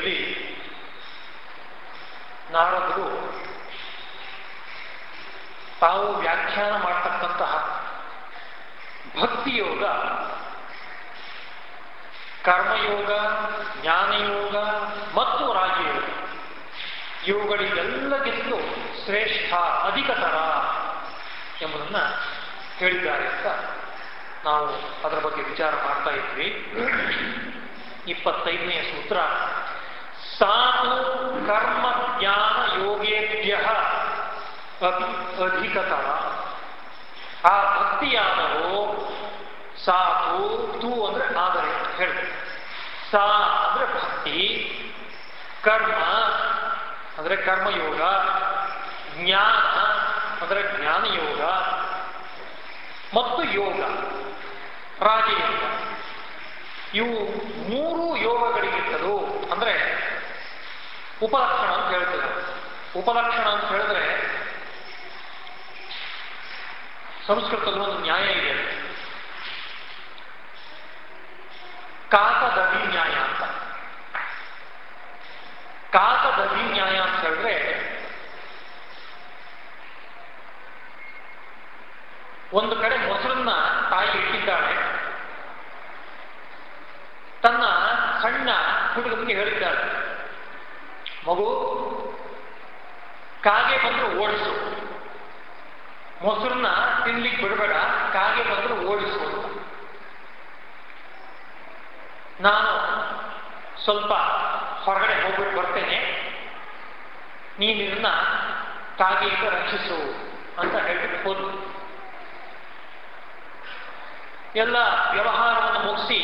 ತರಗತಿಯಲ್ಲಿ ನಾರದರು ತಾವು ವ್ಯಾಖ್ಯಾನ ಮಾಡ್ತಕ್ಕಂತಹ ಭಕ್ತಿಯೋಗ, ಕರ್ಮಯೋಗ, ಜ್ಞಾನಯೋಗ ಮತ್ತು ರಾಜಯೋಗ ಇವುಗಳಿಗೆಲ್ಲಗಿಂತಲೂ ಶ್ರೇಷ್ಠ, ಅಧಿಕತರ ಎಂಬುದನ್ನು ಹೇಳಿದ್ದಾರೆ ಅಂತ ನಾವು ಅದರ ಬಗ್ಗೆ ವಿಚಾರ ಮಾಡ್ತಾ ಇದ್ವಿ. ಇಪ್ಪತ್ತೈದನೆಯ ಸೂತ್ರ ಸಾತು ಕರ್ಮ ಜ್ಞಾನ ಯೋಗೇಭ್ಯ ಅಪಿ ಅಧಿಕತ ಆ ಭಕ್ತಿಯಾದವು ಸಾತು ತೂ ಅಂದ್ರೆ ಆದರೆ, ಹೇಳಿ. ಸಾ ಅಂದ್ರೆ ಭಕ್ತಿ, ಕರ್ಮ ಅಂದ್ರೆ ಕರ್ಮಯೋಗ, ಜ್ಞಾನ ಅಂದ್ರೆ ಜ್ಞಾನಯೋಗ, ಮತ್ತು ಯೋಗ, ರಾಜಯೋಗ. ಇವು ಮೂರು ಯೋಗಗಳಿಗಿಂತಲೂ ಅಂದ್ರೆ ಉಪಲಕ್ಷಣ ಅಂತ ಹೇಳ್ತೀರ ಉಪಲಕ್ಷಣ ಅಂತ ಹೇಳಿದ್ರೆ ಸಂಸ್ಕೃತದಲ್ಲಿ ಒಂದು ನ್ಯಾಯ ಇದೆ. ಕಾಕದವಿ ನ್ಯಾಯ ಅಂತ. ಕಾಕದವಿ ನ್ಯಾಯ ಅಂತ ಹೇಳಿದ್ರೆ ಒಂದು ಕಡೆ ಮೊಸರನ್ನ ತಾಯಿ ಇಟ್ಟಿದ್ದಾಳೆ. ತನ್ನ ಸಣ್ಣ ಹುಡುಗನಿಗೆ ಹೇಳಿದ್ದಾಳೆ. ಮಗು, ಕಾಗೆ ಬಂದ್ರೆ ಓಡಿಸು. ಮೊಸರನ್ನ ತಿನ್ಲಿಕ್ಕೆ ಬಿಡಬೇಡ, ಕಾಗೆ ಬಂದ್ರೆ ಓಡಿಸು ನಾನು ಸ್ವಲ್ಪ ಹೊರಗಡೆ ಹೋಗ್ಬಿಟ್ಟು ಬರ್ತೇನೆ. ನೀನು ಇದನ್ನ ಕಾಗೆಯಿಂದ ರಕ್ಷಿಸು ಅಂತ ಹೇಳ್ಬಿಟ್ಟು ಹೋದ್ರು ಎಲ್ಲ ವ್ಯವಹಾರವನ್ನು ಮುಗಿಸಿ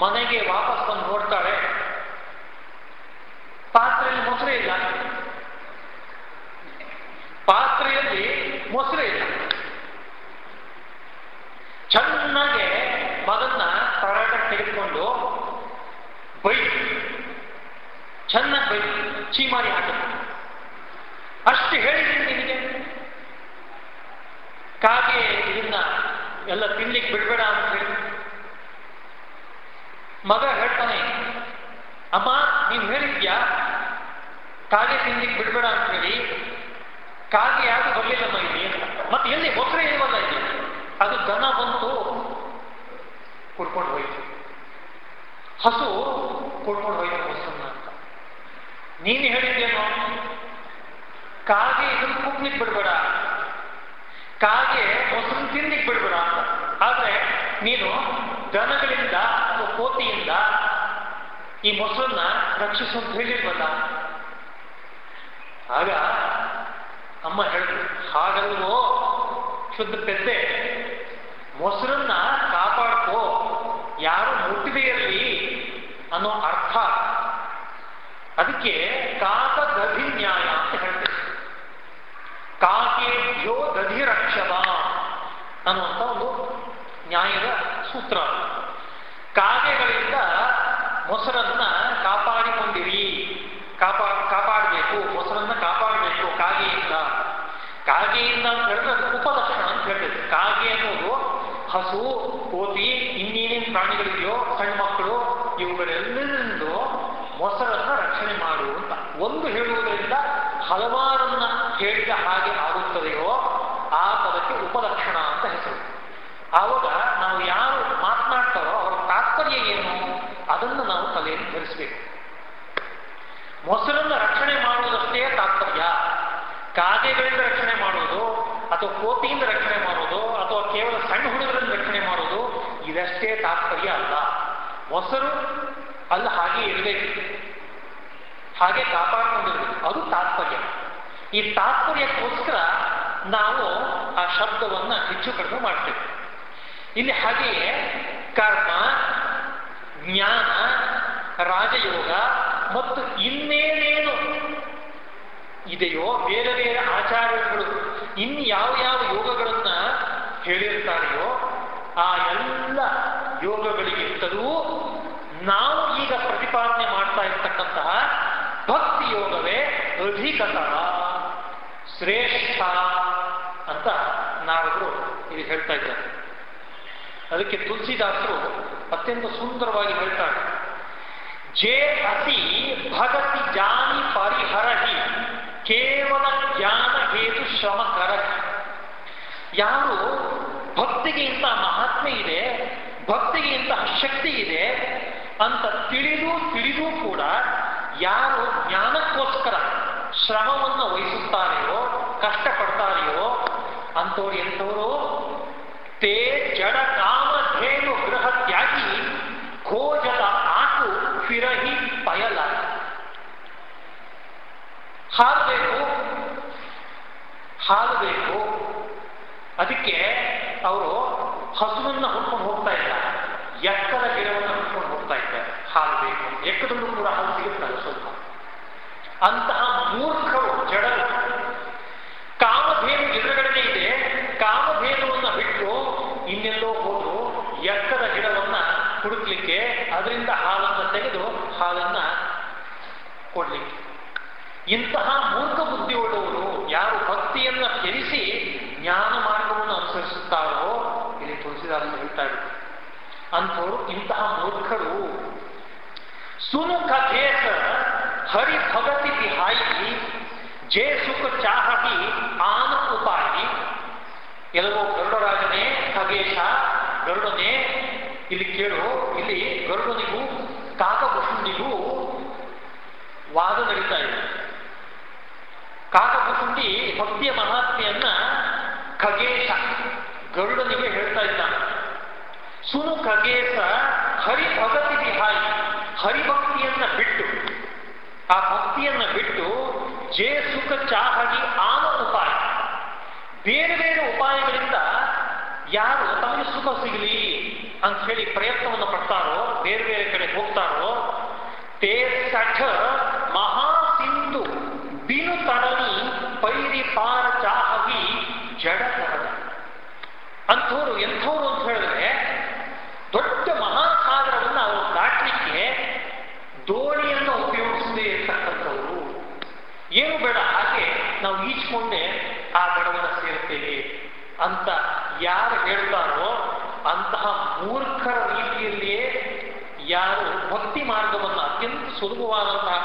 ಮನೆಗೆ ವಾಪಸ್ ಬಂದು ನೋಡ್ತಾಳೆ. ಪಾತ್ರೆಯಲ್ಲಿ ಮೊಸರೇ ಇಲ್ಲ. ಪಾತ್ರೆಯಲ್ಲಿ ಮೊಸರೇ ಇಲ್ಲ. ಚೆನ್ನಾಗೆ ಮಗನ್ನ ತರಾಟ ತೆಗೆದುಕೊಂಡು ಬೈ. ಚೆನ್ನಾಗಿ ಬೈ. ಚೀಮಾರಿ ಹಾಕಿ. ಅಷ್ಟು ಹೇಳಿದ್ದೀನಿ ನಿನಗೆ ಕಾಗೆ ಇದನ್ನ ಎಲ್ಲ ತಿನ್ಲಿಕ್ಕೆ ಬಿಡಬೇಡ ಅಂತ ಹೇಳಿ. ಮಗ ಹೇಳ್ತಾನೆ, ಅಮ್ಮ, ನೀನು ಹೇಳಿದ್ಯಾ? ಕಾಗೆ ತಿನ್ಲಿಕ್ಕೆ ಬಿಡಬೇಡ ಅಂತ ಹೇಳಿ ಕಾಗೆ ಯಾಕೆ ಬರಲಿಲ್ಲಮ್ಮ ಇಲ್ಲಿ? ಮತ್ತೆ ಎಲ್ಲಿ ಮೊಸರೇ ಇಲ್ವಲ್ಲ ಇಲ್ಲಿ? ಅದು ದನ ಬಂತು, ಕುಡ್ಕೊಂಡು ಹೋಯ್ತು. ಹಸು ಕುಡ್ಕೊಂಡು ಹೋಯ್ತು ಮೊಸರನ್ನ ಅಂತ. ನೀನು ಹೇಳಿದ್ದೇನೋ? ಕಾಗೆ ಇದನ್ನು ಕುಗ್ಲಿಕ್ಕೆ ಬಿಡಬೇಡ. ಕಾಗೆ ಮೊಸರು ತಿನ್ಲಿಕ್ಕೆ ಬಿಡಬೇಡ ಅಂತ. ಆದ್ರೆ ನೀನು ದನಗಳಿಂದ ಅಥವಾ ಕೋತಿಯಿಂದ ಈ ಮೊಸರನ್ನ ರಕ್ಷಿಸುವಂತ ಹೇಳಿಲ್ವಲ್ಲ ಆಗ ಅಮ್ಮ ಹೇಳಿದ್ರು ಹಾಗಲ್ವೋ ಶುದ್ಧ ಪೆದ್ದೆ ಮೊಸರನ್ನ ಕಾಪಾಡ್ಕೋ. ಯಾರು ಮುಟ್ಟಿದೆ ಇರಲಿ ಅನ್ನೋ ಅರ್ಥ. ಅದಕ್ಕೆ ಕಾಕ ದಧಿ ನ್ಯಾಯ ಅಂತ ಹೇಳ್ತೇವೆ ಕಾಕೇಭ್ಯೋ ದಧಿ ರಕ್ಷವ ಅನ್ನುವಂತ ಒಂದು ನ್ಯಾಯದ ಸೂತ್ರ. ಕಾಗೆಗಳಿಂದ ಮೊಸರನ್ನ ಕಾಪಾಡಿಕೊಂಡಿರಿ. ಕಾಪಾ ಕಾಪಾಡಬೇಕು ಮೊಸರನ್ನ ಕಾಪಾಡಬೇಕು. ಕಾಗೆಯಿಂದ ಕಾಗೆಯಿಂದ ಅಂತ ಹೇಳಿದ್ರೆ ಅದು ಉಪಲಕ್ಷಣ ಅಂತ ಹೇಳ್ತೇವೆ ಕಾಗೆ ಅನ್ನೋದು ಹಸು, ಕೋತಿ, ಇನ್ನೇನೇನು ಪ್ರಾಣಿಗಳಿದೆಯೋ, ಸಣ್ಣ ಮಕ್ಕಳು ಇವುಗಳೆಲ್ಲರಿಂದ ಮೊಸರನ್ನ ರಕ್ಷಣೆ ಮಾಡು ಅಂತ. ಒಂದು ಹೇಳುವುದರಿಂದ ಹಲವಾರನ್ನ ಹೇಳಿದ ಹಾಗೆ ಆಗುತ್ತದೆಯೋ ಆ ಪದಕ್ಕೆ ಉಪಲಕ್ಷಣ ಅಂತ ಹೆಸರು. ಆವಾಗ ನಾವು ಯಾರು ಮಾತನಾಡ್ತಾರೋ ಅವರ ತಾತ್ಪರ್ಯ ಏನು? ಅದನ್ನು ನಾವು ತಲೆಯಲ್ಲಿ ಧರಿಸಬೇಕು. ಮೊಸರನ್ನು ಕಾಗೆಗಳಿಂದ ರಕ್ಷಣೆ ಮಾಡುವುದು, ಅಥವಾ ಕೋಪಿಯಿಂದ ರಕ್ಷಣೆ ಮಾಡುವುದು, ಅಥವಾ ಕೇವಲ ಸಣ್ಣ ಹುಡುಗರನ್ನು ರಕ್ಷಣೆ ಮಾಡುವುದು, ಇದಷ್ಟೇ ತಾತ್ಪರ್ಯ ಅಲ್ಲ. ಮೊಸರು ಅಲ್ಲಿ ಹಾಗೆ ಇರಬೇಕು. ಹಾಗೆ ಕಾಪಾಡಿಕೊಂಡಿರಬೇಕು. ಅದು ತಾತ್ಪರ್ಯ. ಈ ತಾತ್ಪರ್ಯಕ್ಕೋಸ್ಕರ ನಾವು ಆ ಶಬ್ದವನ್ನು ಹೆಚ್ಚು ಕಡಿಮೆ ಮಾಡ್ತೇವೆ. ಇಲ್ಲಿ ಹಾಗೆಯೇ ಕರ್ಮ, ಜ್ಞಾನ, ರಾಜಯೋಗ ಮತ್ತು ಇನ್ನೇನೇನು ಇದೆಯೋ ಬೇರೆ ಬೇರೆ ಆಚಾರ್ಯರುಗಳು ಇನ್ನು ಯಾವ ಯಾವ ಯೋಗಗಳನ್ನ ಹೇಳಿರ್ತಾರೆಯೋ ಆ ಎಲ್ಲ ಯೋಗಗಳಿಗಿಂತಲೂ ನಾವು ಈಗ ಪ್ರತಿಪಾದನೆ ಮಾಡ್ತಾ ಇರ್ತಕ್ಕಂತಹ ಭಕ್ತಿ ಯೋಗವೇ ಅಧಿಕತರ ಶ್ರೇಷ್ಠ ಅಂತ ನಾರದರು ಇಲ್ಲಿ ಹೇಳ್ತಾ ಇದ್ದಾರೆ. ಅದಕ್ಕೆ ತುಳಸಿದಾಸರು ಅತ್ಯಂತ ಸುಂದರವಾಗಿ ಹೇಳ್ತಾರೆ, ಜೇ ಅತಿ ಭಗತಿ ಜಾನಿ ಪರಿಹರಹಿ. ಕೇವಲ ಜ್ಞಾನ ಹೇತು ಶ್ರಮ ಕರಕ ಯಾರು ಭಕ್ತಿಗೆ ಇಂತಹ ಮಹಾತ್ಮೆ ಇದೆ ಭಕ್ತಿಗೆ ಇಂತಹ ಶಕ್ತಿ ಇದೆ ಅಂತ ತಿಳಿದು ತಿಳಿದು ಕೂಡ ಯಾರು ಜ್ಞಾನಕ್ಕೋಸ್ಕರ ಶ್ರಮವನ್ನು ವಹಿಸುತ್ತಾರೆಯೋ, ಕಷ್ಟಪಡ್ತಾರೆಯೋ, ಅಂಥವ್ರು ಎಂಥವರು? ತೇ ಜಡ ಕಾಮಧೇನು ಗೃಹ ತ್ಯಾಗಿ ಖೋಜದ ಹಾಲು ಬೇಕು ಹಾಲು ಬೇಕು ಅದಕ್ಕೆ ಅವರು ಹಸುವನ್ನ ಹುಡ್ಕೊಂಡು ಹೋಗ್ತಾ ಇಲ್ಲ. ಎಕ್ಕದ ಗಿಡವನ್ನು ಹುಡ್ಕೊಂಡು ಹೋಗ್ತಾ ಇದ್ದಾರೆ ಹಾಲು ಬೇಕು ಎಕ್ಕದಲ್ಲೂ ಕೂಡ ಹಾಲು ಸಿಗುತ್ತಲ್ಲ ಸ್ವಲ್ಪ. ಅಂತಹ ಮೂರ್ಖರು ಜಡರು ಕಾಮಧೇನು ಎದುರುಗಡೆ ಇದೆ ಕಾಮಧೇನುವನ್ನ ಬಿಟ್ಟು ಇನ್ನೆಲ್ಲೋ ಹೋದ್ರು ಎಕ್ಕದ ಗಿಡವನ್ನ ಹುಡುಕ್ಲಿಕ್ಕೆ ಅದರಿಂದ ಹಾಲನ್ನು ತೆಗೆದು ಹಾಲನ್ನ ಕೊಡ್ಲಿಕ್ಕೆ ಇಂತಹ ಮೂರ್ಖ ಬುದ್ಧಿಯುಳ್ಳವರು ಯಾರು ಭಕ್ತಿಯನ್ನ ತ್ಯಜಿಸಿ ಜ್ಞಾನ ಮಾರ್ಗವನ್ನು ಅನುಸರಿಸುತ್ತಾರೋ ಇಲ್ಲಿ ತುಳಸಿದಾಸ ಹೇಳ್ತಾರೆ ಅಂಥವರು ಇಂತಹ ಮೂರ್ಖರು. ಸುನು ಕಥೇಸ ಹರಿ ಭಗತಿ ಬಿಹಾಯಿ ಜೇ ಸುಖ ಚಾಹಿ ಆನ ಉಪಾಯಿ. ಎಲ್ಲವೋ ಗರುಡರಾಜನೇ ಖಗೇಶ ಗರುಡನೇ, ಇಲ್ಲಿ ಕೇಳು, ಇಲ್ಲಿ ಗರುಡನಿಗೂ ಕಾಕಭೂಷಣಿಗೂ ವಾದ ನಡೀತಾ ಇದೆ. ಕಾಕಭುಷುಂಡಿ ಭಕ್ತಿಯ ಮಹಾತ್ಮೆಯನ್ನ ಖಗೇಶ ಗರುಡನಿಗೆ ಹೇಳ್ತಾ ಇದ್ದಾನೆ. ಸುನು ಖಗೇಶ ಹರಿ ಭಗತಿ ವಿಹಾಯಿ ಹರಿಭಕ್ತಿಯನ್ನ ಬಿಟ್ಟು, ಆ ಭಕ್ತಿಯನ್ನ ಬಿಟ್ಟು ಜೇ ಸುಖ ಚಾಹಗಿ ಆನ ಉಪಾಯ. ಬೇರೆ ಬೇರೆ ಉಪಾಯಗಳಿಂದ ಯಾರು ತಮಗೆ ಸುಖ ಸಿಗಲಿ ಅಂತ ಹೇಳಿ ಪ್ರಯತ್ನವನ್ನು ಪಡ್ತಾರೋ, ಬೇರೆ ಬೇರೆ ಕಡೆ ಹೋಗ್ತಾರೋ, ತೇ ಸಠ ಮಹಾಸಿಂಧು ಬಿನು ತಡನಿ ಪಾರ ಚಾಹವಿ ಜಡ ಅಂಥವ್ರು, ಎಂಥವ್ರು ಅಂತ ಹೇಳಿದ್ರೆ ದೊಡ್ಡ ಮಹಾಸಾಗರವನ್ನು ಅವರು ದಾಟಲಿಕ್ಕೆ ದೋಣಿಯನ್ನು ಉಪಯೋಗಿಸದೆ ಇರ್ತಕ್ಕಂಥವ್ರು. ಏನು ಬೇಡ, ಹಾಗೆ ನಾವು ಈಚ್ಕೊಂಡೆ ಆ ಗಡವನ್ನು ಸೇರುತ್ತೇವೆ ಅಂತ ಯಾರು ಹೇಳ್ತಾರೋ ಅಂತಹ ಮೂರ್ಖರ ರೀತಿಯಲ್ಲಿಯೇ ಯಾರು ಭಕ್ತಿ ಮಾರ್ಗವನ್ನು ಅತ್ಯಂತ ಸುಲಭವಾದಂತಹ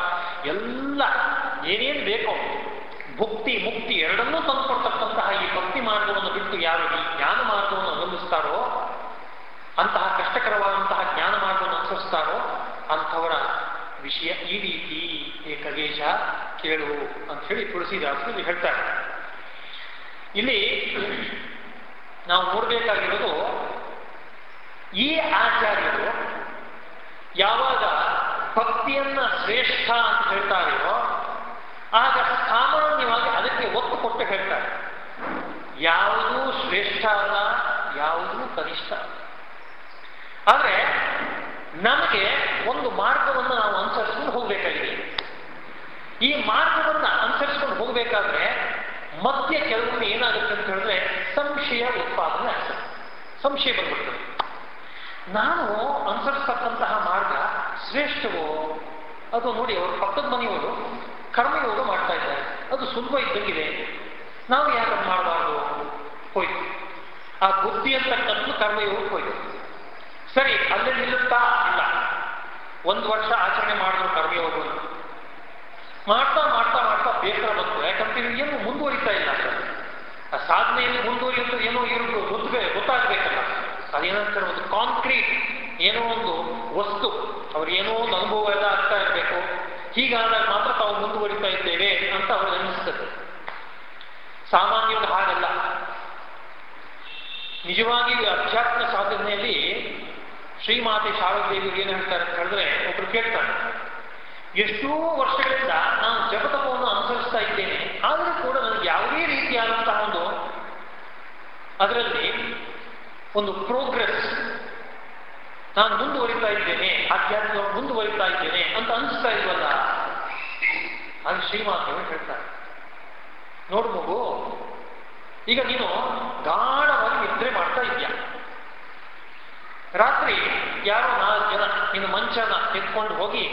ಎಲ್ಲ ಏನೇನು ಬೇಕೋ ಭುಕ್ತಿ, ಮುಕ್ತಿ ಎರಡನ್ನೂ ತಂದುಕೊಡ್ತಕ್ಕಂತಹ ಈ ಭಕ್ತಿ ಮಾರ್ಗವನ್ನು ಬಿಟ್ಟು ಯಾರು ಈ ಜ್ಞಾನ ಮಾರ್ಗವನ್ನು ಅವಲಂಬಿಸ್ತಾರೋ ಅಂತಹ ಕಷ್ಟಕರವಾದಂತಹ ಜ್ಞಾನ ಮಾರ್ಗವನ್ನು ಅನುಸರಿಸ್ತಾರೋ, ಅಂಥವರ ವಿಷಯ ಈ ರೀತಿ ಏ ಖಗೇಶ ಕೇಳು ಅಂತ ಹೇಳಿ ತುಳಸಿದಾಸರು ಹೇಳ್ತಾರೆ. ಇಲ್ಲಿ ನಾವು ನೋಡಬೇಕಾಗಿರೋದು ಈ ಆಚಾರ್ಯರು ಯಾವಾಗ ಭಕ್ತಿಯನ್ನ ಶ್ರೇಷ್ಠ ಅಂತ ಹೇಳ್ತಾರೆಯೋ, ಆಗ ಕೊಟ್ಟು ಹೇಳ್ತಾರೆ. ಯಾವುದೂ ಶ್ರೇಷ್ಠ ಅಲ್ಲ, ಯಾವುದೂ ಕನಿಷ್ಠ ಆದರೆ ನಮಗೆ ಒಂದು ಮಾರ್ಗವನ್ನು ನಾವು ಅನುಸರಿಸ್ಕೊಂಡು ಹೋಗಬೇಕಾಗಿದೆ ಈ ಮಾರ್ಗವನ್ನು ಅನುಸರಿಸ್ಕೊಂಡು ಹೋಗಬೇಕಾದ್ರೆ ಮಧ್ಯ ಕೆಲವೊಮ್ಮೆ ಏನಾಗುತ್ತೆ ಅಂತ ಹೇಳಿದ್ರೆ ಸಂಶಯ ಉತ್ಪಾದನೆ ಆಗ್ತದೆ. ಸಂಶಯ ಬಂದ್ಬಿಡ್ತದೆ. ನಾನು ಅನುಸರಿಸ್ತಕ್ಕಂತಹ ಮಾರ್ಗ ಶ್ರೇಷ್ಠವೋ, ಅದು ನೋಡಿ, ಅವರು ಪಕ್ಕದ ಮನೆಯವರು ಕರ್ಮಯೋಗ ಮಾಡ್ತಾ ಇದ್ದಾರೆ. ಅದು ಸುಲಭ ಇದ್ದಂಗಿದೆ. ನಾವು ಯಾಕೆ ಮಾಡಬಾರ್ದು? ಹೋಯ್ತು. ಆ ಬುದ್ಧಿ ಅಂತಕ್ಕಂಥದ್ದು ಕರ್ಮಯೋಗಕ್ಕೆ ಹೋಯ್ತು. ಸರಿ, ಅಲ್ಲೇ ನಿಲ್ಲುತ್ತಾ? ಇಲ್ಲ. ಒಂದು ವರ್ಷ ಆಚರಣೆ ಮಾಡಿದ್ರು ಕರ್ಮಯೋಗವನ್ನು ಮಾಡ್ತಾ ಮಾಡ್ತಾ ಮಾಡ್ತಾ ಬೇಸರ ಬಂತು. ಯಾಕಂತ ಇದು ಏನು ಮುಂದುವರಿತಾ ಇಲ್ಲ. ಆ ಸಾಧನೆಯಲ್ಲಿ ಮುಂದುವರಿಯುವುದು ಏನೋ ಇರೋದು ಗೊತ್ತೇ ಗೊತ್ತಾಗಬೇಕಲ್ಲ. ಅದೇನಂತಾರೆ ಒಂದು ಕಾಂಕ್ರೀಟ್ ಏನೋ ಒಂದು ವಸ್ತು. ಅವ್ರಿಗೆ ಏನೋ ಒಂದು ಅನುಭವ ಎಲ್ಲ ಆಗ್ತಾ ಇರಬೇಕು. ಹೀಗಾದಾಗ ಮಾತ್ರ ತಾವು ಮುಂದುವರಿತಾ ಇದ್ದೇವೆ ಅಂತ ಅವ್ರಿಗೆ ಅನ್ನಿಸ್ತದೆ. ಸಾಮಾನ್ಯವಾಗಿ ಹಾಗಲ್ಲ. ನಿಜವಾಗಿ ಅಧ್ಯಾತ್ಮ ಸಾಧನೆಯಲ್ಲಿ ಶ್ರೀಮಾತೆ ಶಾರದೇವಿ ಏನು ಹೇಳ್ತಾರೆ ಅಂತ ಹೇಳಿದ್ರೆ ಒಬ್ರು ಕೇಳ್ತಾರೆ. ಎಷ್ಟೋ ವರ್ಷಗಳಿಂದ ನಾನು ಜಪತಪವನ್ನು ಅನುಸರಿಸ್ತಾ ಇದ್ದೇನೆ. ಆದರೂ ಕೂಡ ನನಗೆ ಯಾವುದೇ ರೀತಿಯಾದಂತಹ ಒಂದು ಅದರಲ್ಲಿ ಒಂದು ಪ್ರೋಗ್ರೆಸ್ ನಾನು ಮುಂದುವರಿತಾ ಇದ್ದೇನೆ ಆಧ್ಯಾತ್ಮ ಮುಂದುವರಿತಾ ಇದ್ದೇನೆ ಅಂತ ಅನಿಸ್ತಾ ಇಲ್ವಲ್ಲ? ಅದು ಶ್ರೀಮಾತೆಯವರು ಹೇಳ್ತಾರೆ. ನೋಡು ಮಗು, ಈಗ ನೀನು ಗಾಢವಾಗಿ ನಿದ್ರೆ ಮಾಡ್ತಾ ಇದೆಯಾ ರಾತ್ರಿ ಯಾರೋ ನಾಲ್ಕು ಜನ ನಿನ್ನ ಮಂಚನ ಎತ್ಕೊಂಡು ಹೋಗಿ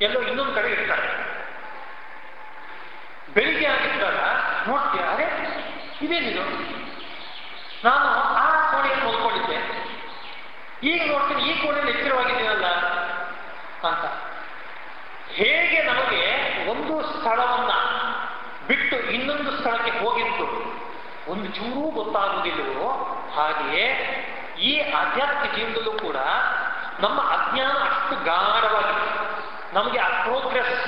ಎಲ್ಲೋ ಇನ್ನೊಂದು ಕಡೆ ಇರ್ತಾರೆ. ಬೆಳಿಗ್ಗೆ ಆಗಿದ್ದಾಗ ನೋಡ್ತೀಯ, ಅರೆ ಇದೇನಿದು ನಾನು? ಆ ಕೋಣೆಯನ್ನು ಮಲ್ಕೊಂಡಿದ್ದೆ. ಈಗ ನೋಡ್ತೀನಿ, ಈ ಕೋಣೆಯಲ್ಲಿ ಎಚ್ಚರವಾಗಿದ್ದೀನಲ್ಲ ಅಂತ. ಹೇಗೆ ನಮಗೆ ಒಂದು ಸ್ಥಳವನ್ನ ಬಿಟ್ಟು ಇನ್ನೊಂದು ಸ್ಥಳಕ್ಕೆ ಹೋಗಿದ್ದು ಒಂದು ಚೂರೂ ಗೊತ್ತಾಗುವುದಿಲ್ಲವೋ, ಹಾಗೆಯೇ ಈ ಆಧ್ಯಾತ್ಮಿಕ ಜೀವನದಲ್ಲೂ ಕೂಡ ನಮ್ಮ ಅಜ್ಞಾನ ಅಷ್ಟು ಗಾಢವಾಗಿದೆ. ನಮಗೆ ಆ ಪ್ರೋಗ್ರೆಸ್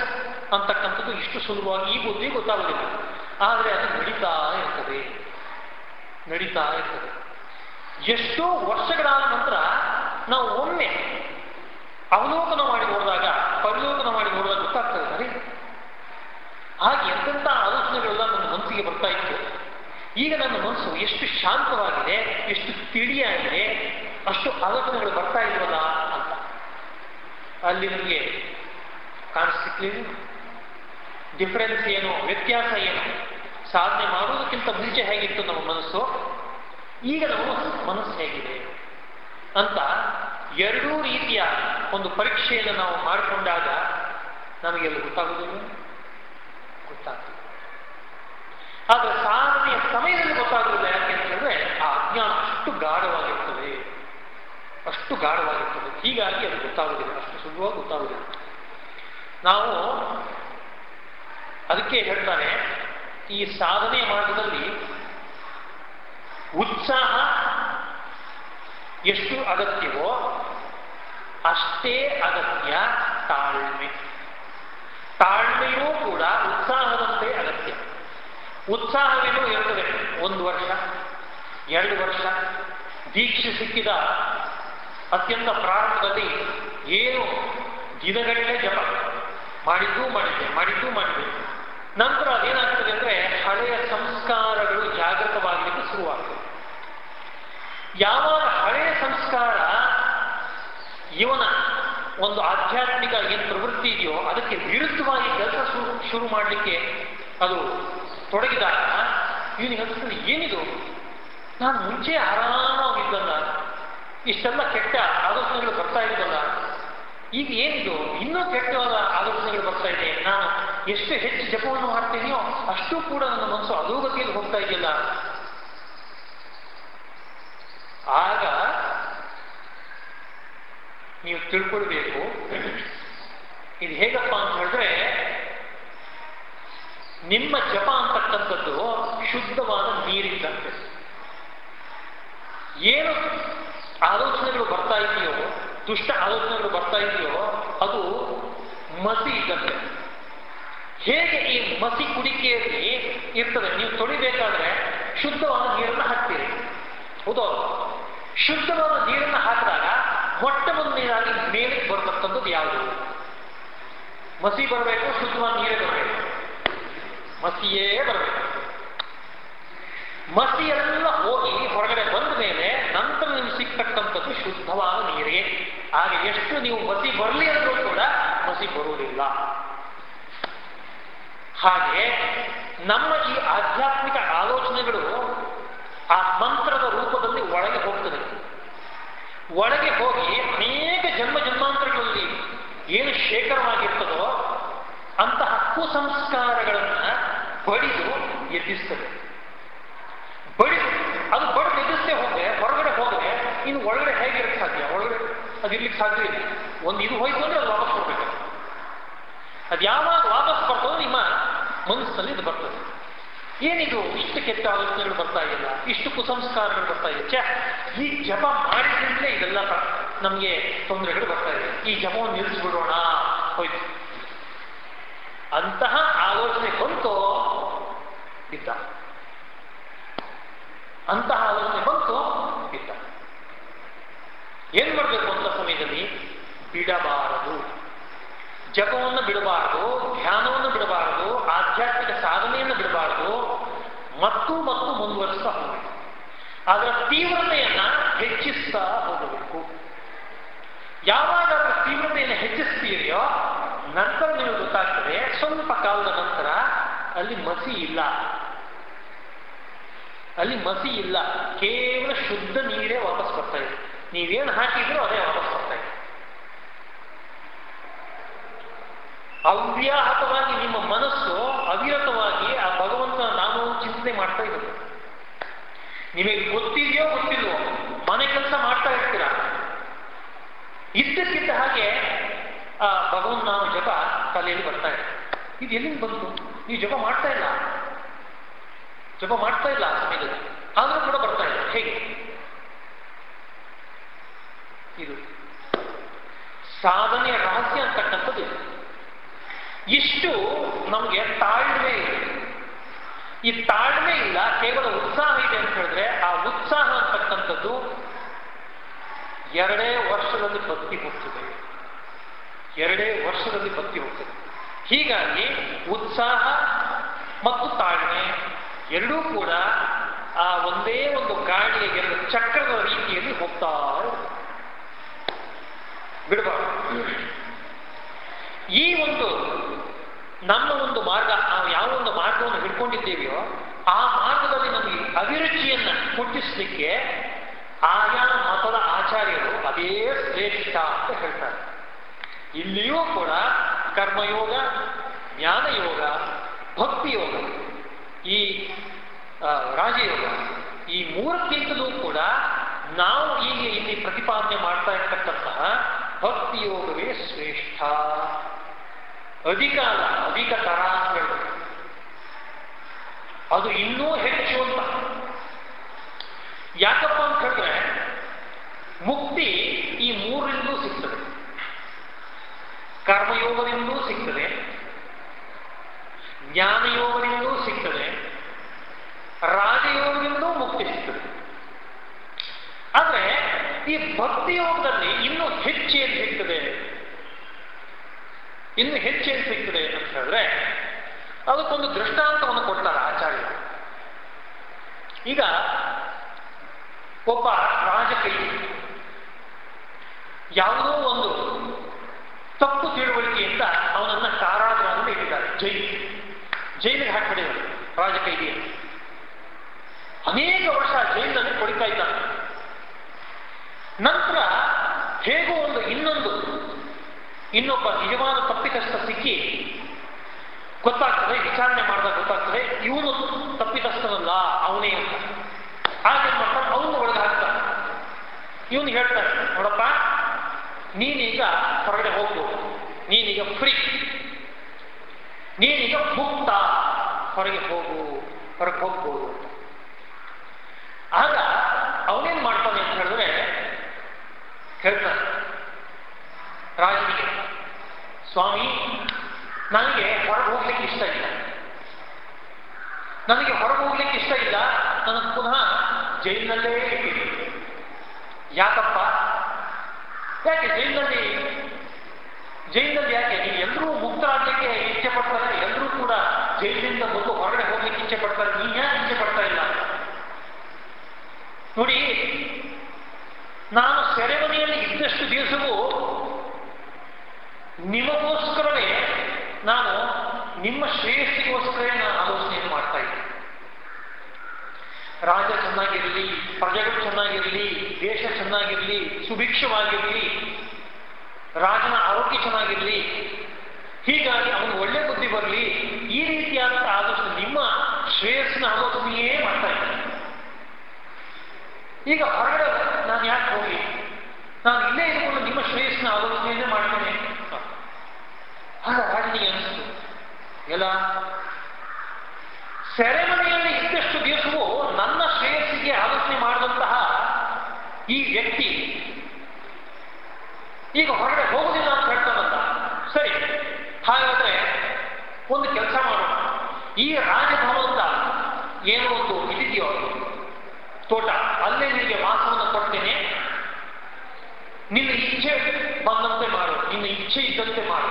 ಅಂತಕ್ಕಂಥದ್ದು ಇಷ್ಟು ಸುಲಭವಾಗಿ ಈ ಬುದ್ಧಿ ಗೊತ್ತಾಗುವುದಿಲ್ಲ. ಆದರೆ ಅದು ನಡೀತಾ ಇರ್ತದೆ. ನಡೀತಾ ಇರ್ತದೆ. ಎಷ್ಟೋ ವರ್ಷಗಳಾದ ನಂತರ ನಾವು ಒಮ್ಮೆ ಅವಲೋಕನ ಮಾಡಿ ನೋಡಿದಾಗ, ಪರಿಲೋಕನ ಮಾಡಿ ನೋಡಿದಾಗ ಗೊತ್ತಾಗ್ತದೆ ಸರಿ? ಹಾಗೆ ಎಂತೆಂಥ ಆಲೋಚನೆಗಳೆಲ್ಲ ನನ್ನ ಮನಸ್ಸಿಗೆ ಬರ್ತಾ ಇತ್ತು. ಈಗ ನನ್ನ ಮನಸ್ಸು ಎಷ್ಟು ಶಾಂತವಾಗಿದೆ, ಎಷ್ಟು ತಿಳಿಯಾಗಿದೆ, ಅಷ್ಟು ಆಲೋಚನೆಗಳು ಬರ್ತಾ ಇಲ್ವಲ್ಲ ಅಂತ. ಅಲ್ಲಿ ನಮಗೆ ಕಾಣಿಸ್ತಿತ್ತು ಡಿಫರೆನ್ಸ್ ಏನು, ವ್ಯತ್ಯಾಸ ಏನು. ಸಾಧನೆ ಮಾಡುವುದಕ್ಕಿಂತ ಮುಂಚೆ ಹೇಗಿತ್ತು ನಮ್ಮ ಮನಸ್ಸು? ಈಗ ನಮ್ಮ ಮನಸ್ಸು ಹೇಗಿದೆ? ಅಂತ ಎರಡೂ ರೀತಿಯ ಒಂದು ಪರೀಕ್ಷೆಯನ್ನು ನಾವು ಮಾಡಿಕೊಂಡಾಗ ನಮಗೆಲ್ಲ ಗೊತ್ತಾಗುವುದಿಲ್ಲ ಗೊತ್ತಾಗ್ತದೆ. ಆದರೆ ಸಾಧನೆಯ ಸಮಯದಲ್ಲಿ ಗೊತ್ತಾಗುವುದಿಲ್ಲ ಯಾಕೆ ಅಂತ ಆ ಅಜ್ಞಾನ ಅಷ್ಟು ಗಾಢವಾಗಿರ್ತದೆ. ಅಷ್ಟು ಗಾಢವಾಗಿರ್ತದೆ. ಹೀಗಾಗಿ ಅದು ಗೊತ್ತಾಗುವುದಿಲ್ಲ ಅಷ್ಟು ಸುಲಭವಾಗಿ ಗೊತ್ತಾಗುವುದಿಲ್ಲ ನಾವು ಅದಕ್ಕೆ ಹೇಳ್ತಾರೆ, ಈ ಸಾಧನೆ ಮಾರ್ಗದಲ್ಲಿ ಉತ್ಸಾಹ ಎಷ್ಟು ಅಗತ್ಯವೋ ಅಷ್ಟೇ ಅಗತ್ಯ ತಾಳ್ಮೆ. ತಾಳ್ಮೆಯೂ ಕೂಡ ಉತ್ಸಾಹದಂತೆ ಅಗತ್ಯ. ಉತ್ಸಾಹವೇನೂ ಇರ್ತದೆ ಒಂದು ವರ್ಷ, ಎರಡು ವರ್ಷ ದೀಕ್ಷೆ ಸಿಕ್ಕಿದ ಅತ್ಯಂತ ಪ್ರಾರಂಭದಲ್ಲಿ ಏನು? ದಿನಗಟ್ಟಲೆ ಜಪ. ಮಾಡಿದ್ದು ಮಾಡಿದ್ದೆ ಮಾಡಿದ್ದು ಮಾಡಿದ್ದೆ. ನಂತರ ಅದೇನಾಗ್ತದೆ ಅಂದರೆ ಹಳೆಯ ಸಂಸ್ಕಾರಗಳು ಯಾವಾಗ ಹಳೆಯ ಸಂಸ್ಕಾರ ಇವನ ಒಂದು ಆಧ್ಯಾತ್ಮಿಕ ಏನು ಪ್ರವೃತ್ತಿ ಇದೆಯೋ ಅದಕ್ಕೆ ವಿರುದ್ಧವಾಗಿ ಕೆಲಸ ಶುರು ಶುರು ಮಾಡಲಿಕ್ಕೆ ಅದು ತೊಡಗಿದಾಗ ಇವನಿಗೆ ಅನಿಸ್ತದೆ ಏನಿದು? ನಾನು ಮುಂಚೆ ಆರಾಮಾಗಿದ್ದಲ್ಲ ಇಷ್ಟೆಲ್ಲ ಕೆಟ್ಟ ಆಲೋಚನೆಗಳು ಬರ್ತಾ ಇದ್ದಲ್ಲ. ಈಗ ಏನಿದು? ಇನ್ನೂ ಕೆಟ್ಟವಾದ ಆಲೋಚನೆಗಳು ಬರ್ತಾ ಇದೆ. ನಾನು ಎಷ್ಟು ಹೆಚ್ಚು ಜಪವನ್ನು ಮಾಡ್ತೀನಿಯೋ ಅಷ್ಟು ಕೂಡ ನನ್ನ ಮನಸ್ಸು ಅಧೋಗತಿಯಲ್ಲಿ ಹೋಗ್ತಾ ಇದೆಯಲ್ಲ ಆಗ ನೀವು ತಿಳ್ಕೊಳ್ಬೇಕು. ಇದು ಹೇಗಪ್ಪ ಅಂತ ಹೇಳಿದ್ರೆ, ನಿಮ್ಮ ಜಪ ಅಂತಕ್ಕಂಥದ್ದು ಶುದ್ಧವಾದ ನೀರಿದ್ದಂತೆ ಏನು ಆಲೋಚನೆಗಳು ಬರ್ತಾ ಇದೆಯೋ, ದುಷ್ಟ ಆಲೋಚನೆಗಳು ಬರ್ತಾ ಇದೆಯೋ, ಅದು ಮಸಿ ಇದ್ದಂತೆ. ಹೇಗೆ ಈ ಮಸಿ ಕುಡಿಕೆಯಲ್ಲಿ ಇರ್ತದೆ? ನೀವು ತೊಳಿಬೇಕಾದ್ರೆ ಶುದ್ಧವಾದ ನೀರನ್ನು ಹಾಕ್ತೀರಿ. ಹೌದೋ. ಶುದ್ಧವಾದ ನೀರನ್ನು ಹಾಕಿದಾಗ ಮೊಟ್ಟ ಮೊದಲನೇದಾಗಿ ಮೇಲೆ ಬರತಕ್ಕಂಥದ್ದು ಯಾವುದು? ಮಸಿ ಬರಬೇಕು, ಶುದ್ಧವಾದ ನೀರೇ ಬರಬೇಕು. ಮಸಿಯೇ ಬರಬೇಕು. ಮಸಿಯೆಲ್ಲ ಹೋಗಿ ಹೊರಗಡೆ ಬಂದ ಮೇಲೆ ನಂತರ ನಿಮ್ಗೆ ಸಿಗ್ತಕ್ಕಂಥದ್ದು ಶುದ್ಧವಾದ ನೀರೇ. ಹಾಗೆ ಎಷ್ಟು ನೀವು ಮಸಿ ಬರಲಿ ಅಂದ್ರೂ ಕೂಡ ಮಸಿ ಬರುವುದಿಲ್ಲ. ಹಾಗೆ ನಮ್ಮ ಈ ಆಧ್ಯಾತ್ಮಿಕ ಆಲೋಚನೆಗಳು ಆ ಮಂತ್ರದ ರೂಪದಲ್ಲಿ ಒಳಗೆ ಹೋಗ್ತದೆ ಒಳಗೆ ಹೋಗಿ ಅನೇಕ ಜನ್ಮ ಜನ್ಮಾಂತರಗಳಲ್ಲಿ ಏನು ಶೇಖರವಾಗಿರ್ತದೋ ಅಂತಹ ಕುಸಂಸ್ಕಾರಗಳನ್ನ ಬಡಿದು ಎಬ್ಬಿಸ್ತದೆ. ಬಡಿದು, ಅದು ಬಡಿದು ಎಬ್ಬಿಸ್ತೇ ಹೋದ್ರೆ, ಹೊರಗಡೆ ಹೋದ್ರೆ ಇನ್ನು ಒಳಗಡೆ ಹೇಗಿರಕ್ಕೆ ಸಾಧ್ಯ? ಒಳಗಡೆ ಅದಿರ್ಲಿಕ್ಕೆ ಸಾಧ್ಯ ಇಲ್ಲ. ಒಂದು ಇದು ಹೋಯ್ತು ಅಂದ್ರೆ ಅದು ವಾಪಸ್ ಕೊಡ್ಬೇಕು ಅದು ಯಾವಾಗ ವಾಪಸ್ ಬರ್ತದೋ ನಿಮ್ಮ ಮನಸ್ಸಲ್ಲಿ ಇದು ಬರ್ತದೆ. ಏನಿದು? ಇಷ್ಟು ಕೆಟ್ಟ ಆಲೋಚನೆಗಳು ಬರ್ತಾ ಇಲ್ಲ. ಇಷ್ಟು ಕುಸಂಸ್ಕಾರಗಳು ಬರ್ತಾ ಇದೆ ಛೆ, ಈ ಜಪ ಮಾಡಿದ್ರೆ ಇದೆಲ್ಲ ನಮಗೆ ತೊಂದರೆಗಳು ಬರ್ತಾ ಇದೆ. ಈ ಜಪವನ್ನು ನಿಲ್ಲಿಸ್ಬಿಡೋಣ. ಹೋಯ್ತು. ಅಂತಹ ಆಲೋಚನೆ ಬಂತು, ಇದ್ದ. ಅಂತಹ ಆಲೋಚನೆ ಬಂತು, ಇದ್ದ. ಏನ್ ಮಾಡ್ಬೇಕು ಅಂತ ಸಮಯದಲ್ಲಿ? ಬಿಡಬಾರದು. ಜಪವನ್ನು ಬಿಡಬಾರದು. ಮತ್ತು ಮತ್ತು ಮುಂದುವರಿಸ್ತಾ ಹೋಗಬೇಕು. ಅದರ ತೀವ್ರತೆಯನ್ನ ಹೆಚ್ಚಿಸ್ತಾ ಹೋಗಬೇಕು. ಯಾವಾಗ ಅದರ ತೀವ್ರತೆಯನ್ನು ಹೆಚ್ಚಿಸ್ತೀರಿಯೋ, ನಂತರ ನಿಮಗೆ ಗೊತ್ತಾಗ್ತದೆ, ಸ್ವಲ್ಪ ಕಾಲದ ನಂತರ ಅಲ್ಲಿ ಮಸಿ ಇಲ್ಲ. ಅಲ್ಲಿ ಮಸಿ ಇಲ್ಲ. ಕೇವಲ ಶುದ್ಧ ನೀರೇ ವಾಪಸ್ ಬರ್ತಾ ಇದೆ. ನೀವೇನು ಹಾಕಿದ್ರು ಅದೇ ವಾಪಸ್ ಬರ್ತಾ ಇದೆ. ಅವ್ಯಾಹತವಾಗಿ ನಿಮ್ಮ ಮನಸ್ಸು ಅವಿರತವಾಗಿ ಆ ಭಗವಂತನ ನಾಮವನ್ನು ಚಿಂತನೆ ಮಾಡ್ತಾ ಇರುತ್ತೆ ನಿಮಗೆ ಗೊತ್ತಿದೆಯೋ ಗೊತ್ತಿಲ್ವೋ, ಮನೆ ಕೆಲಸ ಮಾಡ್ತಾ ಇರ್ತೀರ? ಇದ್ದಕ್ಕಿದ್ದ ಹಾಗೆ, ಆ, ಭಗವನ್ ನಾವು ಜಪ ತಲೆಯಲ್ಲಿ ಬರ್ತಾ ಇದೆ. ಇದು ಎಲ್ಲಿಂದ ಬಂತು? ನೀವು ಜಪ ಮಾಡ್ತಾ ಇಲ್ಲ? ಜಪ ಮಾಡ್ತಾ ಇಲ್ಲ ಸಮಯದಲ್ಲಿ. ಆದರೂ ಕೂಡ ಬರ್ತಾ ಇಲ್ಲ. ಹೇಗೆ? ಇದು ಸಾಧನೆಯ ರಹಸ್ಯ ಅಂತಕ್ಕಂಥದ್ದು. ಇಷ್ಟು ನಮಗೆ ತಾಳ್ಮೆ ಇದೆ. ಈ ತಾಳ್ಮೆ ಇಲ್ಲ ಕೇವಲ ಉತ್ಸಾಹ ಇದೆ ಅಂತ ಹೇಳಿದ್ರೆ ಆ ಉತ್ಸಾಹ ಅಂತಕ್ಕಂಥದ್ದು ಎರಡೇ ವರ್ಷದಲ್ಲಿ ಬತ್ತಿ ಹೋಗ್ತದೆ ಎರಡೇ ವರ್ಷದಲ್ಲಿ ಬತ್ತಿ ಹೋಗ್ತದೆ ಹೀಗಾಗಿ ಉತ್ಸಾಹ ಮತ್ತು ತಾಳ್ಮೆ ಎರಡೂ ಕೂಡ ಆ ಒಂದೇ ಒಂದು ಗಾಡಿಯ ಎರಡು ಚಕ್ರದ ರೀತಿಯಲ್ಲಿ ಹೋಗ್ತಾ. ಬಿಡಬಾರ್ದು. ಈ ಒಂದು ನಮ್ಮ ಒಂದು ಮಾರ್ಗ ಯಾವ ಒಂದು ಮಾರ್ಗವನ್ನು ಹಿಡ್ಕೊಂಡಿದ್ದೇವೆಯೋ, ಆ ಮಾರ್ಗದಲ್ಲಿ ನಮಗೆ ಅಭಿರುಚಿಯನ್ನು ಹುಟ್ಟಿಸ್ಲಿಕ್ಕೆ ಆಯಾ ಮತದ ಆಚಾರ್ಯರು ಅದೇ ಶ್ರೇಷ್ಠ ಅಂತ ಹೇಳ್ತಾರೆ. ಇಲ್ಲಿಯೂ ಕೂಡ ಕರ್ಮಯೋಗ, ಜ್ಞಾನಯೋಗ, ಭಕ್ತಿಯೋಗ, ಈ ರಾಜಯೋಗ, ಈ ಮೂರಕ್ಕಿಂತಲೂ ಕೂಡ ನಾವು ಈಗ ಇಲ್ಲಿ ಪ್ರತಿಪಾದನೆ ಮಾಡ್ತಾ ಇರ್ತಕ್ಕಂತಹ ಭಕ್ತಿಯೋಗವೇ ಶ್ರೇಷ್ಠ. ಅಧಿಕಾಲ ಅಧಿಕ ತರ ಅಂತ ಹೇಳ್ಬೇಕು. ಅದು ಇನ್ನೂ ಹೆಚ್ಚು ಅಂತ. ಯಾಕಪ್ಪ ಅಂತ ಹೇಳಿದ್ರೆ ಮುಕ್ತಿ ಈ ಮೂರರಿಂದಲೂ ಸಿಗ್ತದೆ. ಕರ್ಮಯೋಗದಿಂದಲೂ ಸಿಗ್ತದೆ. ಜ್ಞಾನಯೋಗದಿಂದಲೂ ಸಿಗ್ತದೆ. ರಾಜಯೋಗದಿಂದಲೂ ಮುಕ್ತಿ ಸಿಗ್ತದೆ. ಆದರೆ ಈ ಭಕ್ತಿಯೋಗದಲ್ಲಿ ಇನ್ನೂ ಹೆಚ್ಚೇನು ಸಿಗ್ತದೆ? ಇನ್ನು ಹೆಚ್ಚೇನು ಸಿಗ್ತದೆ ಅಂತ ಹೇಳಿದ್ರೆ ಅದಕ್ಕೊಂದು ದೃಷ್ಟಾಂತವನ್ನು ಕೊಡ್ತಾರೆ ಆಚಾರ್ಯರು. ಈಗ ಒಬ್ಬ ರಾಜಕೀಯ ಯಾವುದೋ ಒಂದು ತಪ್ಪು ತಿಳುವಳಿಕೆಯಿಂದ ಅವನನ್ನ ಅಂತ ಇಟ್ಟಿದ್ದಾರೆ ಜೈಲು. ಜೈಲಿಗೆ ಹಾಕಿಬಿಡಿದರು ರಾಜಕೈದಿಯನ್ನು ಅನೇಕ ವರ್ಷ ಜೈಲಿನಲ್ಲಿ ಕೊಡಿತಾ ಇದ್ದಾನೆ ನಂತರ ಹೇಗೋ ಒಂದು ಇನ್ನೊಂದು ಇನ್ನೊಬ್ಬ ನಿಜವಾದ ತಪ್ಪಿತಸ್ಥ ಸಿಕ್ಕಿ ಗೊತ್ತಾಗ್ತದೆ, ವಿಚಾರಣೆ ಮಾಡಿದಾಗ ಗೊತ್ತಾಗ್ತದೆ, ಇವನು ತಪ್ಪಿತಸ್ಥನಲ್ಲ, ಅವನೇ ಅಂತ. ಹಾಗೆ ಮಾಡ್ತಾನೆ ಅವನು ಒಳಗೆ ಹಾಕ್ತಾನೆ. ಇವನು ಹೇಳ್ತಾನೆ, ನೋಡಪ್ಪ, ನೀನೀಗ ಹೊರಗಡೆ ಹೋಗ್ಬೋದು ನೀನೀಗ ಫ್ರೀ ನೀನೀಗ ಮುಕ್ತ. ಹೊರಗೆ ಹೋಗು, ಹೊರಗೆ ಹೋಗ್ಬೋದು ಆಗ ಅವನೇನ್ ಮಾಡ್ತಾನೆ ಅಂತ ಹೇಳಿದ್ರೆ, ಹೇಳ್ತಾನೆ, ರಾಜನಿಗೆ, ಸ್ವಾಮಿ ನನಗೆ ಹೊರಗೆ ಹೋಗ್ಲಿಕ್ಕೆ ಇಷ್ಟ ಇಲ್ಲ. ನನಗೆ ಹೊರಗೆ ಹೋಗ್ಲಿಕ್ಕೆ ಇಷ್ಟ ಇಲ್ಲ. ನನಗೆ ಪುನಃ ಜೈಲಿನಲ್ಲೇ ಇಟ್ಟಿದೆ ಯಾಕಪ್ಪ? ಯಾಕೆ ಜೈಲಿನಲ್ಲಿ? ಜೈಲಿನಲ್ಲಿ ಯಾಕೆ? ನೀವು ಎಲ್ಲರೂ ಮುಕ್ತರಾಗಲಿಕ್ಕೆ ಇಚ್ಛೆ ಪಡ್ತಾರೆ. ಎಲ್ಲರೂ ಕೂಡ ಜೈಲಿನಿಂದ ಮೊದಲು ಹೊರಗಡೆ ಹೋಗ್ಲಿಕ್ಕೆ ಇಚ್ಛೆ ಪಡ್ತಾರೆ. ನೀ ಯಾಕೆ ಇಚ್ಛೆ ಪಡ್ತಾ ಇಲ್ಲ? ನೋಡಿ, ನಾನು ಸೆರೆಮನೆಯಲ್ಲಿ ಇದ್ದಷ್ಟು ದಿವಸವೂ ನಿಮಗೋಸ್ಕರವೇ ನಾನು ನಿಮ್ಮ ಶ್ರೇಯಸ್ಸಿಗೋಸ್ಕರವೇ ನಾನು ಆಲೋಚನೆಯನ್ನು ಮಾಡ್ತಾ ಇದ್ದೆ ರಾಜ ಚೆನ್ನಾಗಿರಲಿ, ಪ್ರಜೆಗಳು ಚೆನ್ನಾಗಿರಲಿ, ದೇಶ ಚೆನ್ನಾಗಿರಲಿ, ಸುಭಿಕ್ಷವಾಗಿರಲಿ, ರಾಜನ ಆರೋಗ್ಯ ಚೆನ್ನಾಗಿರಲಿ, ಹೀಗಾಗಿ ಅವನು ಒಳ್ಳೆ ಬುದ್ಧಿ ಬರಲಿ, ಈ ರೀತಿಯಾದಂತಹ ಆದಷ್ಟು ನಿಮ್ಮ ಶ್ರೇಯಸ್ಸಿನ ಆಲೋಚನೆಯೇ ಮಾಡ್ತಾ ಇದ್ದಾನೆ. ಈಗ ಹೊರಗಡೆ ನಾನು ಯಾಕೆ ಹೋಗಿ? ನಾನು ಇಲ್ಲೇ ಇದ್ಕೊಂಡು ನಿಮ್ಮ ಶ್ರೇಯಸ್ಸಿನ ಆಲೋಚನೆಯನ್ನೇ ಮಾಡ್ತೇನೆ. ಆಗ ರಾಜನಿಗೆ ಅನಿಸ್ತು. ಎಲ್ಲ ಸೆರೆಮನೆಯಲ್ಲಿ ಇದ್ದಷ್ಟು ದಿವಸವೂ ಶ್ರೇಯಸ್ಸಿಗೆ ಆಲೋಚನೆ ಮಾಡಿದಂತಹ ಈ ವ್ಯಕ್ತಿ ಈಗ ಹೊರಗಡೆ ಹೋಗುದಿಲ್ಲ ಅಂತ ಹೇಳ್ತಾನಂತ ಸರಿ, ಹಾಗಾದ್ರೆ ಒಂದು ಕೆಲಸ ಮಾಡೋಣ. ಈ ರಾಜಭವನದ ಏನೋ ಒಂದು ಇದಿದೆಯೋ ತೋಟ, ಅಲ್ಲೇ ನಿನಗೆ ವಾಸವನ್ನು ಕೊಡ್ತೇನೆ. ನಿನ್ನ ಇಚ್ಛೆ ಬಂದಂತೆ ಮಾಡು, ನಿನ್ನ ಇಚ್ಛೆ ಇದ್ದಂತೆ ಮಾಡು.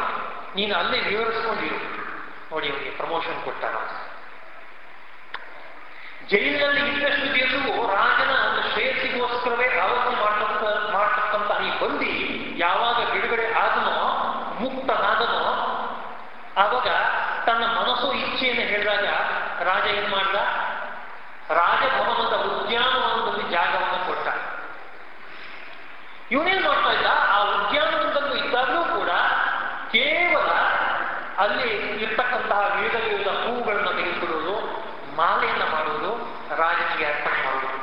ನೀನು ಅಲ್ಲೇ ವಿವರಿಸ್ಕೊಂಡಿರು. ನೋಡಿ, ಅವನಿಗೆ ಪ್ರಮೋಷನ್ ಕೊಟ್ಟ ಜೈಲಿನಲ್ಲಿ ಇದ್ದಷ್ಟು ದಿವಸವೂ ರಾಜನ ಒಂದು ಶ್ರೇಯಸ್ಸಿಗೋಸ್ಕರವೇ ಆವತ್ತು ಮಾಡತಕ್ಕ ಮಾಡತಕ್ಕಂತ ಈ ಬಂದಿ ಯಾವಾಗ ಬಿಡುಗಡೆ ಆದನೋ, ಮುಕ್ತನಾದನೋ, ಆವಾಗ ತನ್ನ ಮನಸ್ಸು ಇಚ್ಛೆಯನ್ನು ಹೇಳಿದಾಗ ರಾಜ ಏನ್ ಮಾಡ್ದ ರಾಜಭವನದ ಉದ್ಯಾನವನದಲ್ಲಿ ಜಾಗವನ್ನು ಕೊಟ್ಟ ಇವನೇನ್ ಮಾಡ್ತಾ ಇದ್ದ ಆ ಉದ್ಯಾನವನದಲ್ಲಿ ಇದ್ದಾಗಲೂ ಕೂಡ ಕೇವಲ ಅಲ್ಲಿ ಇರ್ತಕ್ಕಂತಹ ವಿವಿಧ ವಿವಿಧ ಹೂಗಳನ್ನು ತೆಗೆದುಕೊಳ್ಳುವುದು ಮಾಲೆಯನ್ನು ಮಾಡುವುದು ರಾಜನಿಗೆ ಅರ್ಪಣೆ ಮಾಡುವುದು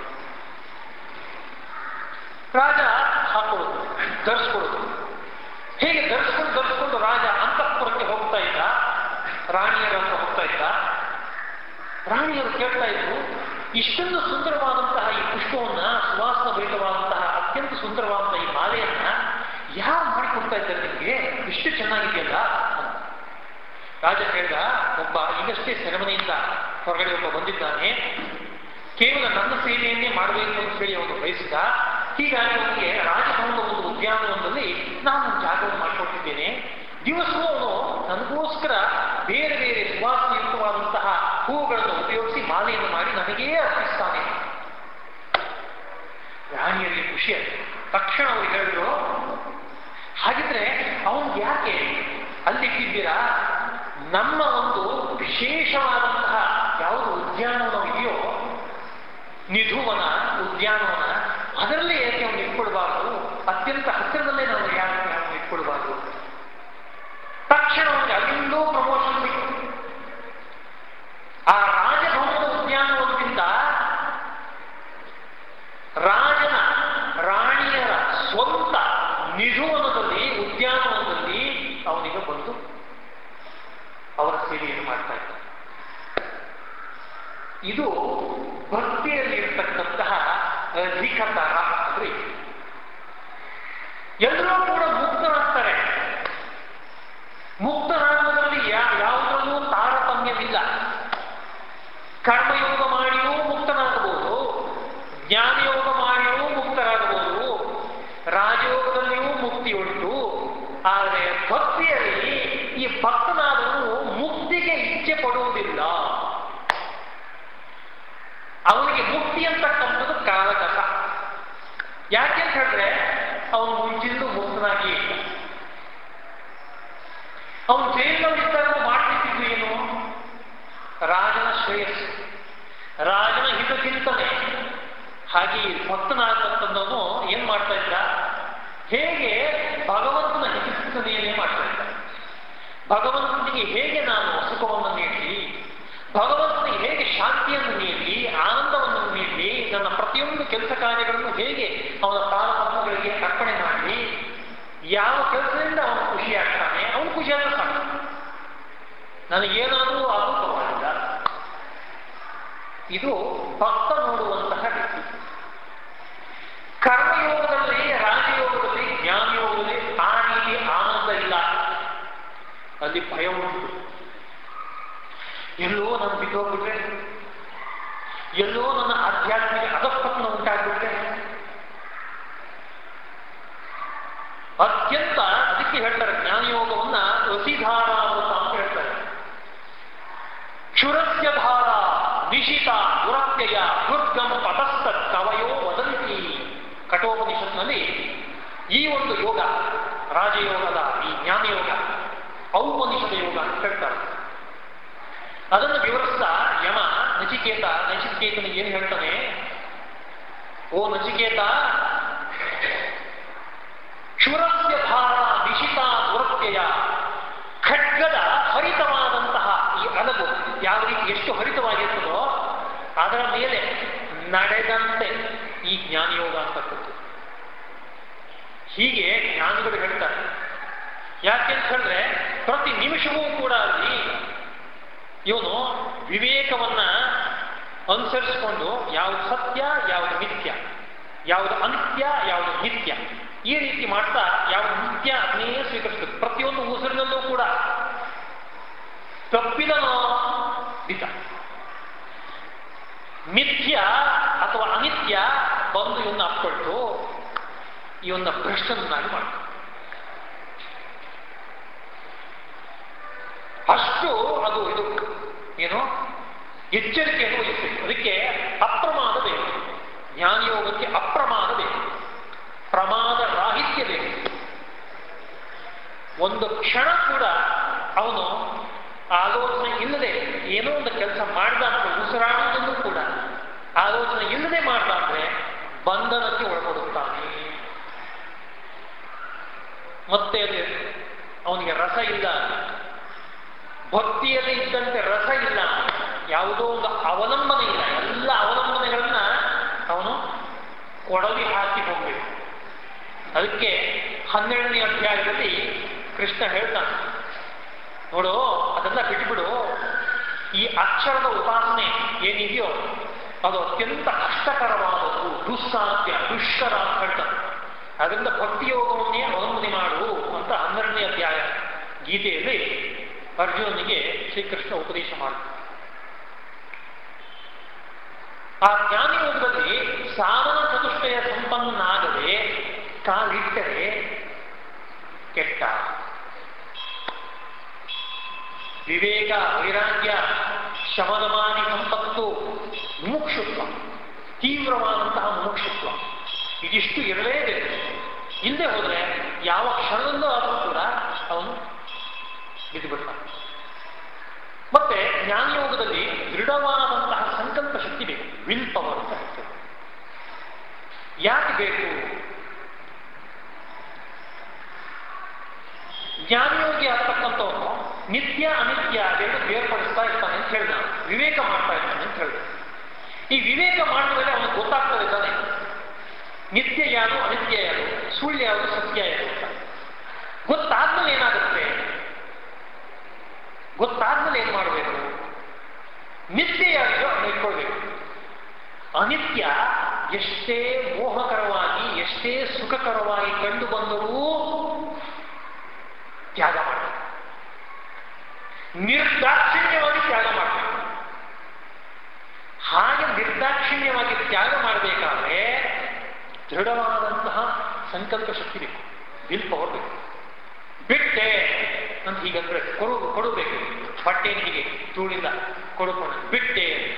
ರಾಜ ಹಾಕೊಳ್ಳುವುದು ಧರಿಸ್ಕೊಳ್ಳುವುದು ಹೇಗೆ ಧರಿಸ್ಕೊಂಡು ಧರಿಸ್ಕೊಂಡು ರಾಜ ಅಂತಃಪುರಕ್ಕೆ ಹೋಗ್ತಾ ಇದ್ದ ರಾಣಿಯರ ಹತ್ರ ಹೋಗ್ತಾ ಇದ್ದ ರಾಣಿಯರು ಕೇಳ್ತಾ ಇದ್ರು ಇಷ್ಟೊಂದು ಸುಂದರವಾದಂತಹ ಈ ಪುಷ್ಪವನ್ನ ಸುವಾಸನ ಭರಿತವಾದಂತಹ ಅತ್ಯಂತ ಸುಂದರವಾದಂತಹ ಈ ಮಾಲೆಯನ್ನ ಯಾರು ಮಾಡಿಕೊಡ್ತಾ ಇದ್ದಾರೆ ನಿಮಗೆ? ಇಷ್ಟು ಚೆನ್ನಾಗಿದೆಯಲ್ಲ ರಾಜ ಹೇಳಿದ, ಒಬ್ಬ ಈಗಷ್ಟೇ ಸೆರೆಮನೆಯಿಂದ ಹೊರಗಡೆ ಒಬ್ಬ ಬಂದಿದ್ದಾನೆ. ಕೇವಲ ನನ್ನ ಸೇವೆಯನ್ನೇ ಮಾಡಬೇಕು ಅಂತ ಹೇಳಿ ಅವನು ಬಯಸಿದ. ಹೀಗಾಗಿ ಅವನಿಗೆ ರಾಜಭವನದ ಒಂದು ಉದ್ಯಾನವನದಲ್ಲಿ ನಾನು ಜಾಗವನ್ನು ಮಾಡಿಕೊಟ್ಟಿದ್ದೇನೆ. ದಿವಸವೂ ಅವನು ನನಗೋಸ್ಕರ ಬೇರೆ ಬೇರೆ ಸುವಾಸಯುಕ್ತವಾದಂತಹ ಹೂವುಗಳನ್ನು ಉಪಯೋಗಿಸಿ ಮಾಲೆಯನ್ನು ಮಾಡಿ ನನಗೇ ಅರ್ಪಿಸ್ತಾನೆ. ರಾಣಿಯಲ್ಲಿ ಖುಷಿ ತಕ್ಷಣ ಅವರು ಹೇಳಿದ್ರು, ಹಾಗಿದ್ರೆ ಅವನು ಯಾಕೆ ಅಲ್ಲಿಟ್ಟಿದ್ದೀರಾ ನಮ್ಮ ಒಂದು ವಿಶೇಷವಾದಂತಹ ಯಾವುದು ಉದ್ಯಾನವನ ಇದೆಯೋ, ನಿಧುವನ, ಉದ್ಯಾನವನ, ಅದರಲ್ಲಿ ಏಕೆ ಅವನು ಇಟ್ಕೊಳ್ಬಾರ್ದು? ಅತ್ಯಂತ ಹತ್ತಿರದಲ್ಲೇ kata Ra'ri. Yang 20 ಯಾಕೆ ಅಂತ ಹೇಳಿದ್ರೆ ಅವನು ಮುಂಚಿಂದು ಮುಕ್ತನಾಗಿ ಅವನು ಜೈಲಿನಲ್ಲಿದ್ದಾಗ ಮಾಡ್ತಿದ್ದು ಏನು? ರಾಜನ ಶ್ರೇಯಸ್ಸು. ರಾಜನ ಹಿತಚಿಂತನೆ. ಹಾಗೆ ಮುಕ್ತನಾಗತಕ್ಕಂಥವನು ಏನ್ ಮಾಡ್ತಾ ಇದ್ದ? ಹೇಗೆ ಭಗವಂತನ ಹಿತಚಿಂತನೆಯನ್ನೇ ಮಾಡ್ತಾ ಇದ್ದ? ಭಗವಂತನಿಗೆ ಹೇಗೆ ನಾನು ಸುಖವನ್ನು ನೀಡಲಿ? ಭಗವಂತನಿಗೆ ಹೇಗೆ ಶಾಂತಿಯನ್ನು ನೀಡಲಿ ಆನಂದವನ್ನು ನೀಡಲಿ ನನ್ನ ಪ್ರತಿಯೊಂದು ಕೆಲಸ ಕಾರ್ಯಗಳನ್ನು ಹೇಗೆ ಅವನ ಪಾಲಕರ್ಮಗಳಿಗೆ ಅರ್ಪಣೆ ಮಾಡಿ, ಯಾವ ಕೆಲಸದಿಂದ ಅವನು ಖುಷಿಯಾಗ್ತಾನೆ ಅವನು ಖುಷಿಯಾದ ಸಾಕು. ನನಗೇನಾದರೂ ಏನಾದರೂ ಪರವಾಗಿಲ್ಲ. ಇದು ಭಕ್ತ ನೋಡುವಂತಹ ರೀತಿ ಕರ್ಮಯೋಗದಲ್ಲಿ, ರಾಜಯೋಗದಲ್ಲಿ, ಜ್ಞಾನಯೋಗದಲ್ಲಿ ಆ ರೀತಿ ಆನಂದ ಇಲ್ಲ. ಅಲ್ಲಿ ಭಯ ಉಂಟು. ಎಲ್ಲೋ ನಾನು ಬಿದ್ದೋಗ್ಬಿಟ್ರೆ, ಎಲ್ಲೋ ನನ್ನ ಆಧ್ಯಾತ್ಮಿಕ ಅಧಪತನ ಉಂಟಾಗ್ಬಿಟ್ರೆ ಅತ್ಯಂತ ಅದಕ್ಕೆ ಹೇಳ್ತಾರೆ ಜ್ಞಾನಯೋಗವನ್ನ ವಸಿಧಾರಾಮೃತ ಅಂತ ಹೇಳ್ತಾರೆ ಕ್ಷುರಸ್ಯ ಧಾರ ನಿಶಿತ ದುರತ್ಯಯ ದುರ್ಗಂ ಪತಸ್ತ ಕವಯೋ ವದಂತಿ ಕಠೋಪನಿಷತ್ನಲ್ಲಿ ಈ ಒಂದು ಯೋಗ, ರಾಜಯೋಗದ ಈ ಜ್ಞಾನಯೋಗ, ಔಪನಿಷದ ಯೋಗ ಅಂತ ಹೇಳ್ತಾರೆ. ಅದನ್ನು ವಿವರಿಸ್ತಾ ಯಮ ನಚಿಕೇತ ನಚಿಕೇತನಿಗೆ ಏನು ಹೇಳ್ತಾನೆ? ಓ ನಚಿಕೇತ ಕ್ಷುರಸ್ಯ ಭಾರ ನಿಶಿತ ದುರತ್ಯಯ, ಖಡ್ಗದ ಹರಿತವಾದಂತಹ ಈ ಅಲಗು ಯಾವ ರೀತಿ ಎಷ್ಟು ಹರಿತವಾಗಿರ್ತದೋ ಅದರ ಮೇಲೆ ನಡೆದಂತೆ ಈ ಜ್ಞಾನಯೋಗ ಅಂತಕ್ಕಂಥದ್ದು ಹೀಗೆ ಜ್ಞಾನಿಗಳು ಹೇಳ್ತಾರೆ. ಯಾಕೆಂತ ಹೇಳಿದ್ರೆ, ಪ್ರತಿ ನಿಮಿಷವೂ ಕೂಡ ಅಲ್ಲಿ ಇವನು ವಿವೇಕವನ್ನ ಅನುಸರಿಸಿಕೊಂಡು ಯಾವುದು ಸತ್ಯ, ಯಾವುದು ನಿತ್ಯ ಯಾವುದು ಅಂತ್ಯ ಯಾವುದು ನಿತ್ಯ, ಈ ರೀತಿ ಮಾಡ್ತಾ ಯಾವುದು ನಿತ್ಯ ಅದನ್ನೇ ಸ್ವೀಕರಿಸಬೇಕು. ಪ್ರತಿಯೊಂದು ಉಸಿರಿನಲ್ಲೂ ಕೂಡ ತಪ್ಪಿದನೋ ದಿತ ಮಿಥ್ಯ ಅಥವಾ ಅನಿತ್ಯ ಬಂದು ಇವನ್ನ ಅಪ್ಕೊಳ್ತು ಇವನ್ನ ಭ್ರಷ್ಟನನ್ನಾಗಿ ಮಾಡ್ತು. ಅಷ್ಟು ಅದು ಇದು. ಏನು? ಎಚ್ಚರಿಕೆಯನ್ನು ವಹಿಸಬೇಕು ಅದಕ್ಕೆ ಅಪ್ರಮಾದ ಬೇಕು. ಜ್ಞಾನಯೋಗಕ್ಕೆ ಅಪ್ರಮಾದ ಬೇಕು. ಪ್ರಮಾದ ರಾಹಿತ್ಯ ಬೇಕು. ಒಂದು ಕ್ಷಣ ಕೂಡ ಅವನು ಆಲೋಚನೆ ಇಲ್ಲದೆ ಏನೋ ಒಂದು ಕೆಲಸ ಮಾಡಿದ ಅಂತ ಉಸಿರಾಡುವುದನ್ನು ಆಲೋಚನೆ ಇಲ್ಲದೆ ಮಾಡಲಾದ್ರೆ ಬಂಧನಕ್ಕೆ ಒಳಪಡುತ್ತಾನೆ. ಮತ್ತೆ ಅದು ಅವನಿಗೆ ರಸ ಇಲ್ಲ. ಭಕ್ತಿಯಲ್ಲಿ ಇದ್ದಂತೆ ರಸ ಇಲ್ಲ. ಯಾವುದೋ ಒಂದು ಅವಲಂಬನೆ ಇಲ್ಲ. ಎಲ್ಲ ಅವಲಂಬನೆಗಳನ್ನ ಅವನು ಕೊಡಲಿ ಹಾಕಿ ಹೋಗ್ಬೇಕು. ಅದಕ್ಕೆ ಹನ್ನೆರಡನೇ ಅಧ್ಯಾಯದಲ್ಲಿ ಕೃಷ್ಣ ಹೇಳ್ತಾನೆ. ನೋಡು ಅದನ್ನ ಬಿಟ್ಬಿಡು. ಈ ಅಕ್ಷರದ ಉಪಾಸನೆ ಏನಿದೆಯೋ ಅದು ಅತ್ಯಂತ ಕಷ್ಟಕರವಾದದ್ದು ದುಸ್ಸಾಧ್ಯ ದುಷ್ಕರ ಅಂತ ಅದರಿಂದ ಭಕ್ತಿಯೋಗವನ್ನೇ ಅವಲಂಬನೆ ಮಾಡು ಅಂತ ಹನ್ನೆರಡನೇ ಅಧ್ಯಾಯ ಗೀತೆಯಲ್ಲಿ ಅರ್ಜುನನಿಗೆ ಶ್ರೀಕೃಷ್ಣ ಉಪದೇಶ ಮಾಡ ಆ ಜ್ಞಾನಯೋಗದಲ್ಲಿ ಸಾಧನ ಚತುಷ್ಟಯ ಸಂಪನ್ನಾಗದೆ ಕಾಲಿಟ್ಟರೆ ಕೆಟ್ಟ. ವಿವೇಕ ವೈರಾಗ್ಯ ಶಮನಮಾನಿ ಸಂಪತ್ತು ಮುಮುಕ್ಷುತ್ವ, ತೀವ್ರವಾದಂತಹ ಮುಮುಕ್ಷುತ್ವ. ಇದಿಷ್ಟು ಇರಲೇಬೇಕು ಇಲ್ಲದೆ ಹೋದರೆ ಯಾವ ಕ್ಷಣದಲ್ಲೂ ಆದರೂ ಕೂಡ ಅವನು ಬಿದ್ದುಬಿಡ್ತಾನೆ. ಮತ್ತೆ ಜ್ಞಾನಯೋಗದಲ್ಲಿ ದೃಢವಾದಂತಹ ಸಂಕಲ್ಪ ಶಕ್ತಿ ಬೇಕು. ವಿಲ್ ಪವರ್ ಅಂತ ಹೇಳ್ತೇವೆ. ಯಾಕೆ ಬೇಕು? ಜ್ಞಾನಯೋಗಿ ಆಗ್ತಕ್ಕಂಥವನು ನಿತ್ಯ ಅನಿತ್ಯ ಬೇರ್ಪಡಿಸ್ತಾ ಇರ್ತಾನೆ ಅಂತ ಹೇಳಿದ. ವಿವೇಕ ಮಾಡ್ತಾ ಇರ್ತಾನೆ. ಈ ವಿವೇಕ ಮಾಡಿದ ಮೇಲೆ ಗೊತ್ತಾಗ್ತದೆ ತಾನೆ ನಿತ್ಯ ಯಾರು ಅನಿತ್ಯ ಯಾರು ಸುಳ್ಳು ಯಾರು ಸತ್ಯ ಯಾರು ಅಂತ. ಗೊತ್ತಾದ್ಮೇಲೆ ಏನಾಗುತ್ತೆ? ಗೊತ್ತಾದ್ಮೇಲೆ ಏನ್ ಮಾಡಬೇಕು? ನಿತ್ಯ ಯಾರಿಗೋ ಇಟ್ಕೊಳ್ಬೇಕು. ಅನಿತ್ಯ ಎಷ್ಟೇ ಮೋಹಕರವಾಗಿ, ಎಷ್ಟೇ ಸುಖಕರವಾಗಿ ಕಂಡು ಬಂದರೂ ತ್ಯಾಗ ಮಾಡಬೇಕು ನಿರ್ದಾಕ್ಷಿಣ್ಯವಾಗಿ ತ್ಯಾಗ ಮಾಡಬೇಕು ಹಾಗೆ ನಿರ್ದಾಕ್ಷಿಣ್ಯವಾಗಿ ತ್ಯಾಗ ಮಾಡಬೇಕಾದ್ರೆ ದೃಢವಾದಂತಹ ಸಂಕಲ್ಪ ಶಕ್ತಿ ಬೇಕು. ವಿಲ್ ಪವರ್ ಬೇಕು. ಬಿಟ್ಟೆ ಅಂತ ಹೀಗಂದ್ರೆ ಕೊಡು ಕೊಡಬೇಕು ಬಟ್ಟೆಯನ್ನು ಹೀಗೆ ತೂಳಿಲ್ಲ ಕೊಡುಕೊಂಡು ಬಿಟ್ಟೆ.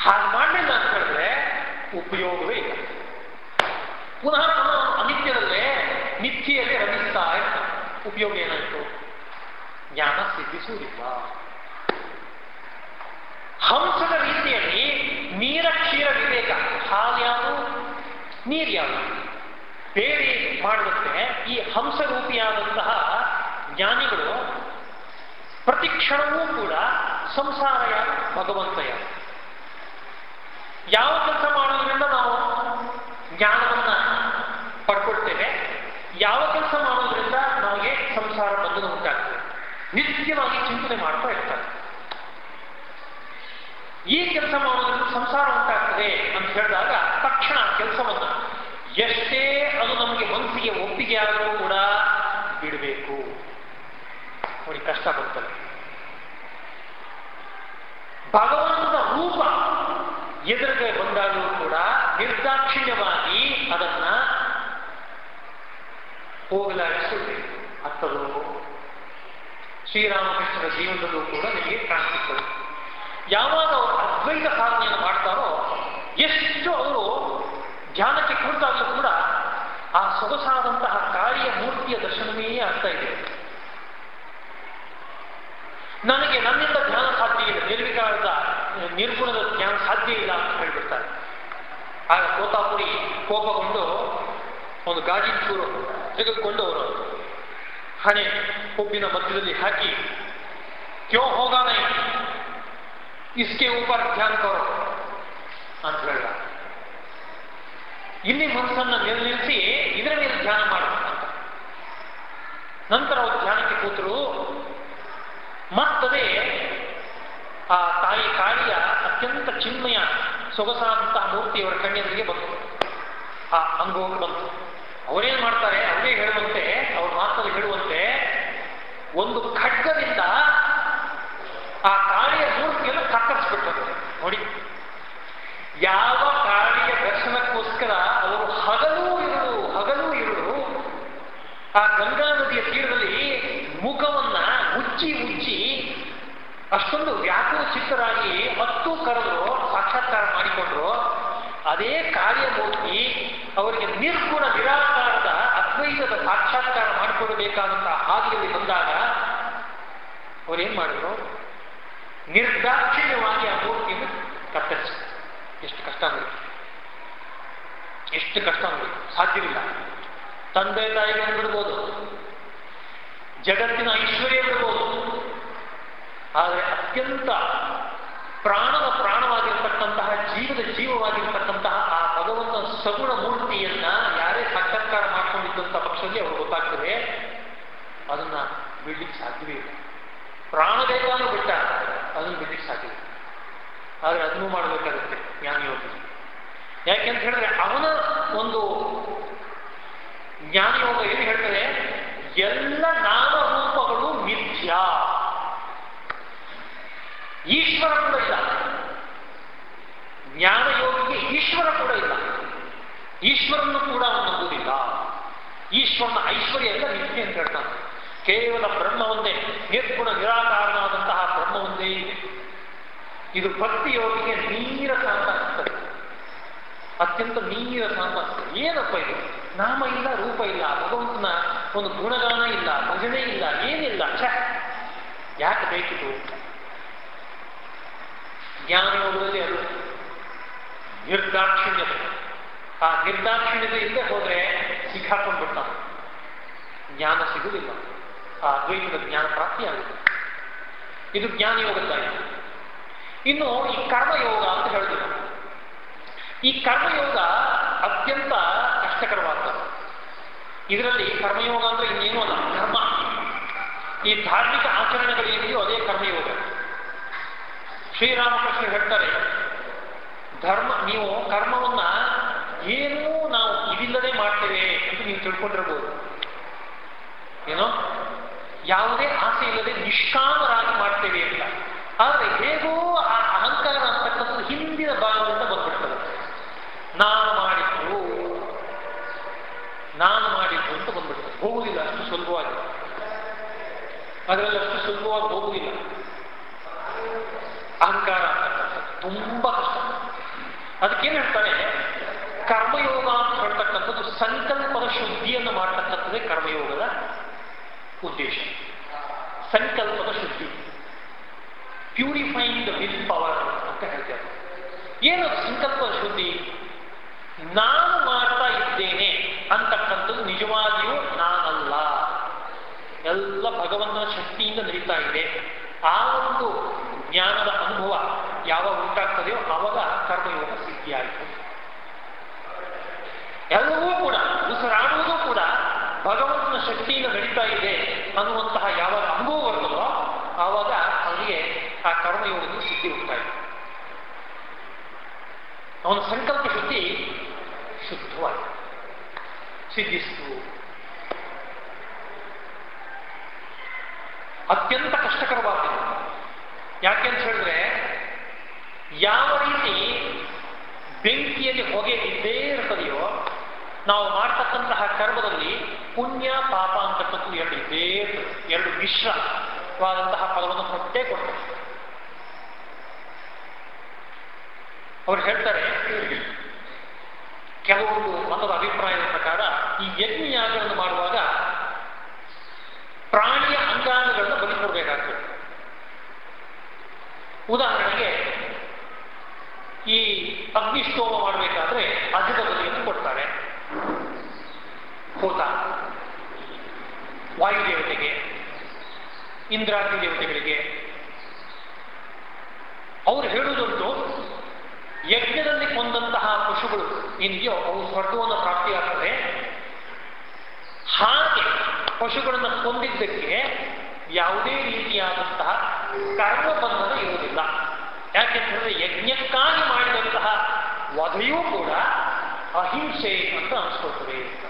ಹಾಗೆ ಮಾಡಲಿಲ್ಲ ಅಂತ ಹೇಳಿದ್ರೆ ಉಪಯೋಗವೇ ಇಲ್ಲ. ಪುನಃ ಪುನಃ ಅನಿತ್ಯದಲ್ಲೇ ನಿತ್ಯದಲ್ಲಿ ರಮಿಸ್ತಾ ಇರ್ತಾರೆ. ಉಪಯೋಗ ಏನಾಯಿತು? ಜ್ಞಾನ ಸಿದ್ಧಿಸುವುದಿಲ್ಲ. ಹಂಸದ ರೀತಿಯಲ್ಲಿ ನೀರ ಕ್ಷೀರ ವಿವೇಕ. ಹಾಲು ಯಾವುದು? ನೀರು ಯಾವುದು? ಬೇರೆ ಮಾಡುವಂತೆ ಈ ಹಂಸರೂಪಿಯಾದಂತಹ ಜ್ಞಾನಿಗಳು ಪ್ರತಿ ಕ್ಷಣವೂ ಕೂಡ ಸಂಸಾರ ಯಾರು? ಭಗವಂತ ಯಾರು? ಯಾವ ಕೆಲಸ ಮಾಡೋದ್ರಿಂದ ನಾವು ಜ್ಞಾನವನ್ನ ಪಡ್ಕೊಳ್ತೇವೆ? ಯಾವ ಕೆಲಸ ಮಾಡೋದ್ರಿಂದ ನಮಗೆ ಸಂಸಾರ ಬಂಧನ ಉಂಟಾಗ್ತದೆ? ನಿತ್ಯವಾಗಿ ಚಿಂತನೆ ಮಾಡ್ತಾ ಇರ್ತಾರೆ. ಈ ಕೆಲಸ ಮಾಡೋದ್ರಿಂದ ಸಂಸಾರ ಉಂಟಾಗ್ತದೆ ಅಂತ ಹೇಳಿದಾಗ ತಕ್ಷಣ ಕೆಲಸವನ್ನು ಎಷ್ಟೇ ಅದು ನಮಗೆ ಮನಸ್ಸಿಗೆ ಒಪ್ಪಿಗೆ ಆದರೂ ಕೂಡ ಬಿಡಬೇಕು. ನೋಡಿ, ಕಷ್ಟ ಬರ್ತದೆ. ಭಗವಂತನ ರೂಪ ಎದುರಿಗೆ ಬಂದಾಗಲೂ ಕೂಡ ನಿರ್ದಾಕ್ಷಿಣ್ಯವಾಗಿ ಅದನ್ನ ಹೋಗಲಾಡಿಸಬೇಕು ಅರ್ಥದು ಶ್ರೀರಾಮಕೃಷ್ಣರ ಜೀವನದಲ್ಲೂ ಕೂಡ ನಿಮಗೆ ಕಾಣಿಸುತ್ತದೆ. ಯಾವಾಗ ಅವರು ಅದ್ವೈತ ಸಾಧನೆಯನ್ನು ಮಾಡ್ತಾರೋ, ಎಷ್ಟು ಅವರು ಧ್ಯಾನಕ್ಕೆ ಕುರಿತಾಗಲೂ ಕೂಡ ಆ ಸೊಗಸಾದಂತಹ ಕಾಳಿಯ ಮೂರ್ತಿಯ ದರ್ಶನವೇ ಆಗ್ತಾ ಇದೆ. ನನಗೆ ನನ್ನಿಂದ ಧ್ಯಾನ ಸಾಧ್ಯ ಇಲ್ಲ ನಿರ್ವಿಕಾರದ ನಿರ್ಗುಣದ ಧ್ಯಾನ ಸಾಧ್ಯ ಇಲ್ಲ ಅಂತ ಹೇಳ್ಬಿಡ್ತಾರೆ. ಆಗ ಕೋತಾಪುರಿ ಕೋಪಗೊಂಡು ಒಂದು ಗಾಜಿನ ಚೂರು ತೆಗೆದುಕೊಂಡು ಅವರು ಹಣೆ ಕೊಬ್ಬಿನ ಮಧ್ಯದಲ್ಲಿ ಹಾಕಿ, ಕ್ಯೋ ಹೋಗಾನೆ ಇಸ್ಕೆ ಊಪರ್ ಧ್ಯಾನ करो। ಅಂತ ಹೇಳ ಇಲ್ಲಿ ಮನಸ್ಸನ್ನ ನಿಲ್ಲಿಸಿ ಇದರ ಮೇಲೆ ಧ್ಯಾನ ಮಾಡ ನಂತರ ಅವರು ಧ್ಯಾನಕ್ಕೆ ಕೂತರು ಮತ್ತದೇ ಆ ತಾಯಿ ಕಾಳಿಯ ಅತ್ಯಂತ ಚಿನ್ಮಯ ಸೊಗಸಾದಂತಹ ಮೂರ್ತಿಯವರ ಕಣ್ಣೆದುರಿಗೆ ಬಂತು ಆ ಅನುಭವಕ್ಕೆ ಬಂತು ಅವರೇನು ಮಾಡ್ತಾರೆ ಅವರೇ ಹೇಳುವಂತೆ ಅವ್ರ ಮಾತಲ್ಲಿ ಹೇಳುವಂತೆ ಒಂದು ಖಡ್ಗದಿಂದ ಆ ಕಾಳಿಯ ಮೂರ್ತಿಯನ್ನು ಕತ್ತರಿಸ್ಬಿಟ್ಟರು ನೋಡಿ, ಯಾವ ಪ್ರಾಣಿಯ ದರ್ಶನಕ್ಕೋಸ್ಕರ ಅವರು ಹಗಲು ಇರುಳು ಹಗಲು ಇರುಳು ಆ ಗಂಗಾ ನದಿಯ ತೀರದಲ್ಲಿ ಮುಖವನ್ನ ಅಷ್ಟೊಂದು ವ್ಯಾಕುಲ ಚಿತ್ತರಾಗಿ ಹತ್ತು ಕರೆದ್ರು ಸಾಕ್ಷಾತ್ಕಾರ ಮಾಡಿಕೊಂಡ್ರು. ಅದೇ ಕಾರ್ಯಮೂರ್ತಿ ಅವರಿಗೆ ನಿರ್ಗುಣ ನಿರಾಕಾರದ ಅದ್ವೈತದ ಸಾಕ್ಷಾತ್ಕಾರ ಮಾಡಿಕೊಡಬೇಕಾದಂತಹ ಹಾದಿಯಲ್ಲಿ ಬಂದಾಗ ಅವರೇನ್ ಮಾಡಿದ್ರು? ನಿರ್ದಾಕ್ಷಿಣ್ಯವಾಗಿ ಆ ಮೂರ್ತಿಯನ್ನು ಕತ್ತರಿಸಿ ಎಷ್ಟು ಕಷ್ಟ ನೋಡಿ ಎಷ್ಟು ಕಷ್ಟ ನೋಡಿ ಸಾಧ್ಯವಿಲ್ಲ. ತಂದೆ ತಾಯಿಗಳನ್ನು ಬಿಡ್ಬೋದು ಜಗತ್ತಿನ ಐಶ್ವರ್ಯ ಬಿಡ್ಬೋದು ಆದರೆ ಅತ್ಯಂತ ಪ್ರಾಣದ ಪ್ರಾಣವಾಗಿರ್ತಕ್ಕಂತಹ, ಜೀವದ ಜೀವವಾಗಿರ್ತಕ್ಕಂತಹ ಆ ಭಗವಂತ ಸಗುಣ ಮೂರ್ತಿಯನ್ನ ಯಾರೇ ಸಾಕ್ಷಾತ್ಕಾರ ಮಾಡ್ಕೊಂಡಿದ್ದಂಥ ಪಕ್ಷದಲ್ಲಿ ಅವರು ಗೊತ್ತಾಗ್ತದೆ. ಅದನ್ನ ಬಿಡ್ಲಿಕ್ಕೆ ಸಾಧ್ಯವೇ ಇಲ್ಲ. ಪ್ರಾಣ ಬೇಕಾದ್ರೂ ಬಿಟ್ಟ ಅದನ್ನು ಬಿಡ್ಲಿಕ್ಕೆ ಸಾಧ್ಯ ಆದರೆ ಅದನ್ನು ಮಾಡಬೇಕಾಗುತ್ತೆ ಜ್ಞಾನಯೋಗಿ ಯಾಕೆಂತ ಹೇಳಿದ್ರೆ ಅವನ ಒಂದು ಜ್ಞಾನಯೋಗ ಏನು ಹೇಳ್ತಾರೆ? ಎಲ್ಲ ನಾಮರೂಪಗಳು ಮಿಥ್ಯ. ಈಶ್ವರ ಕೂಡ ಇಲ್ಲ. ಜ್ಞಾನಯೋಗಿಗೆ ಈಶ್ವರ ಕೂಡ ಇಲ್ಲ. ಈಶ್ವರನ್ನು ಕೂಡ ಅವನು ನಂಬುವುದಿಲ್ಲ. ಈಶ್ವರನ ಐಶ್ವರ್ಯ ಎಲ್ಲ ಮಿಥ್ಯ ಅಂತ ಹೇಳ್ತಾನೆ. ಕೇವಲ ಬ್ರಹ್ಮ ಒಂದೇ, ನಿರ್ಗುಣ, ನಿರಾಕಾರನಾದಂತಹ ಒಂದೇ ಇದೆ. ಇದು ಭಕ್ತಿ ಯೋಗಿಗೆ ನೀರ ಸಾಂತ ಅನಿಸ್ತದೆ ಅತ್ಯಂತ ನೀರ ಸಾಂತ ಆಗ್ತದೆ ಏನಪ್ಪ ಇದು? ನಾಮ ಇಲ್ಲ, ರೂಪ ಇಲ್ಲ, ಭಗವಂತನ ಒಂದು ಗುಣಗಾನ ಇಲ್ಲ, ಭಜನೆ ಇಲ್ಲ, ಏನಿಲ್ಲ. ಛ! ಯಾಕೆ ಬೇಕಿದು? ಜ್ಞಾನಯೋಗದಲ್ಲಿ ಅದು. ನಿರ್ದಾಕ್ಷಿಣ್ಯತೆ. ಆ ನಿರ್ದಾಕ್ಷಿಣ್ಯತೆ ಇಲ್ಲದೆ ಹೋದ್ರೆ ಸಿಕ್ಕಾಕೊಂಡ್ಬಿಡ್ತಾನೆ. ಜ್ಞಾನ ಸಿಗುವುದಿಲ್ಲ ಆ ಅದ್ವೈತದ ಜ್ಞಾನ ಪ್ರಾಪ್ತಿಯಾಗುತ್ತೆ ಇದು ಜ್ಞಾನ ಜ್ಞಾನಯೋಗದ್ದಾಗಿದೆ ಇನ್ನು ಈ ಕರ್ಮಯೋಗ ಅಂತ ಹೇಳಿದ್ರು. ಈ ಕರ್ಮಯೋಗ ಅತ್ಯಂತ ಕಷ್ಟಕರವಾದದ್ದು. ಇದರಲ್ಲಿ ಕರ್ಮಯೋಗ ಅಂದ್ರೆ ಇನ್ನೇನು ಅಲ್ಲ, ಧರ್ಮ. ಈ ಧಾರ್ಮಿಕ ಆಚರಣೆಗಳೇನಿದೆಯೋ ಅದೇ ಕರ್ಮಯೋಗ. ಶ್ರೀರಾಮಕೃಷ್ಣ ಹೇಳ್ತಾರೆ, ಧರ್ಮ, ನೀವು ಕರ್ಮವನ್ನ ಏನೂ ನಾವು ಇದಿಲ್ಲದೆ ಮಾಡ್ತೇವೆ ಅಂತ ನೀವು ತಿಳ್ಕೊಂಡಿರ್ಬೋದು. ಏನೋ? ಯಾವುದೇ ಆಸೆ ಇಲ್ಲದೆ ನಿಷ್ಕಾಮರಾಗಿ ಮಾಡ್ತೇವೆ ಅಂತ. ಆದರೆ ಹೇಗೋ ಆ ಅಹಂಕಾರ ಅಂತಕ್ಕಂಥದ್ದು ಹಿಂದಿನ ಭಾಗದಿಂದ ಬಂದ್ಬಿಡ್ತದೆ. ನಾನು ಮಾಡಿದ್ದು ನಾನು ಮಾಡಿದ್ದು ಅಂತ ಬಂದ್ಬಿಡ್ತದೆ. ಹೋಗುವುದಿಲ್ಲ ಅಷ್ಟು ಸುಲಭವಾಗಿ. ಅದರಲ್ಲಿ ಅಷ್ಟು ಸುಲಭವಾಗಿ ಹೋಗುವುದಿಲ್ಲ ಅಹಂಕಾರ ಅಂತಕ್ಕಂಥದ್ದು ತುಂಬಾ ಕಷ್ಟ. ಅದಕ್ಕೇನು ಹೇಳ್ತಾರೆ? ಕರ್ಮಯೋಗ ಅಂತ ಹೇಳ್ತಕ್ಕಂಥದ್ದು ಸಂಕಲ್ಪದ ಶುದ್ಧಿಯನ್ನು ಮಾಡ್ತಕ್ಕಂಥದ್ದೇ ಕರ್ಮಯೋಗದ ಉದ್ದೇಶ. ಸಂಕಲ್ಪದ ಶುದ್ಧಿ ಪ್ಯೂರಿಫೈಯಿಂಗ್ ದ ವಿಲ್ ಪವರ್ ಅಂತ ಹೇಳ್ತಾರೆ ಏನು ಸಂಕಲ್ಪದ ಶುದ್ಧಿ ನಾನು ಮಾಡ್ತಾ ಇದ್ದೇನೆ ಅಂತಕ್ಕಂಥದ್ದು ನಿಜವಾಗಿಯೂ ನಾನಲ್ಲ. ಎಲ್ಲ ಭಗವಂತನ ಶಕ್ತಿಯಿಂದ ನಡೀತಾ ಇದೆ. ಆ ಒಂದು ಜ್ಞಾನದ ಅನುಭವ ಯಾವಾಗ ಉಂಟಾಗ್ತದೆಯೋ ಆವಾಗ ಕರ್ಮಯೋಗ ಸಿದ್ಧಿಯಾಯಿತು ಎಲ್ಲವೂ ಕೂಡ ಉಸಿರಾಡುವುದೂ ಕೂಡ ಭಗವಂತನ ಶಕ್ತಿಯಿಂದ ನಡೀತಾ ಇದೆ ಅನ್ನುವಂತಹ ಯಾವಾಗ ಅನುಭವ ಬರ್ತದೋ ಆವಾಗ ಅವನಿಗೆ ಆ ಅವನ ಸಂಕಲ್ಪ ಶುದ್ಧಿ ಶುದ್ಧವಾಗಿ ಸಿದ್ಧಿಸ್ತು. ಅತ್ಯಂತ ಯಾಕೆ ಅಂತ ಹೇಳಿದ್ರೆ, ಯಾವ ರೀತಿ ಬೆಂಕಿಯಲ್ಲಿ ಹೊಗೆ ಇದ್ದೇ ಇರ್ತದೆಯೋ ನಾವು ಮಾಡ್ತಕ್ಕಂತಹ ಕರ್ಮದಲ್ಲಿ ಪುಣ್ಯ, ಪಾಪ ಅಂತಕ್ಕಂಥದ್ದು ಎರಡು ಇದ್ದೇ ಇರ್ತದೆ. ಎರಡು ಮಿಶ್ರವಾದಂತಹ ಫಲವನ್ನು ಕೊಟ್ಟೇ ಕೊಡ್ತದೆ. ಅವ್ರು ಹೇಳ್ತಾರೆ, ಕೆಲವೊಂದು ಮತದ ಅಭಿಪ್ರಾಯದ ಪ್ರಕಾರ ಈ ಯಜ್ಞಯಾಗಗಳನ್ನು ಮಾಡುವಾಗ ಪ್ರಾಣಿಯ ಅಂಗಾಂಗಗಳನ್ನು ಬಲಿ ಕೊಡಬೇಕಾಗ್ತದೆ. ಉದಾಹರಣೆಗೆ, ಈ ಅಗ್ನಿಶೋಮ ಮಾಡಬೇಕಾದ್ರೆ ಅಧಿಕ ಬಲಿಯನ್ನು ಕೊಡ್ತಾರೆ. ಹೋತ ವಾಯುದೇವತೆಗೆ ಇಂದ್ರಾದಿ ದೇವತೆಗಳಿಗೆ. ಅವರು ಹೇಳುವುದುಂಟು ಯಜ್ಞದಲ್ಲಿ ಕೊಂದಂತಹ ಪಶುಗಳು ಏನಿದೆಯೋ ಅವು ಸ್ವರ್ಗವನ್ನು ಪ್ರಾಪ್ತಿಯಾಗ್ತದೆ. ಹಾಗೆ ಪಶುಗಳನ್ನು ಕೊಂದಿದ್ದಕ್ಕೆ ಯಾವುದೇ ರೀತಿಯಾದಂತಹ ಕರ್ಮ ಬಂಧನ ಇರುವುದಿಲ್ಲ ಯಾಕೆಂತಂದ್ರೆ ಯಜ್ಞಕ್ಕಾಗಿ ಮಾಡಿದಂತಹ ವಧೆಯೂ ಕೂಡ ಅಹಿಂಸೆ ಅಂತ ಅನಿಸ್ಕೊಳ್ತದೆ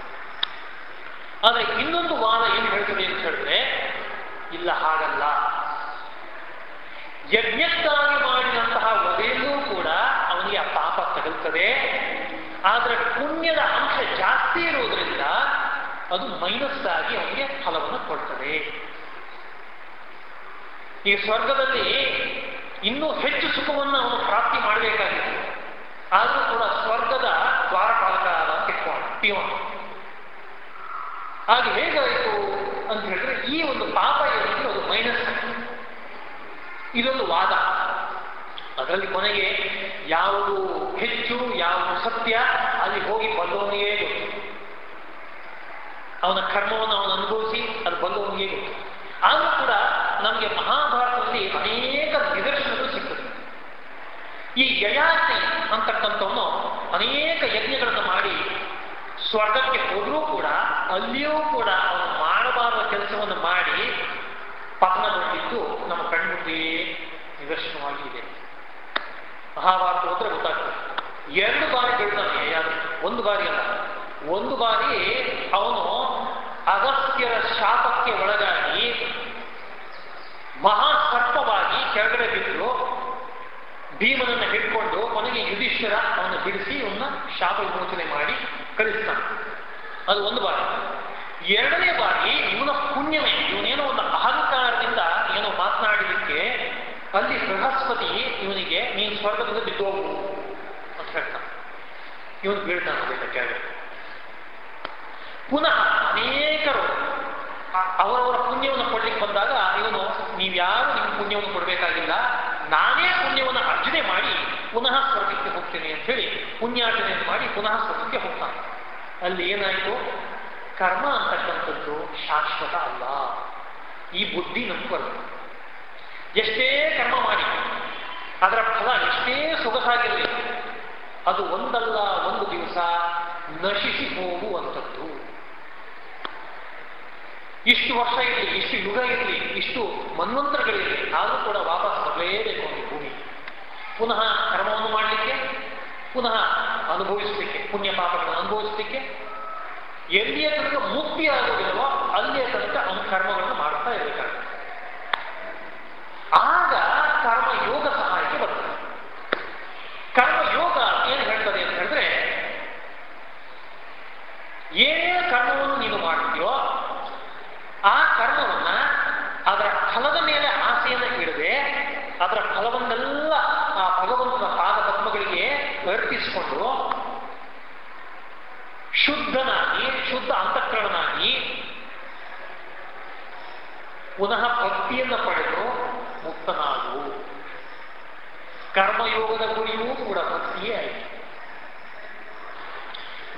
ಆದರೆ ಇನ್ನೊಂದು ವಾದ ಏನು ಹೇಳ್ತದೆ ಅಂತ ಹೇಳಿದ್ರೆ, ಇಲ್ಲ ಹಾಗಲ್ಲ. ಯಜ್ಞಕ್ಕಾಗಿ ಮಾಡಿದಂತಹ ವಧೆಯಲ್ಲೂ ತಗಲ್ತದೆ ಆದರೆ ಪುಣ್ಯದ ಅಂಶ ಜಾಸ್ತಿ ಇರುವುದರಿಂದ ಅದು ಮೈನಸ್ ಆಗಿ ಅವನಿಗೆ ಫಲವನ್ನು ಕೊಡ್ತದೆ. ಈ ಸ್ವರ್ಗದಲ್ಲಿ ಇನ್ನೂ ಹೆಚ್ಚು ಸುಖವನ್ನು ಅವನು ಪ್ರಾಪ್ತಿ ಮಾಡಬೇಕಾಗಿತ್ತು. ಆದರೂ ಕೂಡ ಸ್ವರ್ಗದ ದ್ವಾರಪಾಲಕ ಪಿಯೋಣ ಹಾಗೆ ಹೇಗಾಯಿತು ಅಂತ ಹೇಳಿದ್ರೆ ಈ ಒಂದು ಪಾಪ ಏನಿದೆ ಅದು ಮೈನಸ್ ಇದೊಂದು ವಾದ. ಅದರಲ್ಲಿ ಕೊನೆಗೆ ಯಾವುದು ಹೆಚ್ಚು, ಯಾವುದು ಸತ್ಯ, ಅಲ್ಲಿ ಹೋಗಿ ಬಲ್ಲವನಿಗೆ ಗೊತ್ತು. ಅವನ ಕರ್ಮವನ್ನು ಅವನು ಅನುಭವಿಸಿ ಅದು ಬಲ್ಲವನಿಗೆ ಗೊತ್ತು. ಆದರೂ ಕೂಡ ನಮಗೆ ಮಹಾಭಾರತದಲ್ಲಿ ಅನೇಕ ನಿದರ್ಶನಗಳು ಸಿಗ್ತದೆ. ಈ ಯಯಾತಿ ಅಂತಕ್ಕಂಥವನು ಅನೇಕ ಯಜ್ಞಗಳನ್ನು ಮಾಡಿ ಸ್ವರ್ಗಕ್ಕೆ ಹೋದರೂ ಕೂಡ ಅಲ್ಲಿಯೂ ಕೂಡ ಅವನು ಮಾಡಬಾರದ ಕೆಲಸವನ್ನು ಮಾಡಿ ಪತನಗೊಂಡಿದ್ದು ನಮ್ಮ ಕಣ್ಮುಂದೆ ನಿದರ್ಶನವಾಗಿ ಇದೆ. ಮಹಾಭಾರತ ಹೋದ್ರೆ ಗೊತ್ತಾಗ್ತದೆ. ಎರಡು ಬಾರಿ ಬೆಳೆದಾನೆ ಯಾರು ಒಂದು ಬಾರಿ ಅಲ್ಲ. ಒಂದು ಬಾರಿ ಅವನು ಅಗಸ್ತ್ಯರ ಶಾಪಕ್ಕೆ ಒಳಗಾಗಿ ಮಹಾಸರ್ಪವಾಗಿ ಕೆಳಗಡೆ ಬಿದ್ದು ಭೀಮನನ್ನ ಹಿಡ್ಕೊಂಡು ಕೊನೆಗೆ ಯುಧಿಷ್ಠರ ಅವನು ಬಿಡಿಸಿ ಅವನ್ನ ಶಾಪ ವಿಮೋಚನೆ ಮಾಡಿ ಕಳಿಸ್ತಾನೆ. ಅದು ಒಂದು ಬಾರಿ. ಎರಡನೇ ಬಾರಿ ಇವನ ಪುಣ್ಯವೇ ಇವನೇನೋ ಒಂದು ಅಹಂಕಾರದಿಂದ ಏನೋ ಮಾತನಾಡಲಿಕ್ಕೆ ಅಲ್ಲಿ ಬೃಹಸ್ಪತಿ ಇವನಿಗೆ ನೀನು ಸ್ವರ್ಗದಿಂದ ಬಿದ್ದು ಹೋಗು ಅಂತ ಹೇಳ್ತಾನೆ ಇವನು ಬೀಳ್ತಾನೆ ಬೆಟ್ಟ ಪುನಃ ಅನೇಕರು ಅವರವರ ಪುಣ್ಯವನ್ನು ಕೊಡ್ಲಿಕ್ಕೆ ಬಂದಾಗ ಇವನು ನೀವ್ಯಾರು ನಿಮ್ಮ ಪುಣ್ಯವನ್ನು ಕೊಡಬೇಕಾಗಿಲ್ಲ. ನಾನೇ ಪುಣ್ಯವನ್ನು ಅರ್ಜನೆ ಮಾಡಿ ಪುನಃ ಸ್ವರ್ಗಕ್ಕೆ ಹೋಗ್ತೇನೆ ಅಂತ ಹೇಳಿ ಪುಣ್ಯಾರ್ಜನೆ ಮಾಡಿ ಪುನಃ ಸ್ವರ್ಗಕ್ಕೆ ಹೋಗ್ತಾನೆ. ಅಲ್ಲಿ ಏನಾಯಿತು? ಕರ್ಮ ಅಂತಕ್ಕಂಥದ್ದು ಶಾಶ್ವತ ಅಲ್ಲ. ಈ ಬುದ್ಧಿ ನಮ್ಗೆ ಬರುತ್ತೆ ಎಷ್ಟೇ ಕರ್ಮ ಮಾಡಿ, ಅದರ ಫಲ ಎಷ್ಟೇ ಸೊಗಸಾಗಿರಲಿ ಅದು ಒಂದಲ್ಲ, ಒಂದು ದಿವಸ ನಶಿಸಿ ಹೋಗುವಂಥದ್ದು. ಇಷ್ಟು ವರ್ಷ ಇರಲಿ, ಇಷ್ಟು ಯುಗ ಇರಲಿ, ಇಷ್ಟು ಮನ್ವಂತರಗಳಿರಲಿ, ಆದರೂ ಕೂಡ ವಾಪಸ್ ಬರಲೇಬೇಕು ಒಂದು ಭೂಮಿ. ಪುನಃ ಕರ್ಮವನ್ನು ಮಾಡಲಿಕ್ಕೆ, ಪುನಃ ಅನುಭವಿಸಲಿಕ್ಕೆ, ಪುಣ್ಯ ಪಾಪಗಳನ್ನು ಅನುಭವಿಸಲಿಕ್ಕೆ, ಎಲ್ಲಿಯ ತನಕ ಮುಕ್ತಿ ಆಗೋದಿಲ್ಲವೋ ಅಲ್ಲಿಯ ತನಕ ಅವನು ಕರ್ಮಗಳನ್ನು ಮಾಡ್ತಾ ಇರಬೇಕಾಗುತ್ತೆ ಆಗ ಕರ್ಮ ಯೋಗ ಸಹಾಯಕ್ಕೆ ಬರ್ತದೆ ಕರ್ಮ ಯೋಗ ಏನು ಹೇಳ್ತದೆ ಅಂತ ಹೇಳಿದ್ರೆ ಏನೇ ಕರ್ಮವನ್ನು ನೀನು ಮಾಡ್ತೀಯೋ ಆ ಕರ್ಮವನ್ನ ಅದರ ಫಲದ ಮೇಲೆ ಆಸೆಯನ್ನು ಇಡದೆ ಅದರ ಫಲವನ್ನೆಲ್ಲ ಆ ಭಗವಂತನ ಪಾದ ಪದ್ಮಗಳಿಗೆ ಅರ್ಪಿಸಿಕೊಂಡು ಶುದ್ಧನಾಗಿ, ಶುದ್ಧ ಅಂತಃಕರಣನಾಗಿ ಪುನಃ ಭಕ್ತಿಯನ್ನು ಪಡೆದು ಮುಕ್ತನಾಗು. ಕರ್ಮಯೋಗದ ಗುರಿಯೂ ಕೂಡ ಭಕ್ತಿಯೇ ಆಯಿತು.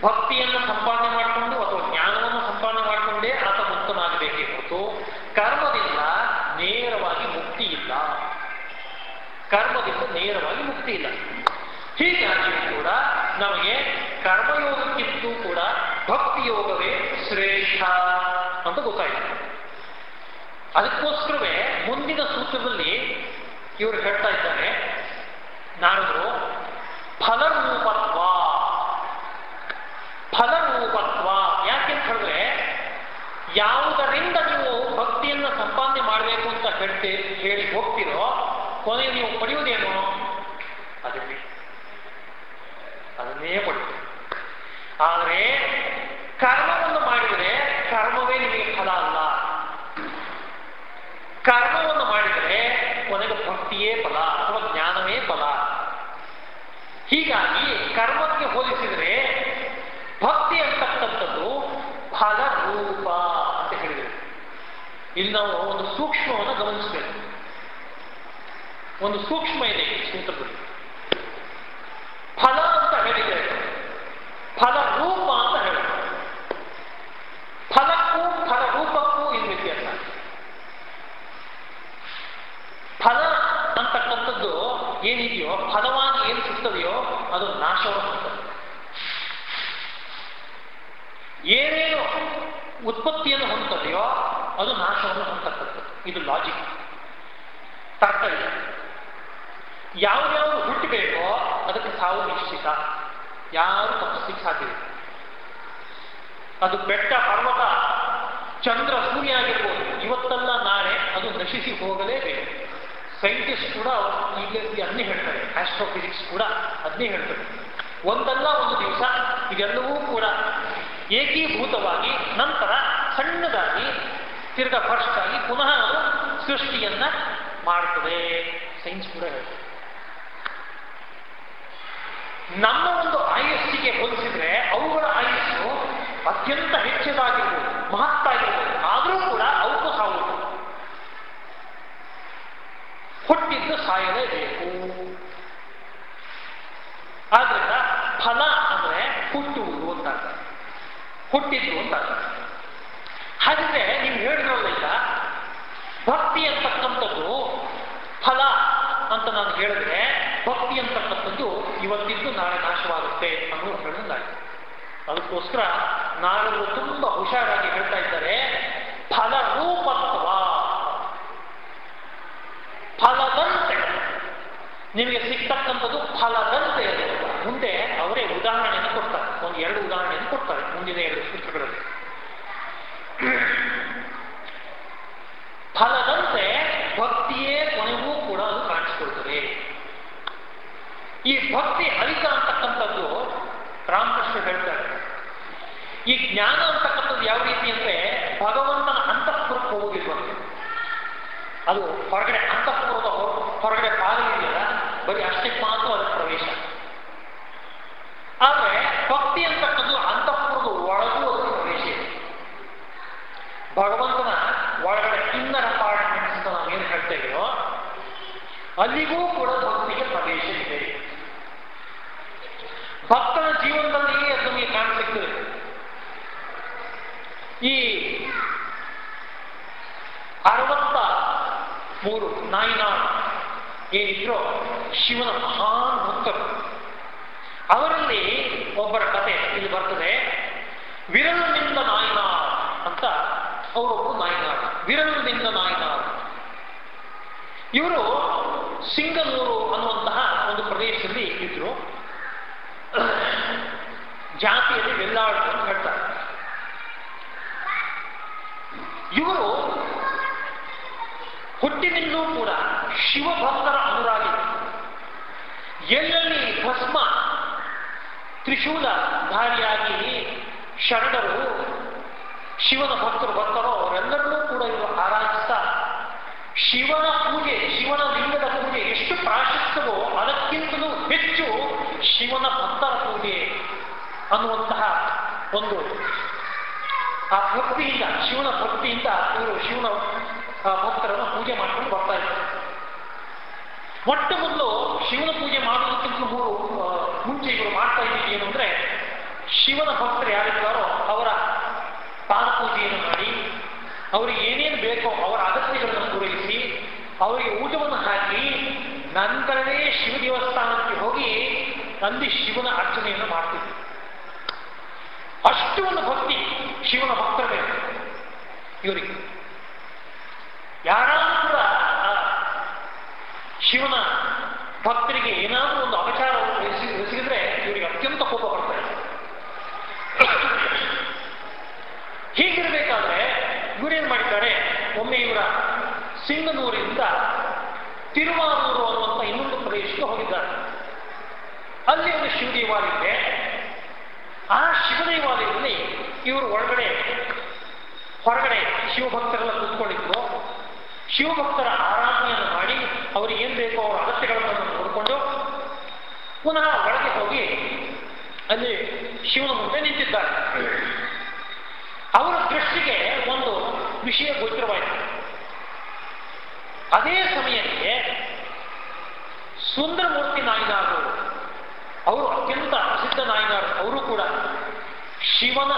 ಭಕ್ತಿಯನ್ನು ಸಂಪಾದನೆ ಮಾಡಿಕೊಂಡು ಅಥವಾ ಜ್ಞಾನವನ್ನು ಸಂಪಾದನೆ ಮಾಡಿಕೊಂಡೇ ಆತ ಮುಕ್ತನಾಗಬೇಕೇ ಹೊರತು ಕರ್ಮದಿಂದ ನೇರವಾಗಿ ಮುಕ್ತಿ ಇಲ್ಲ ಕರ್ಮದಿಂದ ನೇರವಾಗಿ ಮುಕ್ತಿ ಇಲ್ಲ. ಹೀಗಾಗಿ ಕೂಡ ನಮಗೆ ಕರ್ಮಯೋಗಕ್ಕಿಂತೂ ಕೂಡ ಭಕ್ತಿ ಯೋಗವೇ ಶ್ರೇಷ್ಠ ಅಂತ ಗೊತ್ತಾಯಿತು. ಅದಕ್ಕೋಸ್ಕರವೇ ಮುಂದಿನ ಸೂತ್ರದಲ್ಲಿ ಇವರು ಹೇಳ್ತಾ ಇದ್ದಾರೆ. ನಾರದರು, ಫಲರೂಪತ್ವ. ಫಲರೂಪತ್ವ ಯಾಕೆಂತ ಹೇಳಿದ್ರೆ ಯಾವುದರಿಂದ ನೀವು ಭಕ್ತಿಯನ್ನು ಸಂಪಾದನೆ ಮಾಡಬೇಕು ಅಂತ ಹೇಳ್ತಿ ಹೇಳಿ ಹೋಗ್ತಿರೋ ಕೊನೆಗೆ ನೀವು ಪಡೆಯುವುದೇನು? ಅದನ್ನೇ. ಅದನ್ನೇ ಪಡೆಯುತ್ತೆ ಆದರೆ ಕರ್ಮವನ್ನು ಮಾಡಿದರೆ ಕರ್ಮವೇ ನಿಮಗೆ ಫಲ ಅಲ್ಲ. ಕರ್ಮವನ್ನು ಮಾಡಿದರೆ ಕೊನೆಗೆ ಭಕ್ತಿಯೇ ಫಲ ಅಥವಾ ಜ್ಞಾನವೇ ಫಲ. ಹೀಗಾಗಿ ಕರ್ಮಕ್ಕೆ ಹೋಲಿಸಿದರೆ ಭಕ್ತಿ ಅಂತಕ್ಕಂಥದ್ದು ಫಲರೂಪ ಅಂತ ಹೇಳಿದರು. ಇಲ್ಲಿ ನಾವು ಒಂದು ಸೂಕ್ಷ್ಮವನ್ನು ಗಮನಿಸಬೇಕು. ಒಂದು ಸೂಕ್ಷ್ಮ ಇದೆ ಚಿಂತಕರು. ಫಲ ಅಂತ ಹೇಳಿದರೆ ಫಲ ರೂಪ ಅಂತ ಹೇಳಿದೆ ಫಲಕ್ಕೂ ಫಲ ರೂಪಕ್ಕೂ ಇದು ವ್ಯತ್ಯಾಸ. ಫಲ ಅಂತಕ್ಕಂಥದ್ದು ಏನಿದೆಯೋ ಫಲವಾಗಿ ಏನು ಸಿಗ್ತದೆಯೋ ಅದು ನಾಶವನ್ನು ಹೊಂದುತ್ತದೆ ಏನೇನು ಉತ್ಪತ್ತಿಯನ್ನು ಹೊಂದುತ್ತದೆಯೋ ಅದು ನಾಶವನ್ನು ಹೊಂದತಕ್ಕದ್ದು ಇದು ಲಾಜಿಕ್ ತರ್ಕ ಇದೆ. ಯಾವ್ಯಾವುದು ಹುಟ್ಟಬೇಕೋ ಅದಕ್ಕೆ ಸಾವು ನಿಶ್ಚಿತ. ಯಾರು ತಪ್ಪಿಸ್ಲಿಕ್ಕೆ ಸಾಧ್ಯವಿಲ್ಲ ಅದು ಬೆಟ್ಟ, ಪರ್ವತ, ಚಂದ್ರ, ಸೂರ್ಯ ಆಗಿರ್ಬೋದು. ಇವತ್ತಲ್ಲ ನಾಳೆ ಅದು ನಶಿಸಿ ಹೋಗಲೇಬೇಕು ಸೈಂಟಿಸ್ಟ್ ಕೂಡ ಈಗಲೇ ಅದನ್ನೇ ಹೇಳ್ತಾರೆ. ಆಸ್ಟ್ರೋಫಿಸಿಕ್ಸ್ ಕೂಡ ಅದನ್ನೇ ಹೇಳ್ತಾರೆ. ಒಂದಲ್ಲ ಒಂದು ದಿವಸ, ಇದೆಲ್ಲವೂ ಕೂಡ ಏಕೀಭೂತವಾಗಿ ನಂತರ ಸಣ್ಣದಾಗಿ ತಿರ್ಗಾ ಫಸ್ಟ್ ಆಗಿ ಪುನಃ ಅದು ಸೃಷ್ಟಿಯನ್ನ ಮಾಡ್ತದೆ. ಸೈನ್ಸ್ ಕೂಡ ಹೇಳ್ತದೆ. ನಮ್ಮ ಒಂದು ಆಯಸ್ಸಿಗೆ ಹೋಲಿಸಿದ್ರೆ ಅವುಗಳ ಆಯಸ್ಸು ಅತ್ಯಂತ ಹೆಚ್ಚದಾಗಿರ್ಬೋದು ಮಹತ್ತಾಗಿರ್ಬೋದು ಆದರೂ ಕೂಡ ಅವಕ್ಕೂ ಸಾವು ಹುಟ್ಟಿದ್ದು ಸಾಯಲೇಬೇಕು ಆದ್ರಿಂದ ಫಲ ಅಂದ್ರೆ ಹುಟ್ಟುವುದು ಅಂತ ಹುಟ್ಟಿದ್ದು ಅಂತ ಹಾಗಿದ್ರೆ ನೀವು ಹೇಳಿದ್ರಲ್ಲ ಭಕ್ತಿ ಅಂತಕ್ಕಂಥದ್ದು ಫಲ ಅಂತ ನಾನು ಹೇಳಿದ್ರೆ ಭಕ್ತಿ ಅಂತಕ್ಕಂಥದ್ದು ಇವತ್ತಿದ್ದು ನಾಳೆ ನಾಶವಾಗುತ್ತೆ ಅನ್ನೋ ಹೇಳಿದಾಗಿದೆ ಅದಕ್ಕೋಸ್ಕರ ನಾರದರು ತುಂಬಾ ಹುಷಾರಾಗಿ ಹೇಳ್ತಾ ಇದ್ದಾರೆ, ಫಲರೂಪತ್ವ ಫಲದಂತೆ. ನಿಮಗೆ ಸಿಗ್ತಕ್ಕಂಥದ್ದು ಫಲದಂತೆ ಮುಂದೆ ಅವರೇ ಉದಾಹರಣೆಯನ್ನು ಕೊಡ್ತಾರೆ. ಒಂದು ಎರಡು ಉದಾಹರಣೆಯನ್ನು ಕೊಡ್ತಾರೆ ಮುಂದಿನ ಎರಡು ಸೂತ್ರಗಳಲ್ಲಿ ಫಲದಂತೆ ಭಕ್ತಿಯೇ ಕೊನೆಗೂ ಕೂಡ ಅದು ಕಾಣಿಸಿಕೊಳ್ತದೆ ಈ ಭಕ್ತಿ ಹರಿತ ಅಂತಕ್ಕಂಥದ್ದು ರಾಮಕೃಷ್ಣ ಹೇಳ್ತಾರೆ ಈ ಜ್ಞಾನ ಅಂತಕ್ಕಂಥದ್ದು ಯಾವ ರೀತಿ ಅಂದ್ರೆ ಭಗವಂತನ ಅಂತಃಪುರಕ್ಕೆ ಹೋಗಿರುವ ಅದು ಹೊರಗಡೆ ಅಂತಃಪುರದ ಹೊರಗಡೆ ಬಾಗಿಲಿದೆಯಲ್ಲ ಬರೀ ಅಷ್ಟೇ ಮಾತ್ರ ಅದರ ಪ್ರವೇಶ. ಆದ್ರೆ ಭಕ್ತಿ ಅಂತಕ್ಕಂಥದ್ದು ಅಂತಃಪುರದ ಒಳಗೂ ಅದರ ಪ್ರವೇಶ ಇದೆ. ಭಗವಂತನ ಒಳಗಡೆ ಕಿನ್ನರ ಅಪಾರ್ಟ್ಮೆಂಟ್ಸ್ ಅಂತ ಏನು ಹೇಳ್ತೇವೆಯೋ ಅಲ್ಲಿಗೂ ಕೂಡ ಭಕ್ತಿಗೆ ಪ್ರವೇಶ ಇದೆ. ಭಕ್ತನ ಜೀವನದಲ್ಲಿ ಅದು ನಮಗೆ ಕಾಣಿಸುತ್ತದೆ ಈ ಅರವತ್ತ ಮೂರು ನಾಯಿನ ಏನಿದ್ರು ಶಿವನ ಮಹಾನ್ ಭಕ್ತರು. ಅವರಲ್ಲಿ ಒಬ್ಬರ ಕತೆ ಇಲ್ಲಿ ಬರ್ತದೆ. ವಿರಲನಿಂದ ನಾಯಿನ ಅಂತ ಅವರೊಬ್ಬರು ನಾಯಿನ ವಿರಲನಿಂದ ನಾಯನ. ಇವರು ಸಿಂಗನೂರು ಅನ್ನುವಂತಹ ಒಂದು ಪ್ರದೇಶದಲ್ಲಿ ಇದ್ರು. ಜಾತಿಯಲ್ಲಿ ವೆಲ್ಲಾಡು ಅಂತ ಹೇಳ್ತಾರೆ ಇವರು ಹುಟ್ಟಿನಿಂದಲೂ ಕೂಡ ಶಿವಭಕ್ತರ ಅನುರಾಗಿ. ಎಲ್ಲೆಲ್ಲಿ ಭಸ್ಮ, ತ್ರಿಶೂಲ ಧಾರಿಯಾಗಿ ಶರಣರು, ಶಿವನ ಭಕ್ತರು ಬರ್ತಾರೋ ಅವರೆಲ್ಲರನ್ನೂ ಕೂಡ ಇವರು ಆರಾಧಿಸ್ತಾ, ಶಿವನ ಪೂಜೆ, ಶಿವನ ಲಿಂಗದ ಪೂಜೆ ಎಷ್ಟು ಪ್ರಾಶಸ್ತ್ಯವೋ ಅದಕ್ಕಿಂತಲೂ ಹೆಚ್ಚು ಶಿವನ ಭಕ್ತರ ಪೂಜೆ ಅನ್ನುವಂತಹ ಒಂದು ಆ ಭಕ್ತಿಯಿಂದ, ಶಿವನ ಭಕ್ತಿಯಿಂದ ಇವರು ಶಿವನ ಭಕ್ತರನ್ನು ಪೂಜೆ ಮಾಡ್ಕೊಂಡು ಬರ್ತಾ ಇದ್ದಾರೆ. ಮೊಟ್ಟ ಮೊದಲು ಶಿವನ ಪೂಜೆ ಮಾಡುವುದಕ್ಕಿಂತ ಮೂರು ಮುಂಚೆ ಇವರು ಮಾಡ್ತಾ ಇದ್ದೀವಿ ಏನು ಅಂದ್ರೆ, ಶಿವನ ಭಕ್ತರು ಯಾರಿದ್ದಾರೋ ಅವರ ಪಾದ ಪೂಜೆಯನ್ನು ಮಾಡಿ, ಅವರಿಗೆ ಏನೇನು ಬೇಕೋ ಅವರ ಅಗತ್ಯಗಳನ್ನು ಪೂರೈಸಿ, ಅವರಿಗೆ ಊಟವನ್ನು ಹಾಕಿ ನಂತರವೇ ಶಿವ ದೇವಸ್ಥಾನಕ್ಕೆ ಹೋಗಿ ನಂದಿ ಶಿವನ ಅರ್ಚನೆಯನ್ನು ಮಾಡ್ತಿದ್ವಿ ಅಷ್ಟು ಒಂದು ಭಕ್ತಿ ಶಿವನ ಭಕ್ತರ ಬೇಕು ಇವರಿಗೆ. ಯಾರಾದರೂ ಕೂಡ ಶಿವನ ಭಕ್ತರಿಗೆ ಏನಾದರೂ ಒಂದು ಅಪಚಾರ ಎಸಗಿದ್ರೆ ಇವರಿಗೆ ಅತ್ಯಂತ ಕೋಪ ಬರ್ತಾರೆ ಹೀಗಿರಬೇಕಾದ್ರೆ ಇವರೇನ್ ಮಾಡಿದ್ದಾರೆ? ಒಮ್ಮೆ ಇವರ ಸಿಂಗನೂರಿಂದ ತಿರುವಾರೂರು ಅನ್ನುವಂಥ ಇನ್ನೊಂದು ಪ್ರದೇಶಕ್ಕೆ ಹೋಗಿದ್ದಾರೆ. ಅಲ್ಲಿ ಒಂದು ಶಿವ ದೇವಾಲಯ ಇದೆ. ಆ ಶಿವ ದೇವಾಲಯದಲ್ಲಿ ಇವರು ಒಳಗಡೆ, ಹೊರಗಡೆ ಶಿವಭಕ್ತರೆಲ್ಲ ಕೂತ್ಕೊಂಡಿದ್ರು. ಶಿವಭಕ್ತರ ಆರಾಧನೆಯನ್ನು ಮಾಡಿ ಅವರಿಗೆ ಏನು ಬೇಕೋ ಅವರ ಅಗತ್ಯಗಳನ್ನು ನೋಡಿಕೊಂಡು ಪುನಃ ಒಳಗೆ ಹೋಗಿ ಅಲ್ಲಿ ಶಿವನ ಮುಂದೆ ನಿಂತಿದ್ದಾರೆ. ಅವರ ದೃಷ್ಟಿಗೆ ಒಂದು ವಿಷಯ ಗೋಚರವಾಯಿತು. ಅದೇ ಸಮಯಕ್ಕೆ ಸುಂದರಮೂರ್ತಿ ನಾಯಿನಾರು ಅವರು ಅತ್ಯಂತ ಪ್ರಸಿದ್ಧ ನಾಯಿನಾರು ಅವರು ಕೂಡ ಶಿವನ,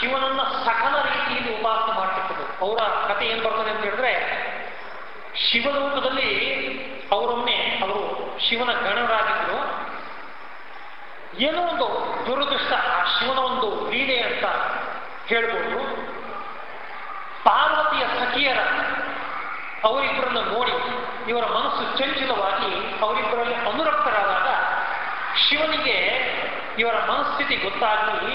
ಶಿವನನ್ನ ಸಕಲ ರೀತಿಯಲ್ಲಿ ಉಪಾಸನೆ ಮಾಡ್ತಿರ್ತದೆ ಅವರ ಕಥೆ ಏನ್ ಬರ್ತದೆ ಅಂತ ಹೇಳಿದ್ರೆ, ಶಿವಲೋಕದಲ್ಲಿ ಅವರೊಮ್ಮೆ ಅವರು ಶಿವನ ಗಣರಾಗಿದ್ರು. ಏನೋ ಒಂದು ದುರದೃಷ್ಟ ಆ ಶಿವನ ಒಂದು ಲೀಲೆ ಅಂತ ಹೇಳ್ಬೋದು. ಪಾರ್ವತಿಯ ಸಖಿಯರ ಅವರಿಬ್ಬರನ್ನು ನೋಡಿ, ಇವರ ಮನಸ್ಸು ಚಂಚಲವಾಗಿ ಅವರಿಬ್ಬರಲ್ಲಿ ಅನುರಕ್ತರಾದಾಗ ಶಿವನಿಗೆ ಇವರ ಮನಸ್ಥಿತಿ ಗೊತ್ತಾಗಿ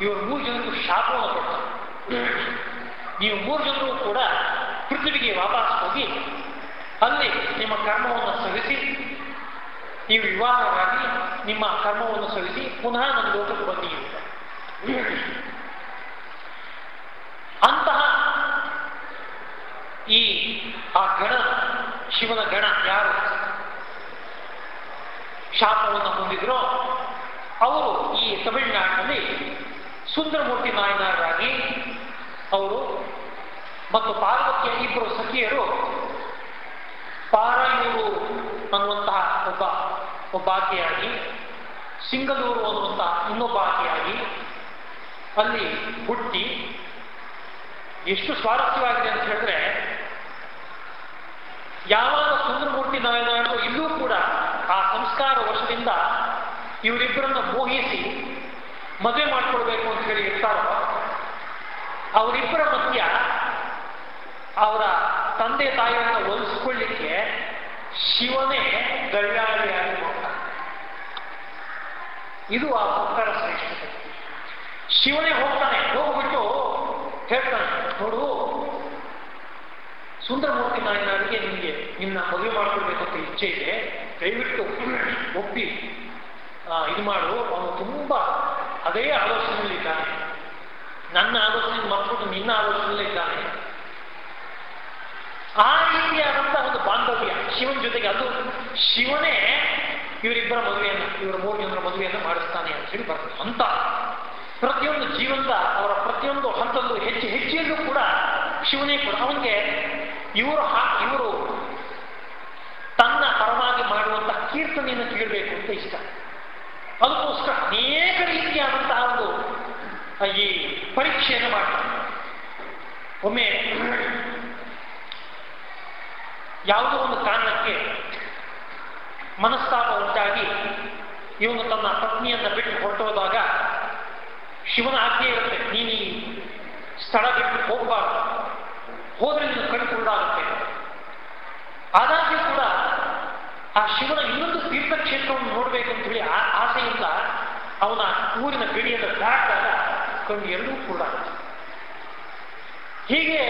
ಇವರು ಮೂರು ಜನರು ಶಾಪವನ್ನು ಕೊಡ್ತಾರೆ ನೀವು ಮೂರು ಜನರು ಕೂಡ ಪೃಥ್ವಿಗೆ ವಾಪಸ್ ಹೋಗಿ ಅಲ್ಲಿ ನಿಮ್ಮ ಕರ್ಮವನ್ನು ಸಲ್ಲಿಸಿ ನೀವು ವಿವಾಹವಾಗಿ ನಿಮ್ಮ ಕರ್ಮವನ್ನು ಸಲ್ಲಿಸಿ ಪುನಃ ನನ್ನ ಲೋಕಕ್ಕೆ ಬನ್ನಿ ಅಂತಹ ಈ ಆ ಗಣ ಶಿವನ ಗಣ ಯಾರು? ಶಾಪವನ್ನು ಹೊಂದಿದ್ರೋ ಅವರು ಈ ತಮಿಳುನಾಡಿನಲ್ಲಿ ಸುಂದರಮೂರ್ತಿ ನಾಯನಾರಾಗಿ ಅವರು ಮತ್ತು ಪಾರ್ವತಿಯ ಇಬ್ಬರು ಸಖಿಯರು ಪಾರಾಯೂರು ಅನ್ನುವಂತಹ ಒಬ್ಬ ಒಬ್ಬ ಆಕೆಯಾಗಿ, ಸಿಂಗಲೂರು ಅನ್ನುವಂತಹ ಇನ್ನೊಬ್ಬ ಆಕೆಯಾಗಿ ಅಲ್ಲಿ ಹುಟ್ಟಿ ಎಷ್ಟು ಸ್ವಾರಸ್ಯವಾಗಿದೆ ಅಂತ ಹೇಳಿದ್ರೆ, ಯಾವಾಗ ಸುಂದರಮೂರ್ತಿ ನಾಯನಾಡು ಇಲ್ಲೂ ಕೂಡ ಆ ಸಂಸ್ಕಾರ ವಶದಿಂದ ಇವರಿಬ್ಬರನ್ನು ಮೋಹಿಸಿ ಮದುವೆ ಮಾಡ್ಕೊಳ್ಬೇಕು ಅಂತ ಹೇಳಿ ಇರ್ತಾರೋ? ಅವರಿಬ್ಬರ ಮಧ್ಯ ಅವರ ತಂದೆ ತಾಯಿಯನ್ನ ಒಲಿಸ್ಕೊಳ್ಳಿಕ್ಕೆ ಶಿವನೇ ಗಳ್ಯಾಳಿಯಾಗಿ ಹೋಗ್ತಾನೆ. ಇದು ಆ ಭಕ್ತರ ಶ್ರೇಷ್ಠತೆ. ಶಿವನೇ ಹೋಗ್ತಾನೆ, ಹೋಗ್ಬಿಟ್ಟು ಹೇಳ್ತಾನೆ, ನೋಡು, ಸುಂದರಮೂರ್ತಿ ನಾಯಿನವರಿಗೆ ನಿಮಗೆ ನಿನ್ನ ಮದುವೆ ಮಾಡ್ಕೊಳ್ಬೇಕಂತ ಇಚ್ಛೆ ಇದೆ. ದಯವಿಟ್ಟು ಒಪ್ಪಿ ಇದು ಮಾಡು. ಅವನು ತುಂಬಾ ಅದೇ ಆಲೋಚನೆಯಲ್ಲಿದ್ದಾನೆ. ನನ್ನ ಆಲೋಚನೆ ಮಕ್ಕಳು ನಿನ್ನ ಆಲೋಚನೆಯಲ್ಲಿದ್ದಾನೆ. ಆ ರೀತಿಯಾದಂತಹ ಒಂದು ಬಾಂಧವ್ಯ ಶಿವನ ಜೊತೆಗೆ. ಅದು ಶಿವನೇ ಇವರಿಬ್ಬರ ಮದುವೆಯನ್ನು, ಇವರ ಮೂರು ಜನರ ಮದುವೆಯನ್ನು ಮಾಡಿಸ್ತಾನೆ ಅಂತ ಹೇಳಿ ಬರ್ತದೆ. ಅಂತ ಪ್ರತಿಯೊಂದು ಜೀವನದ ಅವರ ಪ್ರತಿಯೊಂದು ಹಂತದಲ್ಲೂ ಹೆಚ್ಚು ಹೆಚ್ಚಿಯಲ್ಲೂ ಕೂಡ ಶಿವನೇ ಕೂಡ ಅವನಿಗೆ ಇವರು ಹಾ, ಇವರು ತನ್ನ ಪರವಾಗಿ ಮಾಡುವಂತಹ ಕೀರ್ತನೆಯನ್ನು ಕೇಳಬೇಕು ಅಂತ ಇಷ್ಟ. ಅದಕ್ಕೋಸ್ಕರ ಅನೇಕ ರೀತಿಯಾದಂತಹ ಒಂದು ಈ ಪರೀಕ್ಷೆಯನ್ನು ಮಾಡ್ತಾರೆ. ಒಮ್ಮೆ ಯಾವುದೋ ಒಂದು ಕಾರಣಕ್ಕೆ ಮನಸ್ತಾಪ ಉಂಟಾಗಿ ಇವನು ತನ್ನ ಪತ್ನಿಯನ್ನ ಬಿಟ್ಟು ಹೊರಟೋದಾಗ ಶಿವನ ಆಜ್ಞೆ ಇರುತ್ತೆ, ನೀನು ಸ್ಥಳ ಬಿಟ್ಟು ಹೋಗಬಾರ್ದು. ಹೋದ್ರೆ ನೀನು ಕಣ್ಣು ಕುರುಡಾಗುತ್ತೆ ಆದಾಗ್ಯೂ ಕೂಡ ಆ ಶಿವನ ಇನ್ನೊಂದು ತೀರ್ಥಕ್ಷೇತ್ರವನ್ನು ನೋಡ್ಬೇಕು ಅಂತ ಹೇಳಿ ಆಸೆಯಿಂದ ಅವನ ಊರಿನ ಗಡಿಯನ್ನು ದಾಟಿದಾಗ ಕಣ್ಣು ಎರಡೂ ಕುರುಡಾಗುತ್ತೆ ಹೀಗೆ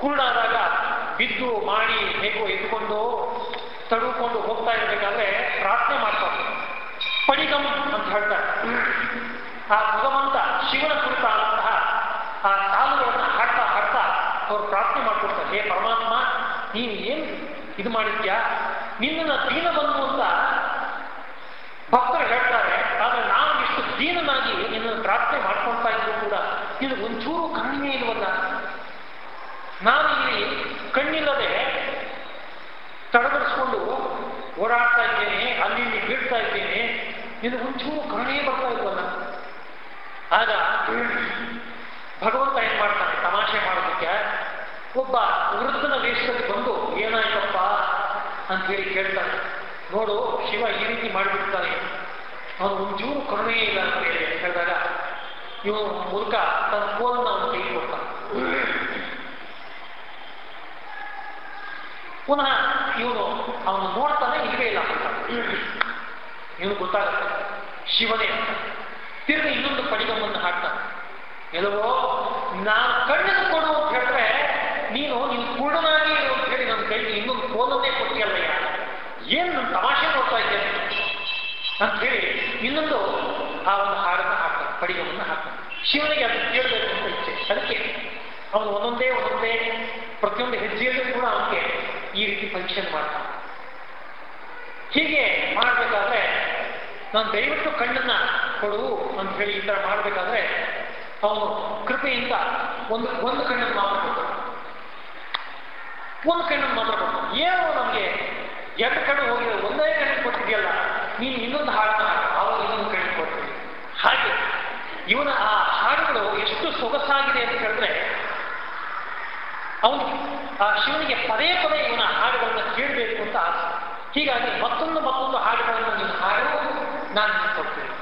ಕುರುಡಾದಾಗ ಬಿದ್ದು ಮಾಡಿ ಹೇಗೋ ಎದ್ಕೊಂಡು ತಡುಕೊಂಡು ಹೋಗ್ತಾ ಇರಬೇಕಾದ್ರೆ ಪ್ರಾರ್ಥನೆ ಮಾಡ್ತಾರೆ. ಪಡಿಗಮ್ ಅಂತ ಹೇಳ್ತಾರೆ. ಆ ಭಗವಂತ ಶಿವನ ಕುರಿತಾದಂತಹ ಆ ಸಾಲುಗಳನ್ನು ಹಾಡ್ತಾ ಹಾಡ್ತಾ ಅವರು ಪ್ರಾರ್ಥನೆ ಮಾಡ್ಕೊಡ್ತಾರೆ. ಹೇ ಪರಮಾತ್ಮ, ನೀನು ಏನು ಇದು ಮಾಡಿದ್ಯಾ? ನಿನ್ನನ್ನು ದೀನ ಬಂದು ಅಂತ ಭಕ್ತರು ಹೇಳ್ತಾರೆ. ಆದರೆ ನಾನು ಇಷ್ಟು ದೀನನಾಗಿ ನಿನ್ನನ್ನು ಪ್ರಾರ್ಥನೆ ಮಾಡ್ಕೊಳ್ತಾ ಇದ್ರು ಕೂಡ ಇದು ಒಂಚೂರು ಕಣ್ಣಿನೇ ಇಲ್ವಲ್ಲ ನಾನು ಇಲ್ಲಿ ಕಣ್ಣಿಲ್ಲದೆ ತಡಬಡಿಸ್ಕೊಂಡು ಓಡಾಡ್ತಾ ಇದ್ದೇನೆ ಅಲ್ಲಿ ಇಲ್ಲಿ ಬೀಳ್ತಾ ಇದ್ದೇನೆ, ಇದು ಒಂಚೂರು ಕಣ್ಣೇ ಬರ್ತಾ ಇಲ್ವಲ್ಲ ಆಗ ಭಗವಂತ ಏನ್ ಮಾಡ್ತಾನೆ? ತಮಾಷೆ ಮಾಡೋದಕ್ಕೆ ಒಬ್ಬ ವೃದ್ಧನ ವೇಷದಲ್ಲಿ ಬಂದು, ಏನಾಯ್ತಪ್ಪ? ಅಂತ ಹೇಳಿ ಕೇಳ್ತಾನೆ ನೋಡು, ಶಿವ ಈ ರೀತಿ ಮಾಡಿಬಿಡ್ತಾನೆ. ಅವನು ಒಂಚೂರು ಕರುಣೆಯೇ ಇಲ್ಲ ಅಂತ ಹೇಳಿ ಹೇಳಿದಾಗ ಇವನು ಮೂಲಕ ತನ್ನ ಫೋನ್ ಅವನು ತೆಗೆದುಕೊಡ್ತಾನೆ. ಕೊಡ್ತಾನೆ ಪುನಃ ಇವನು ಅವನು ನೋಡ್ತಾನೆ ಇಲ್ಲವೇ ಇಲ್ಲ ಅಂತ. ಇವನು ಗೊತ್ತಾಗುತ್ತೆ, ಶಿವನೇ ಅಂತ. ತಿರುಗಿ ಇನ್ನೊಂದು ಪಡಿಗಮ್ಮನ್ನು ಹಾಕ್ತಾನೆ. ಎಲ್ಲವೋ, ನಾನು ಕಣ್ಣನ್ನು ಕೊಡು ಅಂತ ಹೇಳಿದ್ರೆ, ನೀನು ನೀನು ಪೂರ್ಣನಾಗಿ ಇರು ಅಂತ ಹೇಳಿ ನನ್ನ ಕೋಲನ್ನೇ ಕೊಟ್ಟಿಯಲ್ಲಯ್ಯ ಏನು ನನ್ನ ತಮಾಷೆ ನೋಡ್ತಾ ಇದ್ದೇನೆ ಅಂತ ಹೇಳಿ ಇನ್ನೊಂದು ಆ ಒಂದು ಹಾಡನ್ನು ಹಾಕ್ತಾನೆ ಪಡಿಗವನ್ನು ಹಾಕ್ತಾನೆ. ಶಿವನಿಗೆ ಅದು ಕೇಳಬೇಕು ಅಂತ ಇಚ್ಛೆ. ಅದಕ್ಕೆ ಅವನು ಒಂದೊಂದೇ ಒಂದೊಂದೇ ಪ್ರತಿಯೊಂದು ಹೆಜ್ಜೆಯಲ್ಲೂ ಕೂಡ ಅವನಿಗೆ ಈ ರೀತಿ ಪರೀಕ್ಷೆ ಮಾಡ್ತಾನೆ. ಹೀಗೆ ಮಾಡಬೇಕಾದ್ರೆ ನಾನು ದಯವಿಟ್ಟು ಕಣ್ಣನ್ನ ಕೊಡು ಅಂತ ಹೇಳಿ ಈ ಥರ ಮಾಡಬೇಕಾದ್ರೆ ಅವನು ಕೃಪೆಯಿಂದ ಒಂದು ಒಂದು ಕಣ್ಣನ್ನು ಮಾತ್ರ ಕೊಡ್ತಾನೆ. ಒಂದು ಕಣ್ಣನ್ನು ಮಾತ್ರ ಕೊಡ್ತಾನೆ. ಏನೋ ನಮಗೆ ಎರಡು ಕಣ್ಣು ಹೋಗಿದೆ ಒಂದೇ ಕಡೆ ಕೊಟ್ಟಿದೆಯಲ್ಲ, ನೀನು ಇನ್ನೊಂದು ಹಾಡನ್ನ ಹಾಡು, ಆವಾಗ ಇನ್ನೊಂದು ಕಡೆ ಹಾಗೆ ಇವನ ಆ ಹಾಡುಗಳು ಎಷ್ಟು ಸೊಗಸಾಗಿದೆ ಅಂತ ಹೇಳಿದ್ರೆ, ಅವನು ಆ ಶಿವನಿಗೆ ಪದೇ ಪದೇ ಇವನ ಹಾಡುಗಳನ್ನು ಕೇಳಬೇಕು ಅಂತ ಆಸೆ. ಹೀಗಾಗಿ ಮತ್ತೊಂದು ಮತ್ತೊಂದು ಹಾಡುಗಳನ್ನು ನೀನು ಹಾಡು, ನಾನು ಕೊಡ್ತೀನಿ.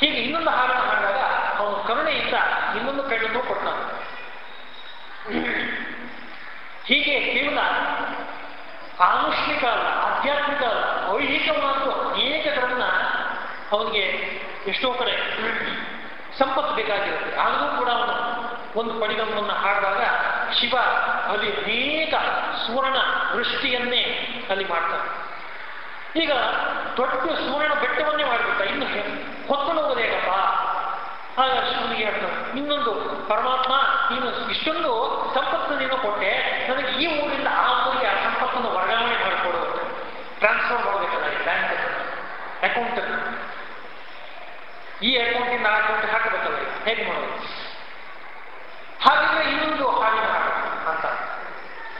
ಹೀಗೆ ಇನ್ನೊಂದು ಹಾಡನ್ನು ಹಾಡಿದಾಗ ಅವನು ಕರುಣೆಯಿಂದ ಇನ್ನೊಂದು ಕಣ್ಣನ್ನು ಕೊಡ್ತಾನೆ ಹೀಗೆ ಕೇವಲ ಆನುಷ್ಮಿಕ ಅಲ್ಲ, ಆಧ್ಯಾತ್ಮಿಕ ಅಲ್ಲ ಮಾತು ಅನೇಕಗಳನ್ನ ಅವನಿಗೆ ಎಷ್ಟೋ ಕಡೆ ಸಂಪತ್ತು ಬೇಕಾಗಿರುತ್ತೆ. ಆದರೂ ಕೂಡ ಅವನು ಒಂದು ಪಡಿಗಮ್ಮನ್ನು ಹಾಡಿದಾಗ ಶಿವ ಅಲ್ಲಿ ಅನೇಕ ಸುವರ್ಣ ವೃಷ್ಟಿಯನ್ನೇ ಅಲ್ಲಿ ಮಾಡ್ತಾನೆ. ಈಗ ದೊಡ್ಡ ಸುವರ್ಣ ಬೆಟ್ಟವನ್ನೇ ಮಾಡಿಬಿಟ್ಟ, ಇನ್ನು ಹೊತ್ತಲು ಹೋಗೋದು ಹೇಗಪ್ಪ ಆಗ ಶಿವನಿಗೆ ಹೇಳ್ತಾನೆ, ಇನ್ನೊಂದು ಪರಮಾತ್ಮ ನೀನು ಇಷ್ಟೊಂದು ಸಂಪತ್ತು ನೀನು ಕೊಟ್ಟೆ, ನನಗೆ ಈ ಊರಿಂದ ಆ ಊರಿಗೆ ಆ ವರ್ಗಾವಣೆ ಮಾಡಿಕೊಡು ಟ್ರಾನ್ಸ್ಫರ್ ಮಾಡಬೇಕಲ್ಲ ಈ ಬ್ಯಾಂಕ್ ಅಕೌಂಟ್ ಈ ಅಕೌಂಟಿಂದ ಆ ಅಕೌಂಟ್ ಹಾಕಬೇಕಲ್ಲ ಹೇಗೆ ಮಾಡೋದು? ಹಾಗಿದ್ರೆ ಇನ್ನೊಂದು ಹಾಡನ್ನು ಹಾಡ ಅಂತ.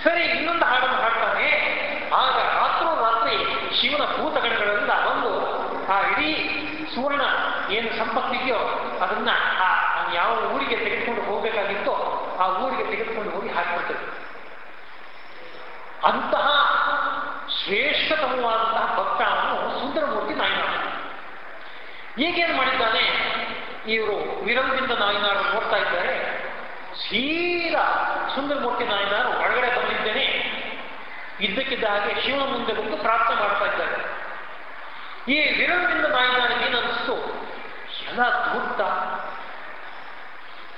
ಸರಿ, ಇನ್ನೊಂದು ಹಾಡನ್ನು ಹಾಡ್ತಾನೆ. ಆಗ ರಾತ್ರೋ ರಾತ್ರಿ ಶಿವನ ಭೂತಗಣಗಳಿಂದ ಬಂದು ಆ ಇಡೀ ಸುವರ್ಣ ಏನು ಸಂಪತ್ತಿದೆಯೋ ಅದನ್ನ ಆ ಯಾವ ಊರಿಗೆ ತೆಗೆದುಕೊಂಡು ಹೋಗಬೇಕಾಗಿತ್ತೋ ಆ ಊರಿಗೆ ತೆಗೆದುಕೊಂಡು ಹೋಗಿ ಹಾಕಿಬಿಡ್ತದೆ. ಅಂತಹ ಶ್ರೇಷ್ಠತಮವಾದಂತಹ ಭಕ್ತ ಅವನು ಸುಂದರಮೂರ್ತಿ ನಾಯಿನಾರ. ಈಗೇನು ಮಾಡಿದ್ದಾನೆ? ಇವರು ವಿರಂಬಿಂದ ನಾಯಿನಾಡು ನೋಡ್ತಾ ಇದ್ದಾರೆ. ಸೀದಾ ಸುಂದರಮೂರ್ತಿ ನಾಯಿನಾರು ಒಳಗಡೆ ಬಂದಿದ್ದೇನೆ. ಇದ್ದಕ್ಕಿದ್ದ ಹಾಗೆ ಶಿವನ ಮುಂದೆ ಬಂದು ಪ್ರಾರ್ಥನೆ ಮಾಡ್ತಾ ಇದ್ದಾರೆ. ಈ ವಿರಂಬಿಂದ ನಾಯಿನಾರಿಗೆ ಏನನ್ನಿಸ್ತು ಎಲ್ಲ ಧೂರ್ತ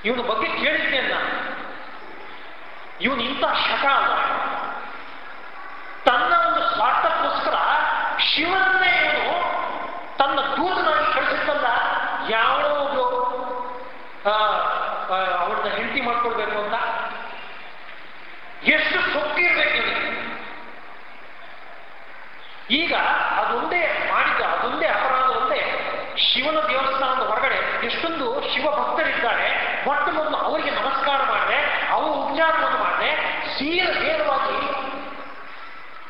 ಇವನ ಬಗ್ಗೆ ಕೇಳಿದ್ದೇನೆ ಇವನು ಇಂಥ ಶಕ ಅಲ್ಲ ತನ್ನ ಒಂದು ಸ್ವಾರ್ಥಕ್ಕೋಸ್ಕರ ಶಿವನ್ನೇ ಇವನು ತನ್ನ ದೂತನಾಗಿ ಕಳಿಸಿದ್ದಲ್ಲ ಯಾವುದೋ ಅವ್ರನ್ನ ಹೆಂಡತಿ ಮಾಡ್ಕೊಳ್ಬೇಕು ಅಂತ ಎಷ್ಟು ಸೊಕ್ಕಿರ್ಬೇಕು ಈಗ ಅದೊಂದೇ ಮಾಡಿದ ಅದೊಂದೇ ಅಪರಾಧ, ಒಂದೇ ಶಿವನ ದೇವಸ್ಥಾನದ ಹೊರಗಡೆ ಎಷ್ಟೊಂದು ಶಿವ ಭಕ್ತರಿದ್ದಾರೆ ಮೊಟ್ಟ ಮೊದಲು ಅವರಿಗೆ ನಮಸ್ಕಾರ ಮಾಡಿದೆ, ಅವರು ಉಪಚಾರವನ್ನು ಮಾಡಿದೆ ಸೀರ ನೇರವಾಗಿ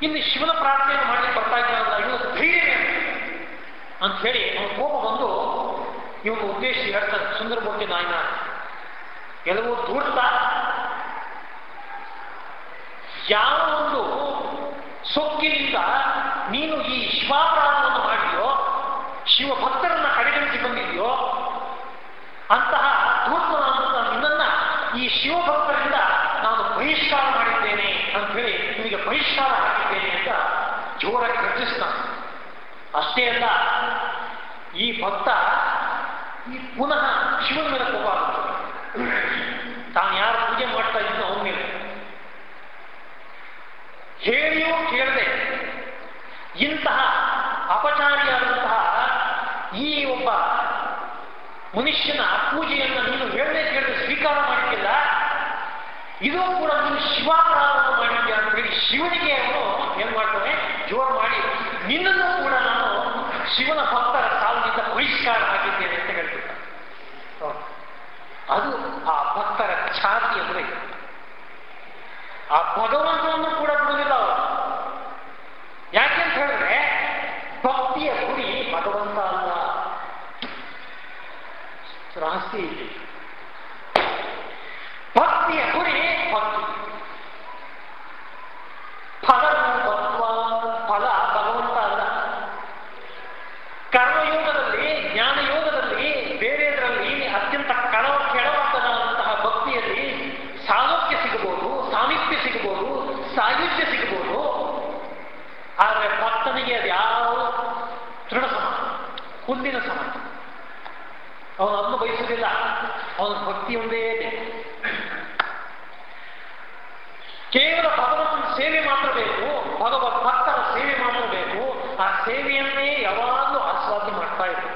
ಇಲ್ಲಿ ಶಿವನ ಪ್ರಾರ್ಥನೆಯನ್ನು ಮಾಡಲಿಕ್ಕೆ ಇದ್ದಾರಲ್ಲ ಇವನು ಧೈರ್ಯ ಅಂತ ಹೇಳಿ ಅವನ ಕೋಪ ಬಂದು ಇವನು ಉದ್ದೇಶ ಹೇಳ್ತಾನೆ ಸುಂದರಮೂರ್ತಿ ನಾಯನ ಕೆಲವು ದೂಡ್ತ ಯಾವ ಒಂದು ಸೊಕ್ಕಿನಿಂದ ನೀನು ಈ ಶಿವಾಪರಾಧವನ್ನು ಮಾಡಿದೆಯೋ ಶಿವ ಭಕ್ತರನ್ನ ಕಡೆಗಣಿಸಿ ಬಂದಿದೆಯೋ, ಅಂತಹ ಧೂರ್ತನಾದಂತಹ ನಿನ್ನನ್ನ ಈ ಶಿವಭಕ್ತರಿಂದ ನಾನು ಬಹಿಷ್ಕಾರ ಮಾಡಿದ್ದೇನೆ ಅಂತ ಹೇಳಿ ನಿಮಗೆ ಬಹಿಷ್ಕಾರ ಹಾಕಿದ್ದೇನೆ ಅಂತ ಜೋರಾಗಿ ಗರ್ಜಿಸ್ತಾನೆ ಅಷ್ಟೇ ಅಲ್ಲ, ಈ ಭಕ್ತ ಈ ಪುನಃ ಶಿವನ ಮೇಲೆ ಕೋಪ ತಾನು ಯಾರು ಪೂಜೆ ಮಾಡ್ತಾ ಇದ್ದ ಅವನ ಮೇಲೆ. ಹೇಳಿಯೂ ಕೇಳದೆ, ಇಂತಹ ಅಪಚಾರಿಯಾದಂತಹ ಈ ಒಬ್ಬ ಮನುಷ್ಯನ ಪೂಜೆಯನ್ನು ನೀನು ಹೇಳದೆ ಕೇಳದೆ ಸ್ವೀಕಾರ ಮಾಡಿದ್ದಿಲ್ಲ ಇದು ಕೂಡ ನೀನು ಶಿವಾಪರಾಧವನ್ನು ಮಾಡಿದ್ಯಾ ಅಂತ ಹೇಳಿ ಶಿವನಿಗೆ ಅವನು ಏನ್ ಮಾಡ್ತಾನೆ? ಜೋರು ಮಾಡಿ, ನಿನ್ನನ್ನು ಕೂಡ ನಾನು ಶಿವನ ಭಕ್ತರ ಸಾಲಿನಿಂದ ಬಹಿಷ್ಕಾರ ಹಾಕಿದ್ದೇನೆ ಅಂತ ಹೇಳ್ತಿದ್ದ ಅದು ಆ ಭಕ್ತರ ಛಾತಿ ಅಂದ್ರೆ ಆ ಭಗವಂತನನ್ನು ಕೂಡ ಬಿಡುವುದಿಲ್ಲ ಅವರು ಯಾಕೆಂತ ಹೇಳಿದ್ರೆ ಭಕ್ತಿಯ ಗುರಿ ಭಗವಂತ ಅಲ್ಲ ರಹಸ್ಯ ಇದೆ ಭಕ್ತಿಯ ಗುರಿ ಭಕ್ತಿ ಫಲರೂಪತ್ವ ಫಲ ಭಗವಂತ ಅಲ್ಲ ಕರ್ಮಯೋಗದಲ್ಲಿ ಜ್ಞಾನಯೋಗದಲ್ಲಿ ಬೇರೆದರಲ್ಲಿ ಅತ್ಯಂತ ಕಳವ ಕೆಳವಾದನಾದಂತಹ ಭಕ್ತಿಯಲ್ಲಿ ಸಾಲೋಕ್ಯ ಸಿಗಬಹುದು ಸಾಮೀಪ್ಯ ಸಿಗಬಹುದು ಸಾಯುಜ್ಯ ಸಿಗಬಹುದು ಆದರೆ ಭಕ್ತನಿಗೆ ಅದು ಯಾವ ತೃಣ ಸಮಾನ ಹುಲ್ಲಿನ ಸಮಾನ ಅವನು ಅದನ್ನು ಬಯಸುವುದಿಲ್ಲ ಅವನ ಭಕ್ತಿ ಒಂದೇ ಕೇವಲ ಭಗವಂತನ ಸೇವೆ ಮಾತ್ರ ಬೇಕು, ಭಗವತ್ ಭಕ್ತರ ಸೇವೆ ಮಾತ್ರ ಆ ಸೇವೆಯನ್ನೇ ಯಾವಾಗಲೂ ಆಸ್ವಾದನೆ ಮಾಡ್ತಾ ಇದ್ರು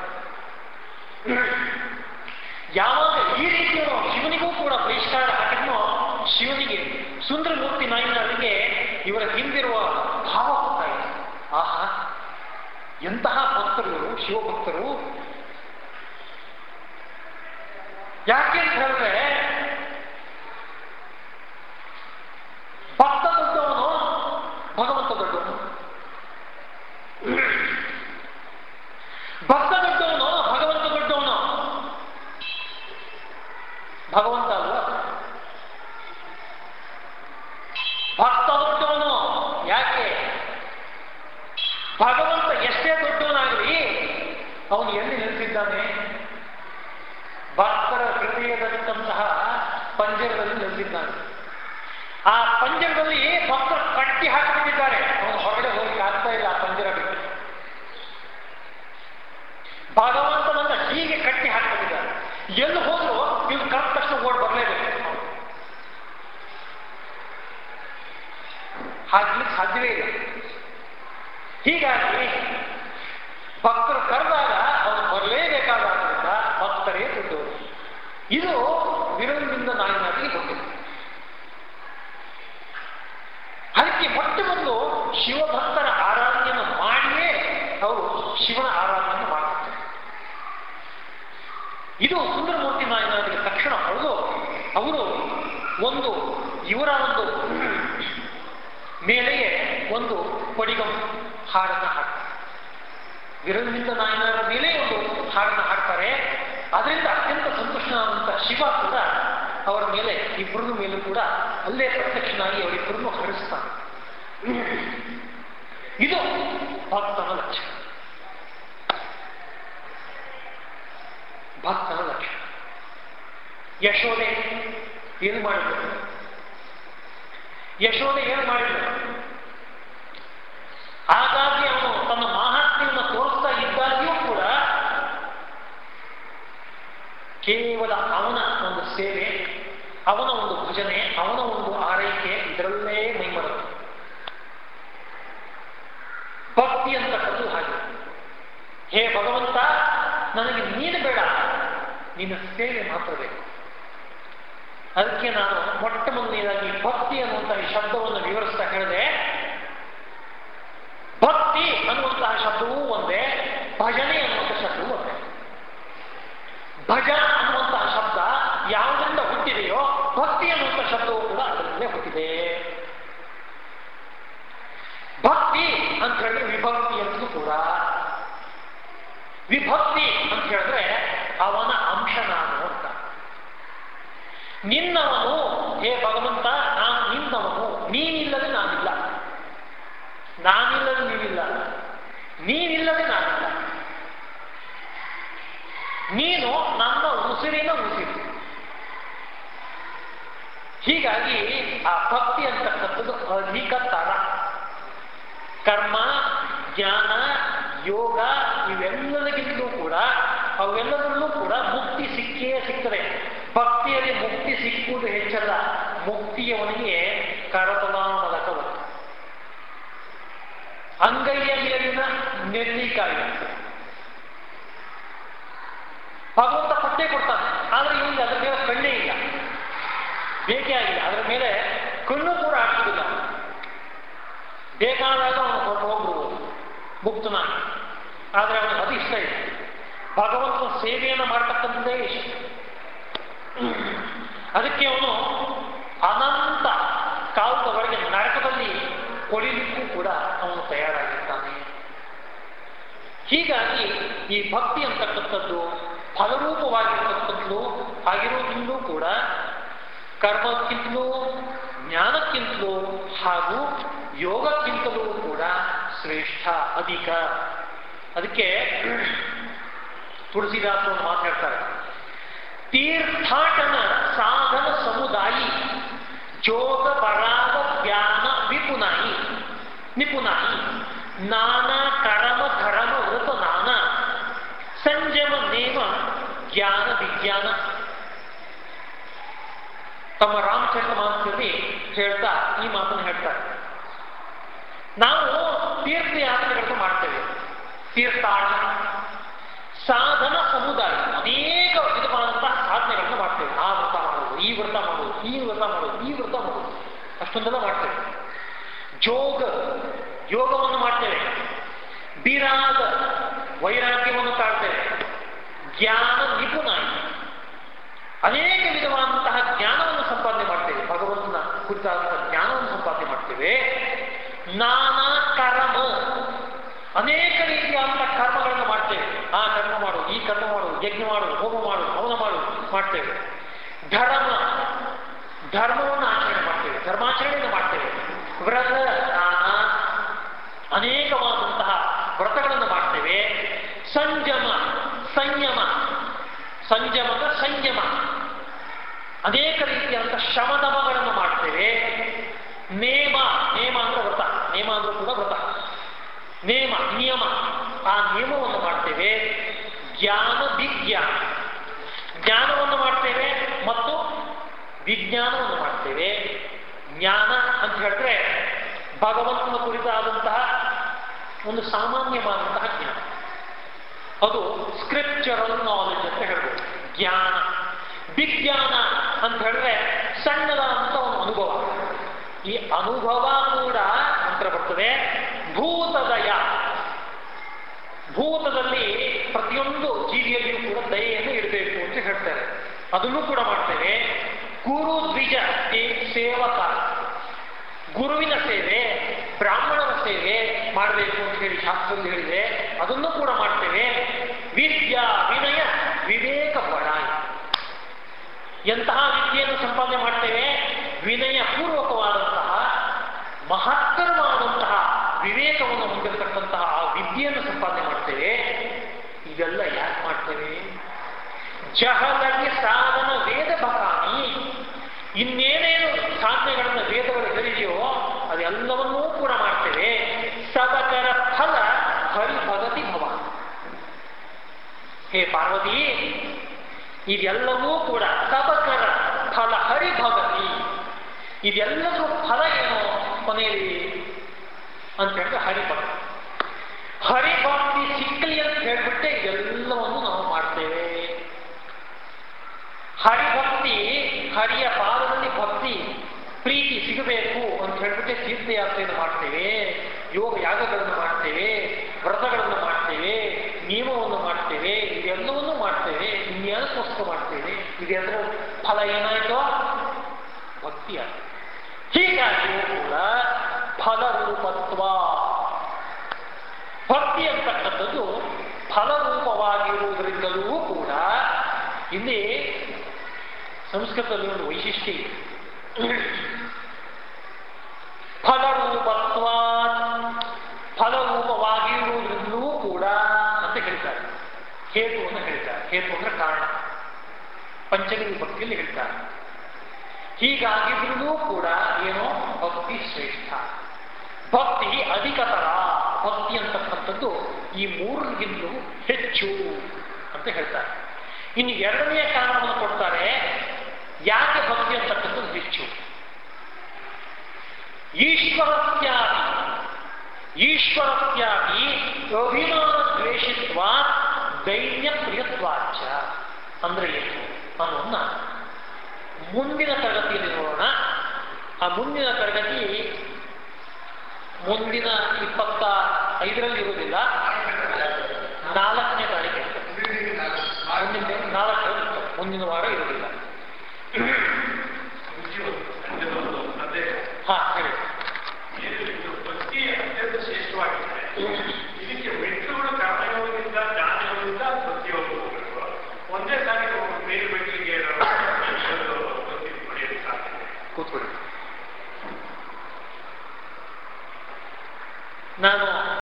ಯಾವಾಗ ಈ ರೀತಿಯ ಶಿವನಿಗೂ ಕೂಡ ಬಹಿಷ್ಕಾರ ಹಾಕಿದ್ನೋ ಶಿವನಿಗೆ ಸುಂದರಮೂರ್ತಿ ನಾಯಿನವರಿಗೆ ಇವರ ಹಿಂದಿರುವ ಭಾವ ಗೊತ್ತಾಯಿತು. ಆಹಾ, ಎಂತಹ ಭಕ್ತರು ಶಿವಭಕ್ತರು. ಯಾಕೆ ಅಂತ ಹೇಳಿದ್ರೆ ಭಕ್ತ ದೊಡ್ಡವನು ಭಗವಂತ ದೊಡ್ಡವನು ಭಕ್ತ ದೊಡ್ಡವನು ಭಗವಂತ ದೊಡ್ಡವನು ಭಗವಂತ ಅಲ್ವಾ ಭಕ್ತ ದೊಡ್ಡವನು ಯಾಕೆ ಭಗವಂತ ಎಷ್ಟೇ ದೊಡ್ಡವನಾಗಲಿ ಅವನು ಎಲ್ಲಿ ನಿಲ್ಲಿಸಿದ್ದಾನೆ ಭಕ್ತರ ಹೃದಯದಲ್ಲಿದ್ದಂತಹ ಪಂಜರದಲ್ಲಿ ನಿಲ್ಲಿಸಿದ್ದಾನೆ ಆ ಪಂಜರದಲ್ಲಿ ಭಕ್ತರು ಕಟ್ಟಿ ಹಾಕಿಬಿಟ್ಟಿದ್ದಾರೆ ಅವನು ಹೊರಗಡೆ ಹೋಗಿ ಆಗ್ತಾ ಇಲ್ಲ ಆ ಪಂಜರ ಬಿಟ್ಟು ಭಗವಂತನನ್ನ ಹೀಗೆ ಕಟ್ಟಿ ಹಾಕಿಬಿಟ್ಟಿದ್ದಾರೆ ಎಲ್ಲಿ ಹೋದ್ರು ನೀವು ಕರೆದ ತಕ್ಷಣ ಓಡ್ ಬರಲೇಬೇಕು ಹಾಕ್ಲಿಕ್ಕೆ ಸಾಧ್ಯವೇ ಇಲ್ಲ ಹೀಗಾಗಿ ಭಕ್ತರು ಕರೆದಾಗ ಅವನು ಬರಲೇಬೇಕಾದ್ರಿಂದ ಭಕ್ತರೇ ದುಡ್ಡು ಇದು ವಿರೋಧದಿಂದ ನಾಯಿನಾಟಿಗೆ ಗೊತ್ತಿದೆ ಶಿವಭಕ್ತರ ಆರಾಧನೆಯನ್ನು ಮಾಡಿಯೇ ಅವರು ಶಿವನ ಆರಾಧನೆಯನ್ನು ಮಾಡ್ತಾರೆ. ಇದು ಸುಂದರಮೂರ್ತಿ ನಾಯಕರಿಗೆ ತಕ್ಷಣ ಹೊಡೆದು ಅವರು ಒಂದು ಇವರ ಒಂದು ಮೇಲೆಯೇ ಒಂದು ಪಡಿಗಂ ಹಾಡನ್ನು ಹಾಕ್ತಾರೆ ವಿರಂಜಿತ ನಾಯನರ ಮೇಲೆ ಒಂದು ಹಾಡನ್ನು ಹಾಕ್ತಾರೆ ಅದರಿಂದ ಅತ್ಯಂತ ಸಂತುಷ್ಟನಾದಂಥ ಶಿವ ಕೂಡ ಅವರ ಮೇಲೆ ಇಬ್ಬರ ಮೇಲೂ ಕೂಡ ಅಲ್ಲೇ ಪ್ರತ್ಯಕ್ಷನಾಗಿ ಅವರಿಬ್ಬರನ್ನು ಹರಿಸ್ತಾನೆ ಇದು ಭಕ್ತನ ಲಕ್ಷಣ. ಭಕ್ತನ ಲಕ್ಷಣ. ಯಶೋದೆ ಏನು ಮಾಡಿದ್ರು? ಯಶೋದೆ ಏನು ಮಾಡಿದ್ರು? ಹಾಗಾಗಿ ಅವನು ತನ್ನ ಮಹಾತ್ಮೆಯನ್ನು ತೋರಿಸ್ತಾ ಇದ್ದಾಗಿಯೂ ಕೂಡ ಕೇವಲ ಅವನ ಒಂದು ಸೇವೆ, ಅವನ ಒಂದು ಭಜನೆ, ಅವನ ಒಂದು ಆರೈಕೆ, ಇದರಲ್ಲೇ ಭಕ್ತಿ ಅಂತಕ್ಕದ್ದು ಹಾಗೆ. ಹೇ ಭಗವಂತ, ನನಗೆ ನೀನು ಬೇಡ. ನಿನ್ನ ಸೇವೆ ಮಾತ್ರ ಬೇಕು ಅದಕ್ಕೆ ನಾನು ಮೊಟ್ಟ ಮೊದಲನೇದಾಗಿ ಭಕ್ತಿ ಅನ್ನುವಂತಹ ಈ ಶಬ್ದವನ್ನು ವಿವರಿಸ್ತಾ ಹೇಳಿದೆ. ಭಕ್ತಿ ಅನ್ನುವಂತಹ ಶಬ್ದವೂ ಒಂದೇ, ಭಜನೆ ಅನ್ನುವಂಥ ಶಬ್ದವೂ ಒಂದೇ. ಭಜ ಅನ್ನುವಂತಹ ಶಬ್ದ ಯಾವುದರಿಂದ ಹುಟ್ಟಿದೆಯೋ ಭಕ್ತಿ ಅನ್ನುವಂಥ ಶಬ್ದವೂ ಕೂಡ ಅದರಿಂದಲೇ ಹುಟ್ಟಿದೆ ಭಕ್ತಿ ಅಂತ ಹೇಳಿದ್ರೆ ವಿಭಕ್ತಿ ಅಂತಲೂ ಕೂಡ ವಿಭಕ್ತಿ ಅಂತ ಹೇಳಿದ್ರೆ ಅವನ ಅಂಶ ನಾನು ಅಂತ ನಿನ್ನವನು, ಹೇ ಭಗವಂತ, ನಾನು ನಿನ್ನವನು. ನೀನಿಲ್ಲದೆ ನಾನಿಲ್ಲ. ನಾನಿಲ್ಲದೆ ನೀನಿಲ್ಲ. ನೀನಿಲ್ಲದೆ ನಾನಿಲ್ಲ. ನೀನು ನನ್ನ ಉಸಿರಿನ ಉಸಿರು. ಹೀಗಾಗಿ ಆ ಭಕ್ತಿ ಅಂತಕ್ಕಂಥದ್ದು ಅಧಿಕ ತರ. ಕರ್ಮ, ಜ್ಞಾನ, ಯೋಗ, ಇವೆಲ್ಲದಕ್ಕಿಂತಲೂ ಕೂಡ ಅವೆಲ್ಲದರಲ್ಲೂ ಕೂಡ ಮುಕ್ತಿ ಸಿಕ್ಕೇ ಸಿಗ್ತದೆ. ಭಕ್ತಿಯಲ್ಲಿ ಮುಕ್ತಿ ಸಿಕ್ಕುವುದು ಹೆಚ್ಚಲ್ಲ. ಮುಕ್ತಿಯವನಿಗೆ ಕರತಲಾಮಲಕವ ಅಂಗೈಯ ಮೇಲಿನ ನೆಲ್ಲಿಕಾಯಿ ಭಗವಂತ ಪಟ್ಟೆ ಕೊಡ್ತಾನೆ. ಆದ್ರೆ ಇಲ್ಲಿ ಅದರ ಮೇಲೆ ಕಣ್ಣೇ ಇಲ್ಲ. ಬೇಕೇ ಆಗಿಲ್ಲ. ಅದರ ಮೇಲೆ ಕಣ್ಣು ಕೂಡ ಹಾಕುವುದಿಲ್ಲ. ಬೇಕಾದಾಗ ಅವನು ಕೊಟ್ಟು ಹೋಗ್ಬೋದು ಮುಕ್ತನಾಗಿ. ಆದರೆ ಅವನಿಗೆ ಅದು ಇಷ್ಟ ಇದೆ ಭಗವಂತನ ಸೇವೆಯನ್ನು ಮಾಡ್ತಕ್ಕಂಥದ್ದೇ ಇಷ್ಟ. ಅದಕ್ಕೆ ಅವನು ಅನಂತ ಕಾಲದವರೆಗೆ ನರಕದಲ್ಲಿ ಕೊಳಿಲಿಕ್ಕೂ ಕೂಡ ಅವನು ತಯಾರಾಗಿರ್ತಾನೆ. ಹೀಗಾಗಿ ಈ ಭಕ್ತಿ ಅಂತಕ್ಕಂಥದ್ದು ಫಲರೂಪವಾಗಿರ್ತಕ್ಕಂಥದ್ದು ಆಗಿರೋದ್ರಿಂದಲೂ ಕೂಡ ಕರ್ಮಕ್ಕಿಂತಲೂ, ಜ್ಞಾನಕ್ಕಿಂತಲೂ ಹಾಗೂ ಯೋಗಕ್ಕಿಂತಲೂ ಕೂಡ ಶ್ರೇಷ್ಠ, ಅಧಿಕ. ಅದಕ್ಕೆ ತುಳಸಿದಾಸರು ಮಾತಾಡ್ತಾರೆ. ತೀರ್ಥಾಟನ ಸಾಧನ ಸಮುದಾಯಿ ಜೋಗ ಬರಾಗ ಜ್ಞಾನ ವಿಪುನಾಯಿ ನಿಪುನಾಯಿ ನಾನಾ ಕರಮ ಧರ್ಮ ವೃತ ನಾನಾ ಸಂಜಮ ನೇಮ ಜ್ಞಾನ ವಿಜ್ಞಾನ ತಮ್ಮ ರಾಮಚಂದ್ರ ಮಾಸದಲ್ಲಿ ಹೇಳ್ತಾ ಈ ಮಾತನ್ನು ಹೇಳ್ತಾರೆ ನಾವು ತೀರ್ಥಯಾತ್ರೆಗಳನ್ನು ಮಾಡ್ತೇವೆ ತೀರ್ಥಾಟ ಸಾಧನ ಸಮುದಾಯ ಅನೇಕ ವಿಧವಾದಂತಹ ಸಾಧನೆಗಳನ್ನು ಮಾಡ್ತೇವೆ ಆ ವ್ರತ ಮಾಡೋದು ಈ ವ್ರತ ಮಾಡೋದು ಈ ವ್ರತ ಮಾಡೋದು ಈ ವ್ರತ ಮಾಡೋದು ಅಷ್ಟೊಂದೆಲ್ಲ ಮಾಡ್ತೇವೆ. ಜೋಗ ಯೋಗವನ್ನು ಮಾಡ್ತೇವೆ. ಬಿರಾಗ ವೈರಾಗ್ಯವನ್ನು ತಾಳ್ತೇವೆ. ಜ್ಞಾನ ನಿಪುಣ. ಅನೇಕ ವಿಧವಾದಂತಹ ಜ್ಞಾನವನ್ನು ಸಂಪಾದನೆ ಮಾಡ್ತೇವೆ. ಭಗವಂತನ ಕುರಿತಾದಂತಹ ಜ್ಞಾನವನ್ನು ಸಂಪಾದನೆ ಮಾಡ್ತೇವೆ. ನಾನಾ ಕರ್ಮ. ಅನೇಕ ರೀತಿಯಾದಂತಹ ಕರ್ಮಗಳನ್ನು ಮಾಡ್ತೇವೆ. ಆ ಕರ್ಮ ಮಾಡು, ಈ ಕರ್ಮ ಮಾಡು, ಯಜ್ಞ ಮಾಡು, ಹೋಮ ಮಾಡು, ಹವನ ಮಾಡು, ಮಾಡ್ತೇವೆ. ಧರ್ಮ. ಧರ್ಮವನ್ನು ಧರ್ಮಾಚರಣೆಯನ್ನು ಮಾಡ್ತೇವೆ. ವ್ರತ, ದಾನ, ಅನೇಕವಾದಂತಹ ವ್ರತಗಳನ್ನು ಮಾಡ್ತೇವೆ. ಸಂಜಮ ಸಂಯಮ ಸಂಜಮದ ಸಂಯಮ. ಅನೇಕ ರೀತಿಯಾದಂತಹ ಶಮದಮಗಳನ್ನು ಮಾಡ್ತೇವೆ. ನೇಮ ನೇಮ ಅಂದ್ರೆ ವ್ರತ. ನೇಮ ಅಂದ್ರೂ ಕೂಡ ವ್ರತ. ನೇಮ, ನಿಯಮ. ಆ ನಿಯಮವನ್ನು ಮಾಡ್ತೇವೆ. ಜ್ಞಾನ, ವಿಜ್ಞಾನ. ಜ್ಞಾನವನ್ನು ಮಾಡ್ತೇವೆ ಮತ್ತು ವಿಜ್ಞಾನವನ್ನು ಮಾಡ್ತೇವೆ. ಜ್ಞಾನ ಅಂತ ಹೇಳಿದ್ರೆ ಭಗವಂತನ ಕುರಿತಾದಂತಹ ಒಂದು ಸಾಮಾನ್ಯವಾದಂತಹ ಜ್ಞಾನ. ಅದು ಸ್ಕ್ರಿಪ್ಚರಲ್ ನಾಲೆಜ್ ಅಂತ ಹೇಳ್ಬೋದು. ಜ್ಞಾನ. ವಿಜ್ಞಾನ ಅಂತ ಹೇಳಿದ್ರೆ ಸಣ್ಣದಾದಂಥ ಒಂದು ಅನುಭವ. ಈ ಅನುಭವ ಕೂಡ ನಂತರ ಬರ್ತದೆ ಭೂತದಯ. ಭೂತದಲ್ಲಿ ಪ್ರತಿಯೊಂದು ಜೀವಿಯಲ್ಲಿಯೂ ಕೂಡ ದಯೆಯನ್ನು ಇಡಬೇಕು ಅಂತ ಹೇಳ್ತಾರೆ. ಅದನ್ನು ಕೂಡ ಮಾಡ್ತೇವೆ. ಗುರು ದ್ವಿಜ ಈ ಸೇವಕ. ಗುರುವಿನ ಸೇವೆ ಬ್ರಾಹ್ಮಣನ ಸೇವೆ ಮಾಡಬೇಕು ಅಂತ ಹೇಳಿ ಶಾಸ್ತ್ರದಲ್ಲಿ ಹೇಳಿದೆ ಅದನ್ನು ಕೂಡ ಮಾಡ್ತೇವೆ. ವಿದ್ಯಾ ವಿನಯ ವಿವೇಕ ಬಡಾಯಿ ಎಂತಹ ವಿದ್ಯೆಯನ್ನು ಸಂಪಾದನೆ ಮಾಡ್ತೇವೆ? ವಿನಯ ಪೂರ್ವಕವಾದಂತಹ ಮಹತ್ತರವಾದಂತಹ ವಿವೇಕವನ್ನು ಹೊಂದಿರತಕ್ಕಂತಹ ಆ ವಿದ್ಯೆಯನ್ನು ಸಂಪಾದನೆ ಮಾಡ್ತೇವೆ. ಇದೆಲ್ಲ ಯಾಕೆ ಮಾಡ್ತೇವೆ? ಜಹದಲ್ಲಿ ಸಾಧನ ವೇದ ಭಕಾನಿ ಇನ್ನೇನೇನು ಸಾಧನೆಗಳನ್ನು ವೇದಗಳು ಹೇಳಿದೆಯೋ ಅದೆಲ್ಲವನ್ನೂ ಕೂಡ ಮಾಡ್ತೇವೆ ಸಬಕರ ಫಲ ಹರಿಭಗತಿ ಭವ ಹೇ ಪಾರ್ವತಿ ಇದೆಲ್ಲವೂ ಕೂಡ ತಪಕರ ಫಲ ಹರಿಭಗತಿ ಇದೆಲ್ಲದರ ಫಲ ಏನು ಕೊನೆಯಲ್ಲಿ? ಅಂತ ಹೇಳಿದ್ರೆ ಹರಿಭಕ್ತಿ ಹರಿಭಕ್ತಿ ಸಿಕ್ಕಲಿ ಅಂತ ಹೇಳ್ಬಿಟ್ಟೆ ಎಲ್ಲವನ್ನು ನಾವು ಮಾಡ್ತೇವೆ. ಹರಿಭಕ್ತಿ, ಹರಿಯ ಪಾದದಲ್ಲಿ ಭಕ್ತಿ, ಪ್ರೀತಿ ಸಿಗಬೇಕು ಅಂತ ಹೇಳ್ಬಿಟ್ಟೆ ತೀರ್ಥಯಾತ್ರೆಯನ್ನು ಮಾಡ್ತೇವೆ. ಯೋಗ ಯಾಗಗಳನ್ನು ಮಾಡ್ತೇವೆ, ವ್ರತಗಳನ್ನು ಮಾಡ್ತೇವೆ. ನಿಯಮವನ್ನು ಮಾಡ್ತೇವೆ ಇದೆಲ್ಲವನ್ನು ಮಾಡ್ತೇವೆ ಇನ್ಯಾದಕ್ಕೋಸ್ಕರ ಮಾಡ್ತೇವೆ. ಇದೆಲ್ಲರ ಫಲ ಏನಾಯ್ತು? ಭಕ್ತಿಯ ಹೀಗಾಗಿಯೂ ಕೂಡ ಫಲರೂಪತ್ವ. ಭಕ್ತಿ ಅಂತಕ್ಕಂಥದ್ದು ಫಲರೂಪವಾಗಿರುವುದರಿಂದಲೂ ಕೂಡ ಇಲ್ಲಿ ಸಂಸ್ಕೃತದಲ್ಲಿ ಒಂದು ವೈಶಿಷ್ಟ್ಯ ಇದೆ ಫಲರೂಪತ್ವ ಫಲರೂಪವಾಗಿರುವುದರಿಂದಲೂ ಕೂಡ ಅಂತ ಹೇಳ್ತಾರೆ ಹೇತುವನ್ನು ಹೇಳ್ತಾರೆ ಹೇತು ಅಂದ್ರೆ ಕಾರಣ. ಪಂಚಗಿರಿ ಭಕ್ತಿಯಲ್ಲಿ ಹೇಳ್ತಾರೆ. ಹೀಗಾಗಿದ್ರೂ ಕೂಡ ಏನೋ ಭಕ್ತಿ ಶ್ರೇಷ್ಠ. ಭಕ್ತಿ ಅಧಿಕತರ ಭಕ್ತಿ ಅಂತಕ್ಕಂಥದ್ದು ಈ ಮೂರರಿಗಿಂತಲೂ ಹೆಚ್ಚು ಅಂತ ಹೇಳ್ತಾರೆ. ಇನ್ನು ಎರಡನೆಯ ಕಾರಣವನ್ನು ಕೊಡ್ತಾರೆ, ಯಾಕೆ ಭಕ್ತಿ ಅಂತಕ್ಕಂಥದ್ದು ಹೆಚ್ಚು? ಈಶ್ವರತ್ಯಾದಿ ಈಶ್ವರತ್ಯಾದಿ ಅಭಿಮಾನ ದ್ವೇಷಿತ್ವ ದೈನ್ಯ ಪ್ರಿಯತ್ವಾಚ ಅಂದ್ರೆ ಏನು? ಅನ್ನೋದನ್ನ ಮುಂದಿನ ತರಗತಿಯಲ್ಲಿ ನೋಡೋಣ. ಆ ಮುಂದಿನ ತರಗತಿ ಮುಂದಿನ ಇಪ್ಪತ್ತ ಐದರಲ್ಲಿ ಇರುವುದಿಲ್ಲ. ನಾಲ್ಕನೇ ತಾರೀಕು ಮುಂದಿನ ನಾಲ್ಕು ಮುಂದಿನ ವಾರ ಇರುವುದಿಲ್ಲ. ಹಾ ಹೇಳಿ ಭಕ್ತಿ ಅತ್ಯಂತ ಶ್ರೇಷ್ಠವಾಗಿದೆ ಇದಕ್ಕೆ ಮೆಟ್ಟುಗಳು ಕರ್ಮಯೋಗದಿಂದ ಜ್ಞಾನಯೋಗದಿಂದ ಭಕ್ತಿಯೋಗ ಹೋಗಬೇಕು ಒಂದೇ ಸಾರಿ ಮೇಲು ಮೆಟ್ಟಿಗೆ ಭಕ್ತಿ ಪಡೆಯಲು ಸಾಧ್ಯ ಕೂತ್ಕೊಳ್ಳಿ ನಾನು